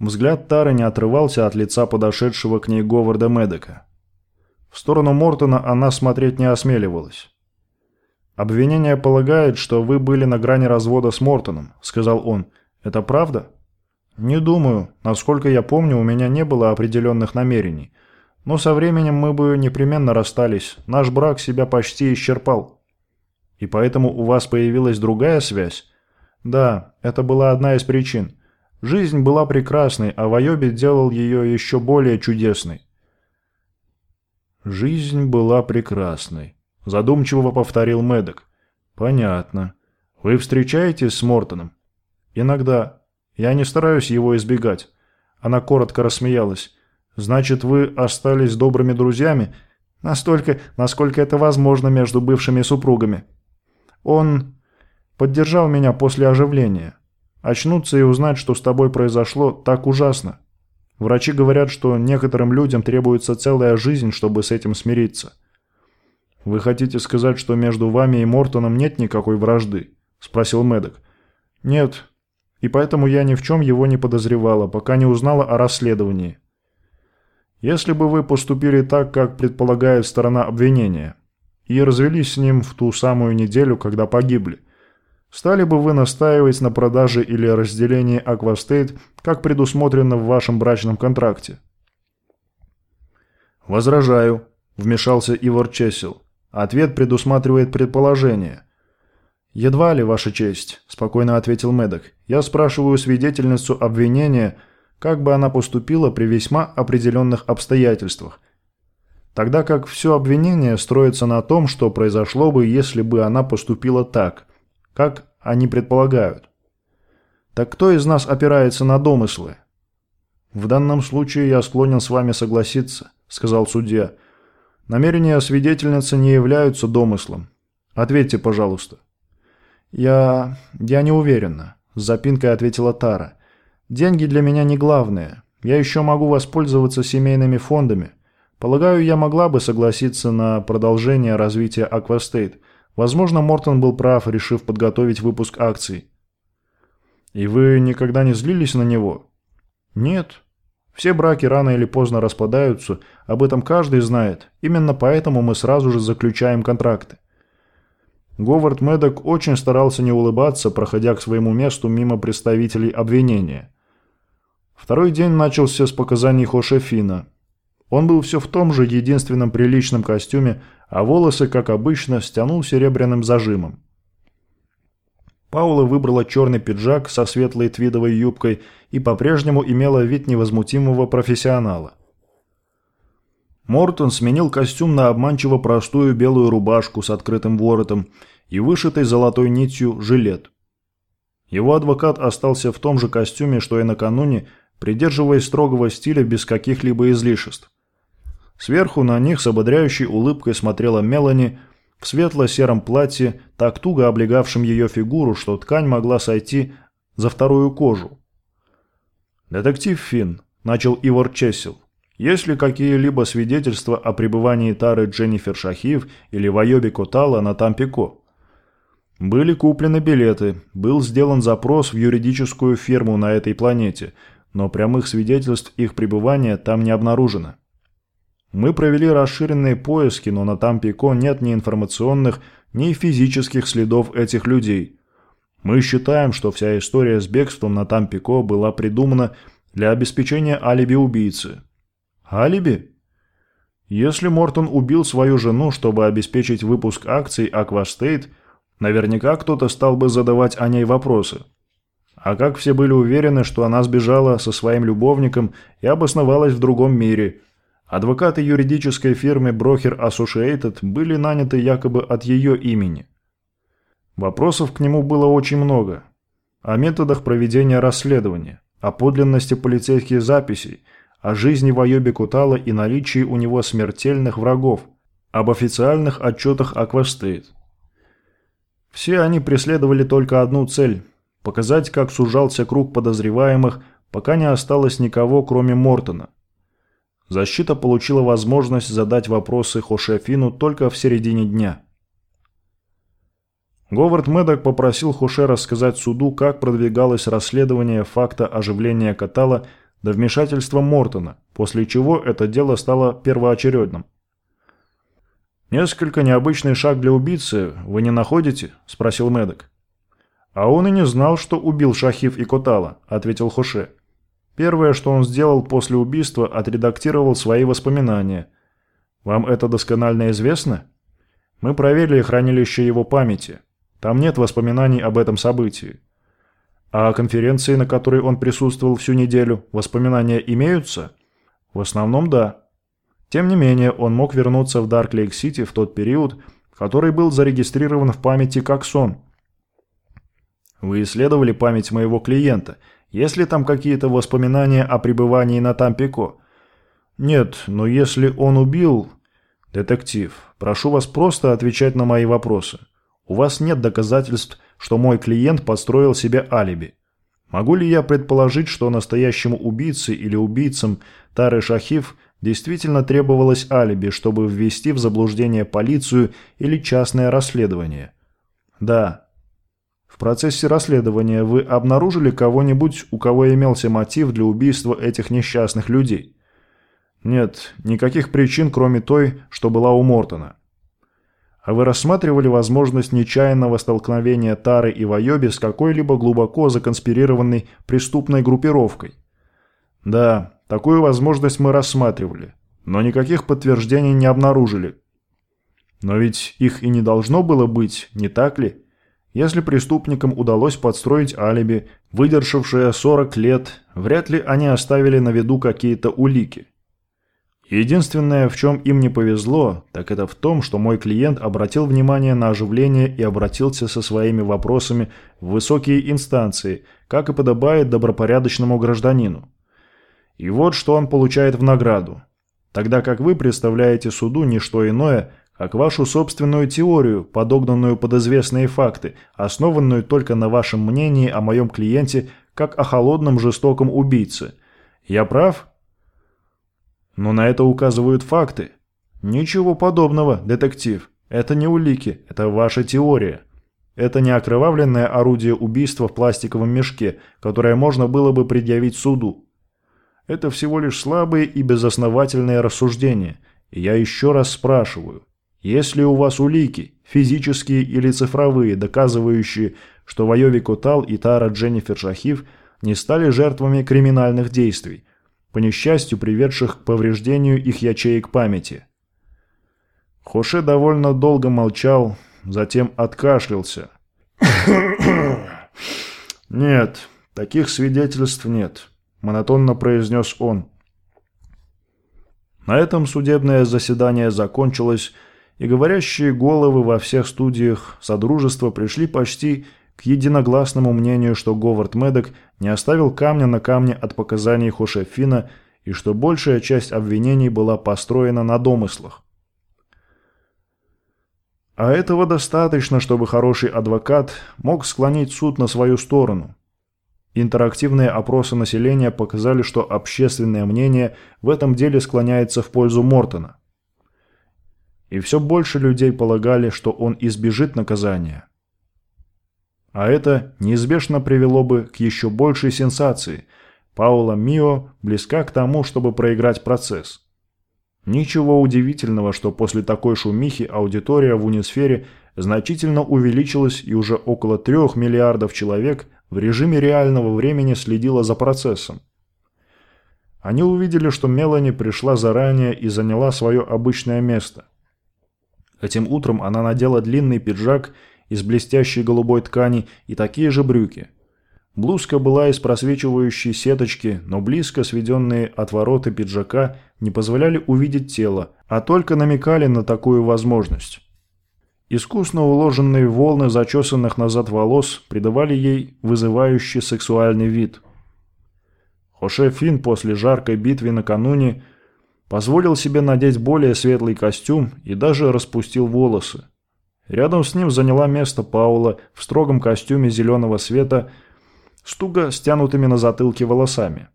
A: Взгляд Тары не отрывался от лица подошедшего к ней Говарда Медека. В сторону Мортона она смотреть не осмеливалась. «Обвинение полагает, что вы были на грани развода с Мортоном», — сказал он. «Это правда?» «Не думаю. Насколько я помню, у меня не было определенных намерений. Но со временем мы бы непременно расстались. Наш брак себя почти исчерпал. И поэтому у вас появилась другая связь? Да, это была одна из причин. Жизнь была прекрасной, а Вайоби делал ее еще более чудесной. Жизнь была прекрасной. Задумчиво повторил Медок. Понятно. Вы встречаетесь с Мортоном? Иногда. Я не стараюсь его избегать. Она коротко рассмеялась. Значит, вы остались добрыми друзьями? Настолько, насколько это возможно между бывшими супругами. Он поддержал меня после оживления. Очнуться и узнать, что с тобой произошло, так ужасно. Врачи говорят, что некоторым людям требуется целая жизнь, чтобы с этим смириться. Вы хотите сказать, что между вами и Мортоном нет никакой вражды? Спросил Медок. Нет. И поэтому я ни в чем его не подозревала, пока не узнала о расследовании. Если бы вы поступили так, как предполагает сторона обвинения, и развелись с ним в ту самую неделю, когда погибли, стали бы вы настаивать на продаже или разделении Аквастейт, как предусмотрено в вашем брачном контракте? «Возражаю», – вмешался Ивор Чесел. Ответ предусматривает предположение. «Едва ли, Ваша честь», – спокойно ответил Медок. «Я спрашиваю свидетельницу обвинения – как бы она поступила при весьма определенных обстоятельствах. Тогда как все обвинение строится на том, что произошло бы, если бы она поступила так, как они предполагают. Так кто из нас опирается на домыслы? В данном случае я склонен с вами согласиться, сказал судья. Намерения свидетельницы не являются домыслом. Ответьте, пожалуйста. Я... я не уверена, с запинкой ответила Тара. Деньги для меня не главное. Я еще могу воспользоваться семейными фондами. Полагаю, я могла бы согласиться на продолжение развития Aquastate. Возможно, Мортон был прав, решив подготовить выпуск акций. И вы никогда не злились на него? Нет. Все браки рано или поздно распадаются, об этом каждый знает. Именно поэтому мы сразу же заключаем контракты. Говард Медок очень старался не улыбаться, проходя к своему месту мимо представителей обвинения. Второй день начался с показаний Хоше Фина. Он был все в том же единственном приличном костюме, а волосы, как обычно, стянул серебряным зажимом. Паула выбрала черный пиджак со светлой твидовой юбкой и по-прежнему имела вид невозмутимого профессионала. Мортон сменил костюм на обманчиво простую белую рубашку с открытым воротом и вышитой золотой нитью жилет. Его адвокат остался в том же костюме, что и накануне, придерживаясь строгого стиля без каких-либо излишеств. Сверху на них с ободряющей улыбкой смотрела Мелани в светло-сером платье, так туго облегавшем ее фигуру, что ткань могла сойти за вторую кожу. «Детектив Финн», – начал Ивар Чесел. «Есть ли какие-либо свидетельства о пребывании Тары Дженнифер Шахив или Вайоби Котала на Тампико?» Были куплены билеты, был сделан запрос в юридическую фирму на этой планете, но прямых свидетельств их пребывания там не обнаружено. Мы провели расширенные поиски, но на Тампико нет ни информационных, ни физических следов этих людей. Мы считаем, что вся история с бегством на Тампико была придумана для обеспечения алиби убийцы. Алиби? Если Мортон убил свою жену, чтобы обеспечить выпуск акций Аквастейт, наверняка кто-то стал бы задавать о ней вопросы. А как все были уверены, что она сбежала со своим любовником и обосновалась в другом мире – Адвокаты юридической фирмы Broker Associated были наняты якобы от ее имени. Вопросов к нему было очень много. О методах проведения расследования, о подлинности полицейских записей, о жизни Вайоби Кутала и наличии у него смертельных врагов, об официальных отчетах Аквастейт. Все они преследовали только одну цель – показать, как сужался круг подозреваемых, пока не осталось никого, кроме Мортона – Защита получила возможность задать вопросы Хоше Финну только в середине дня. Говард Медок попросил Хоше рассказать суду, как продвигалось расследование факта оживления Котала до вмешательства Мортона, после чего это дело стало первоочередным. «Несколько необычный шаг для убийцы, вы не находите?» – спросил Медок. «А он и не знал, что убил Шахив и Котала», – ответил Хоше. Первое, что он сделал после убийства, отредактировал свои воспоминания. Вам это досконально известно? Мы проверили хранилище его памяти. Там нет воспоминаний об этом событии. А о конференции, на которой он присутствовал всю неделю, воспоминания имеются? В основном да. Тем не менее, он мог вернуться в Дарк-Лейк-Сити в тот период, который был зарегистрирован в памяти как сон. Вы исследовали память моего клиента – есть ли там какие-то воспоминания о пребывании на Тампико? Нет, но если он убил... Детектив, прошу вас просто отвечать на мои вопросы. У вас нет доказательств, что мой клиент построил себе алиби. Могу ли я предположить, что настоящему убийце или убийцам Тары Шахив действительно требовалось алиби, чтобы ввести в заблуждение полицию или частное расследование? Да, в процессе расследования вы обнаружили кого-нибудь, у кого имелся мотив для убийства этих несчастных людей? Нет, никаких причин, кроме той, что была у Мортона. А вы рассматривали возможность нечаянного столкновения Тары и Вайоби с какой-либо глубоко законспирированной преступной группировкой? Да, такую возможность мы рассматривали, но никаких подтверждений не обнаружили. Но ведь их и не должно было быть, не так ли? Если преступникам удалось подстроить алиби, выдержавшее 40 лет, вряд ли они оставили на виду какие-то улики. Единственное, в чем им не повезло, так это в том, что мой клиент обратил внимание на оживление и обратился со своими вопросами в высокие инстанции, как и подобает добропорядочному гражданину. И вот что он получает в награду. Тогда как вы представляете суду не что иное, как вашу собственную теорию, подогнанную под известные факты, основанную только на вашем мнении о моем клиенте как о холодном жестоком убийце. Я прав? Но на это указывают факты. Ничего подобного, детектив. Это не улики, это ваша теория. Это не окровавленное орудие убийства в пластиковом мешке, которое можно было бы предъявить суду. Это всего лишь слабые и безосновательные рассуждения. И я еще раз спрашиваю, если у вас улики, физические или цифровые, доказывающие, что Вайови Котал и Тара Дженнифер Шахив не стали жертвами криминальных действий, по несчастью приведших к повреждению их ячеек памяти. Хоше довольно долго молчал, затем откашлялся. «Нет, таких свидетельств нет», – монотонно произнес он. На этом судебное заседание закончилось, и говорящие головы во всех студиях Содружества пришли почти к единогласному мнению, что Говард Медок не оставил камня на камне от показаний Хошефина и что большая часть обвинений была построена на домыслах. А этого достаточно, чтобы хороший адвокат мог склонить суд на свою сторону. Интерактивные опросы населения показали, что общественное мнение в этом деле склоняется в пользу Мортона. И все больше людей полагали, что он избежит наказания. А это неизбежно привело бы к еще большей сенсации. Паула Мио близка к тому, чтобы проиграть процесс. Ничего удивительного, что после такой шумихи аудитория в Унисфере значительно увеличилась и уже около трех миллиардов человек в режиме реального времени следила за процессом. Они увидели, что Мелани пришла заранее и заняла свое обычное место. Этим утром она надела длинный пиджак из блестящей голубой ткани и такие же брюки – Блузка была из просвечивающей сеточки, но близко сведенные отвороты пиджака не позволяли увидеть тело, а только намекали на такую возможность. Искусно уложенные волны зачесанных назад волос придавали ей вызывающий сексуальный вид. Хоше Фин после жаркой битвы накануне позволил себе надеть более светлый костюм и даже распустил волосы. Рядом с ним заняла место Паула в строгом костюме зеленого цвета с стянутыми на затылке волосами.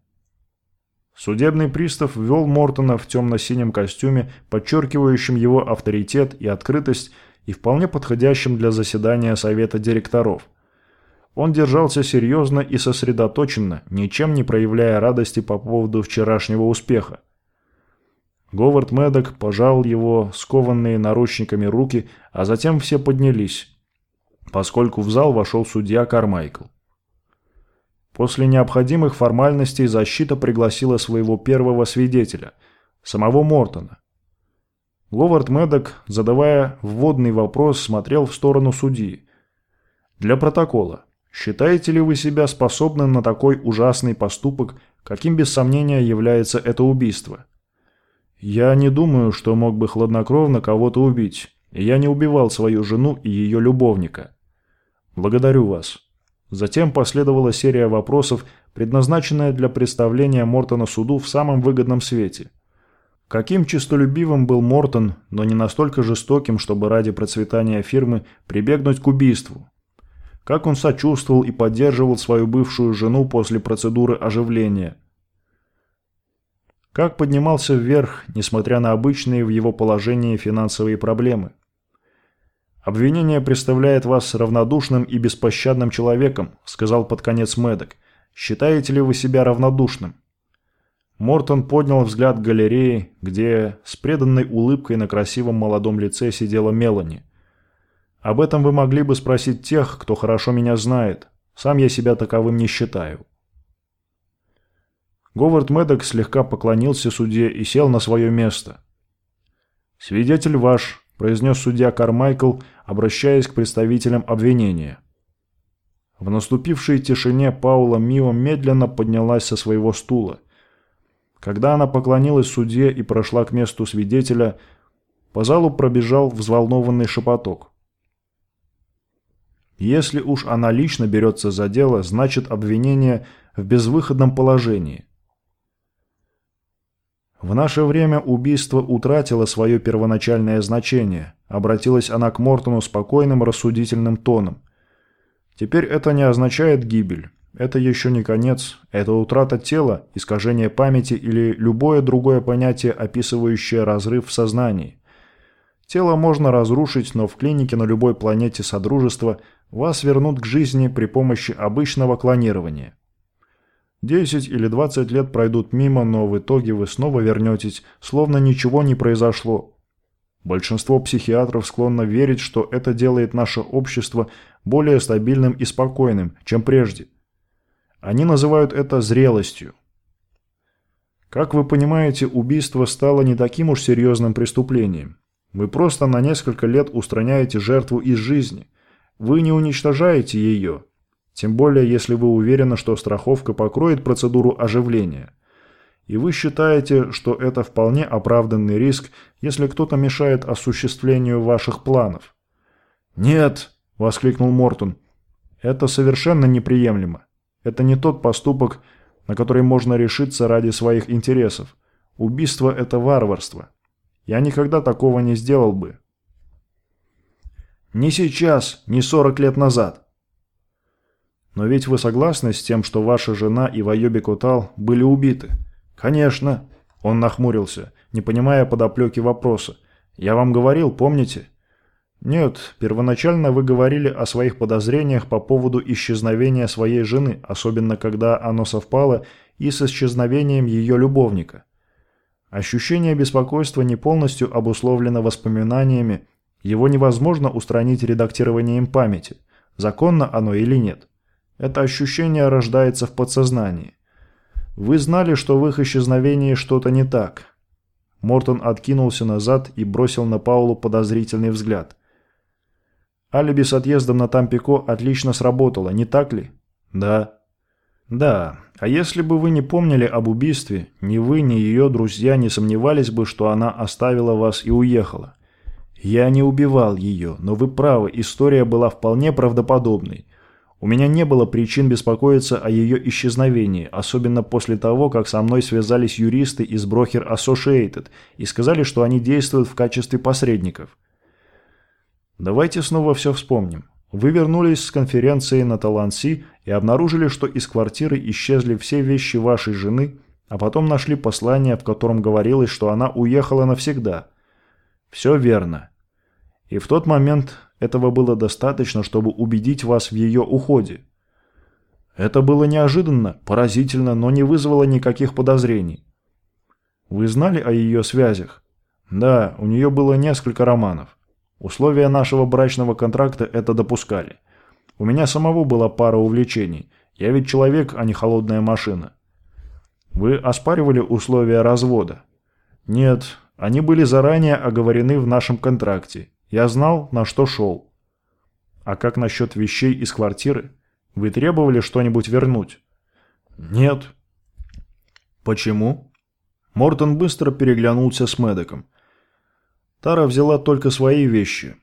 A: Судебный пристав ввел Мортона в темно-синем костюме, подчеркивающем его авторитет и открытость и вполне подходящим для заседания совета директоров. Он держался серьезно и сосредоточенно, ничем не проявляя радости по поводу вчерашнего успеха. Говард Медок пожал его скованные наручниками руки, а затем все поднялись, поскольку в зал вошел судья Кармайкл. После необходимых формальностей защита пригласила своего первого свидетеля, самого Мортона. Говард Медок, задавая вводный вопрос, смотрел в сторону судьи. «Для протокола. Считаете ли вы себя способным на такой ужасный поступок, каким без сомнения является это убийство?» «Я не думаю, что мог бы хладнокровно кого-то убить. Я не убивал свою жену и ее любовника. Благодарю вас». Затем последовала серия вопросов, предназначенная для представления Мортона суду в самом выгодном свете. Каким честолюбивым был Мортон, но не настолько жестоким, чтобы ради процветания фирмы прибегнуть к убийству? Как он сочувствовал и поддерживал свою бывшую жену после процедуры оживления? Как поднимался вверх, несмотря на обычные в его положении финансовые проблемы? «Обвинение представляет вас равнодушным и беспощадным человеком», сказал под конец Мэддок. «Считаете ли вы себя равнодушным?» Мортон поднял взгляд к галереи, где с преданной улыбкой на красивом молодом лице сидела Мелани. «Об этом вы могли бы спросить тех, кто хорошо меня знает. Сам я себя таковым не считаю». Говард Мэддок слегка поклонился судье и сел на свое место. «Свидетель ваш», – произнес судья Кармайкл, обращаясь к представителям обвинения. В наступившей тишине Паула Мио медленно поднялась со своего стула. Когда она поклонилась судье и прошла к месту свидетеля, по залу пробежал взволнованный шепоток. Если уж она лично берется за дело, значит обвинение в безвыходном положении. В наше время убийство утратило свое первоначальное значение. Обратилась она к Мортону спокойным, рассудительным тоном. Теперь это не означает гибель. Это еще не конец. Это утрата тела, искажение памяти или любое другое понятие, описывающее разрыв в сознании. Тело можно разрушить, но в клинике на любой планете Содружества вас вернут к жизни при помощи обычного клонирования. 10 или 20 лет пройдут мимо, но в итоге вы снова вернетесь, словно ничего не произошло. Большинство психиатров склонно верить, что это делает наше общество более стабильным и спокойным, чем прежде. Они называют это зрелостью. Как вы понимаете, убийство стало не таким уж серьезным преступлением. Вы просто на несколько лет устраняете жертву из жизни. Вы не уничтожаете ее. Тем более, если вы уверены, что страховка покроет процедуру оживления. И вы считаете, что это вполне оправданный риск, если кто-то мешает осуществлению ваших планов. «Нет!» – воскликнул Мортон. «Это совершенно неприемлемо. Это не тот поступок, на который можно решиться ради своих интересов. Убийство – это варварство. Я никогда такого не сделал бы. Ни сейчас, ни 40 лет назад. Но ведь вы согласны с тем, что ваша жена и Вайоби Кутал были убиты? Конечно. Он нахмурился, не понимая подоплеки вопроса. Я вам говорил, помните? Нет, первоначально вы говорили о своих подозрениях по поводу исчезновения своей жены, особенно когда оно совпало и с исчезновением ее любовника. Ощущение беспокойства не полностью обусловлено воспоминаниями, его невозможно устранить редактированием памяти, законно оно или нет. Это ощущение рождается в подсознании. Вы знали, что в их исчезновении что-то не так. Мортон откинулся назад и бросил на Паулу подозрительный взгляд. Алиби с отъездом на Тампико отлично сработало, не так ли? Да. Да, а если бы вы не помнили об убийстве, ни вы, ни ее друзья не сомневались бы, что она оставила вас и уехала. Я не убивал ее, но вы правы, история была вполне правдоподобной. У меня не было причин беспокоиться о ее исчезновении, особенно после того, как со мной связались юристы из Broker Associated и сказали, что они действуют в качестве посредников. Давайте снова все вспомним. Вы вернулись с конференции на Таланси и обнаружили, что из квартиры исчезли все вещи вашей жены, а потом нашли послание, в котором говорилось, что она уехала навсегда. Все верно. И в тот момент этого было достаточно, чтобы убедить вас в ее уходе. Это было неожиданно, поразительно, но не вызвало никаких подозрений. Вы знали о ее связях? Да, у нее было несколько романов. Условия нашего брачного контракта это допускали. У меня самого была пара увлечений. Я ведь человек, а не холодная машина. Вы оспаривали условия развода? Нет, они были заранее оговорены в нашем контракте. Я знал, на что шел. А как насчет вещей из квартиры? Вы требовали что-нибудь вернуть? Нет. Почему? Мортон быстро переглянулся с Медоком. Тара взяла только свои вещи.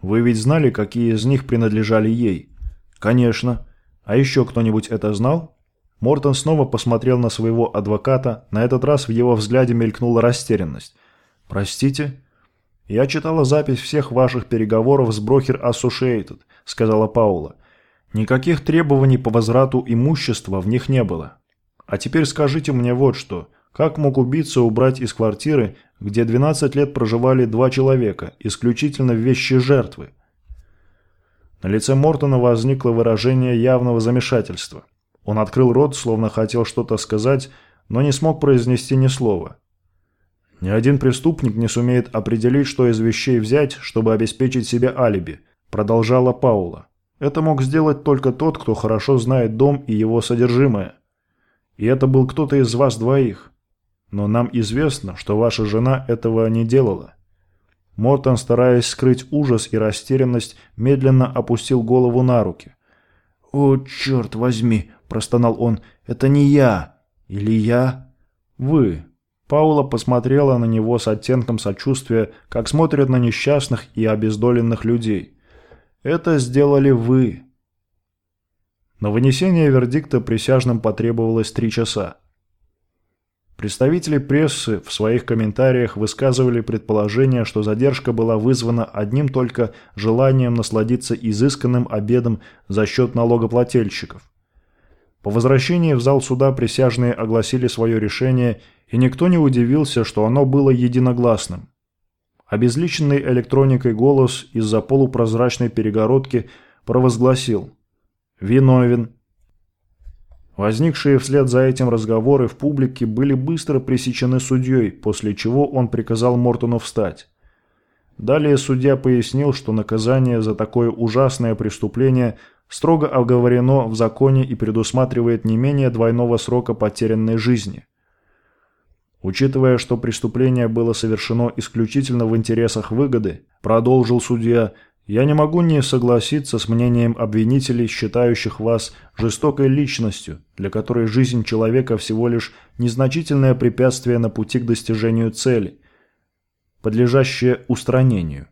A: Вы ведь знали, какие из них принадлежали ей? Конечно. А еще кто-нибудь это знал? Мортон снова посмотрел на своего адвоката, на этот раз в его взгляде мелькнула растерянность. «Простите?» «Я читала запись всех ваших переговоров с Брокер Associated», — сказала Паула. «Никаких требований по возврату имущества в них не было. А теперь скажите мне вот что. Как мог убийца убрать из квартиры, где 12 лет проживали два человека, исключительно вещи жертвы? На лице Мортона возникло выражение явного замешательства. Он открыл рот, словно хотел что-то сказать, но не смог произнести ни слова. Ни один преступник не сумеет определить, что из вещей взять, чтобы обеспечить себе алиби, продолжала Паула. Это мог сделать только тот, кто хорошо знает дом и его содержимое. И это был кто-то из вас двоих. Но нам известно, что ваша жена этого не делала». Мортон, стараясь скрыть ужас и растерянность, медленно опустил голову на руки. «О, черт возьми!» – простонал он. «Это не я! Или я?» «Вы!» Паула посмотрела на него с оттенком сочувствия, как смотрят на несчастных и обездоленных людей. «Это сделали вы!» На вынесение вердикта присяжным потребовалось три часа. Представители прессы в своих комментариях высказывали предположение, что задержка была вызвана одним только желанием насладиться изысканным обедом за счет налогоплательщиков. По возвращении в зал суда присяжные огласили свое решение, и никто не удивился, что оно было единогласным. Обезличенный электроникой голос из-за полупрозрачной перегородки провозгласил «Виновен, Возникшие вслед за этим разговоры в публике были быстро пресечены судьей, после чего он приказал Мортону встать. Далее судья пояснил, что наказание за такое ужасное преступление строго оговорено в законе и предусматривает не менее двойного срока потерянной жизни. Учитывая, что преступление было совершено исключительно в интересах выгоды, продолжил судья, я не могу не согласиться с мнением обвинителей, считающих вас жестокой личностью, для которой жизнь человека всего лишь незначительное препятствие на пути к достижению цели, подлежащее устранению.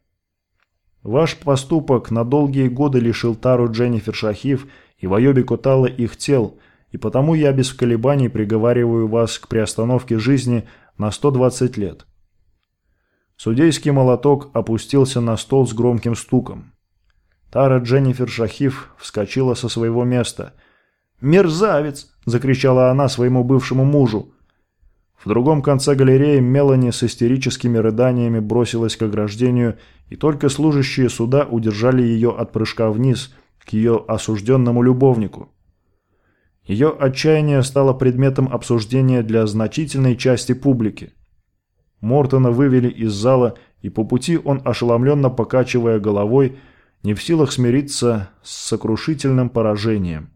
A: Ваш поступок на долгие годы лишил Тару Дженнифер Шахив и Вайоби Котала их тел, и потому я без колебаний приговариваю вас к приостановке жизни на 120 лет. Судейский молоток опустился на стол с громким стуком. Тара Дженнифер Шахив вскочила со своего места. «Мерзавец!» – закричала она своему бывшему мужу. В другом конце галереи Мелани с истерическими рыданиями бросилась к ограждению, и только служащие суда удержали ее от прыжка вниз, к ее осужденному любовнику. Ее отчаяние стало предметом обсуждения для значительной части публики. Мортона вывели из зала, и по пути он, ошеломленно покачивая головой, не в силах смириться с сокрушительным поражением.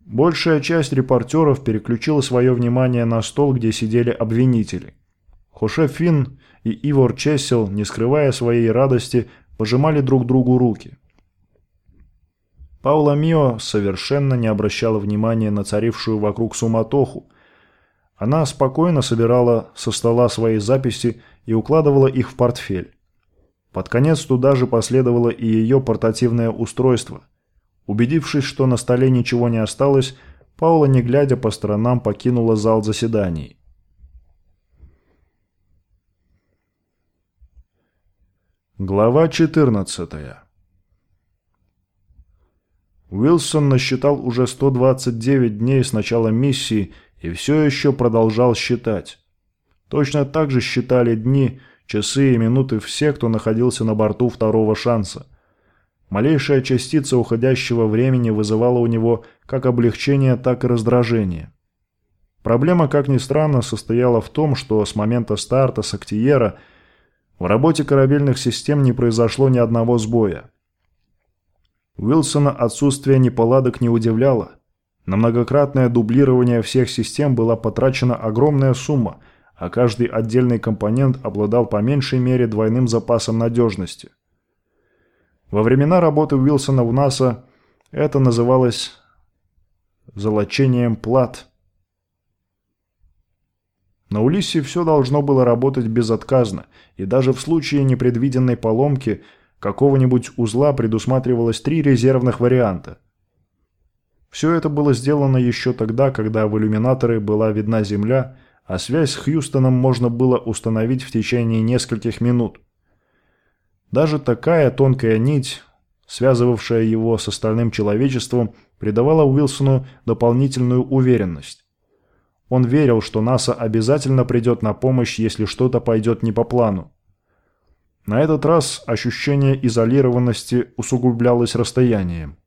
A: Большая часть репортеров переключила свое внимание на стол, где сидели обвинители. Хоше Финн и Ивор Чесел, не скрывая своей радости, пожимали друг другу руки. Паула Мио совершенно не обращала внимания на царившую вокруг суматоху. Она спокойно собирала со стола свои записи и укладывала их в портфель. Под конец туда же последовало и ее портативное устройство – Убедившись, что на столе ничего не осталось, Паула, не глядя по сторонам, покинула зал заседаний. Глава 14 Уилсон насчитал уже 129 дней с начала миссии и все еще продолжал считать. Точно так же считали дни, часы и минуты все, кто находился на борту второго шанса. Малейшая частица уходящего времени вызывала у него как облегчение, так и раздражение. Проблема, как ни странно, состояла в том, что с момента старта Сактиера в работе корабельных систем не произошло ни одного сбоя. Уилсона отсутствие неполадок не удивляло. На многократное дублирование всех систем была потрачена огромная сумма, а каждый отдельный компонент обладал по меньшей мере двойным запасом надежности – во времена работы Уилсона в НАСА это называлось «золочением плат». На Улиссе все должно было работать безотказно, и даже в случае непредвиденной поломки какого-нибудь узла предусматривалось три резервных варианта. Все это было сделано еще тогда, когда в иллюминаторы была видна Земля, а связь с Хьюстоном можно было установить в течение нескольких минут. Даже такая тонкая нить, связывавшая его с остальным человечеством, придавала Уилсону дополнительную уверенность. Он верил, что НАСА обязательно придет на помощь, если что-то пойдет не по плану. На этот раз ощущение изолированности усугублялось расстоянием.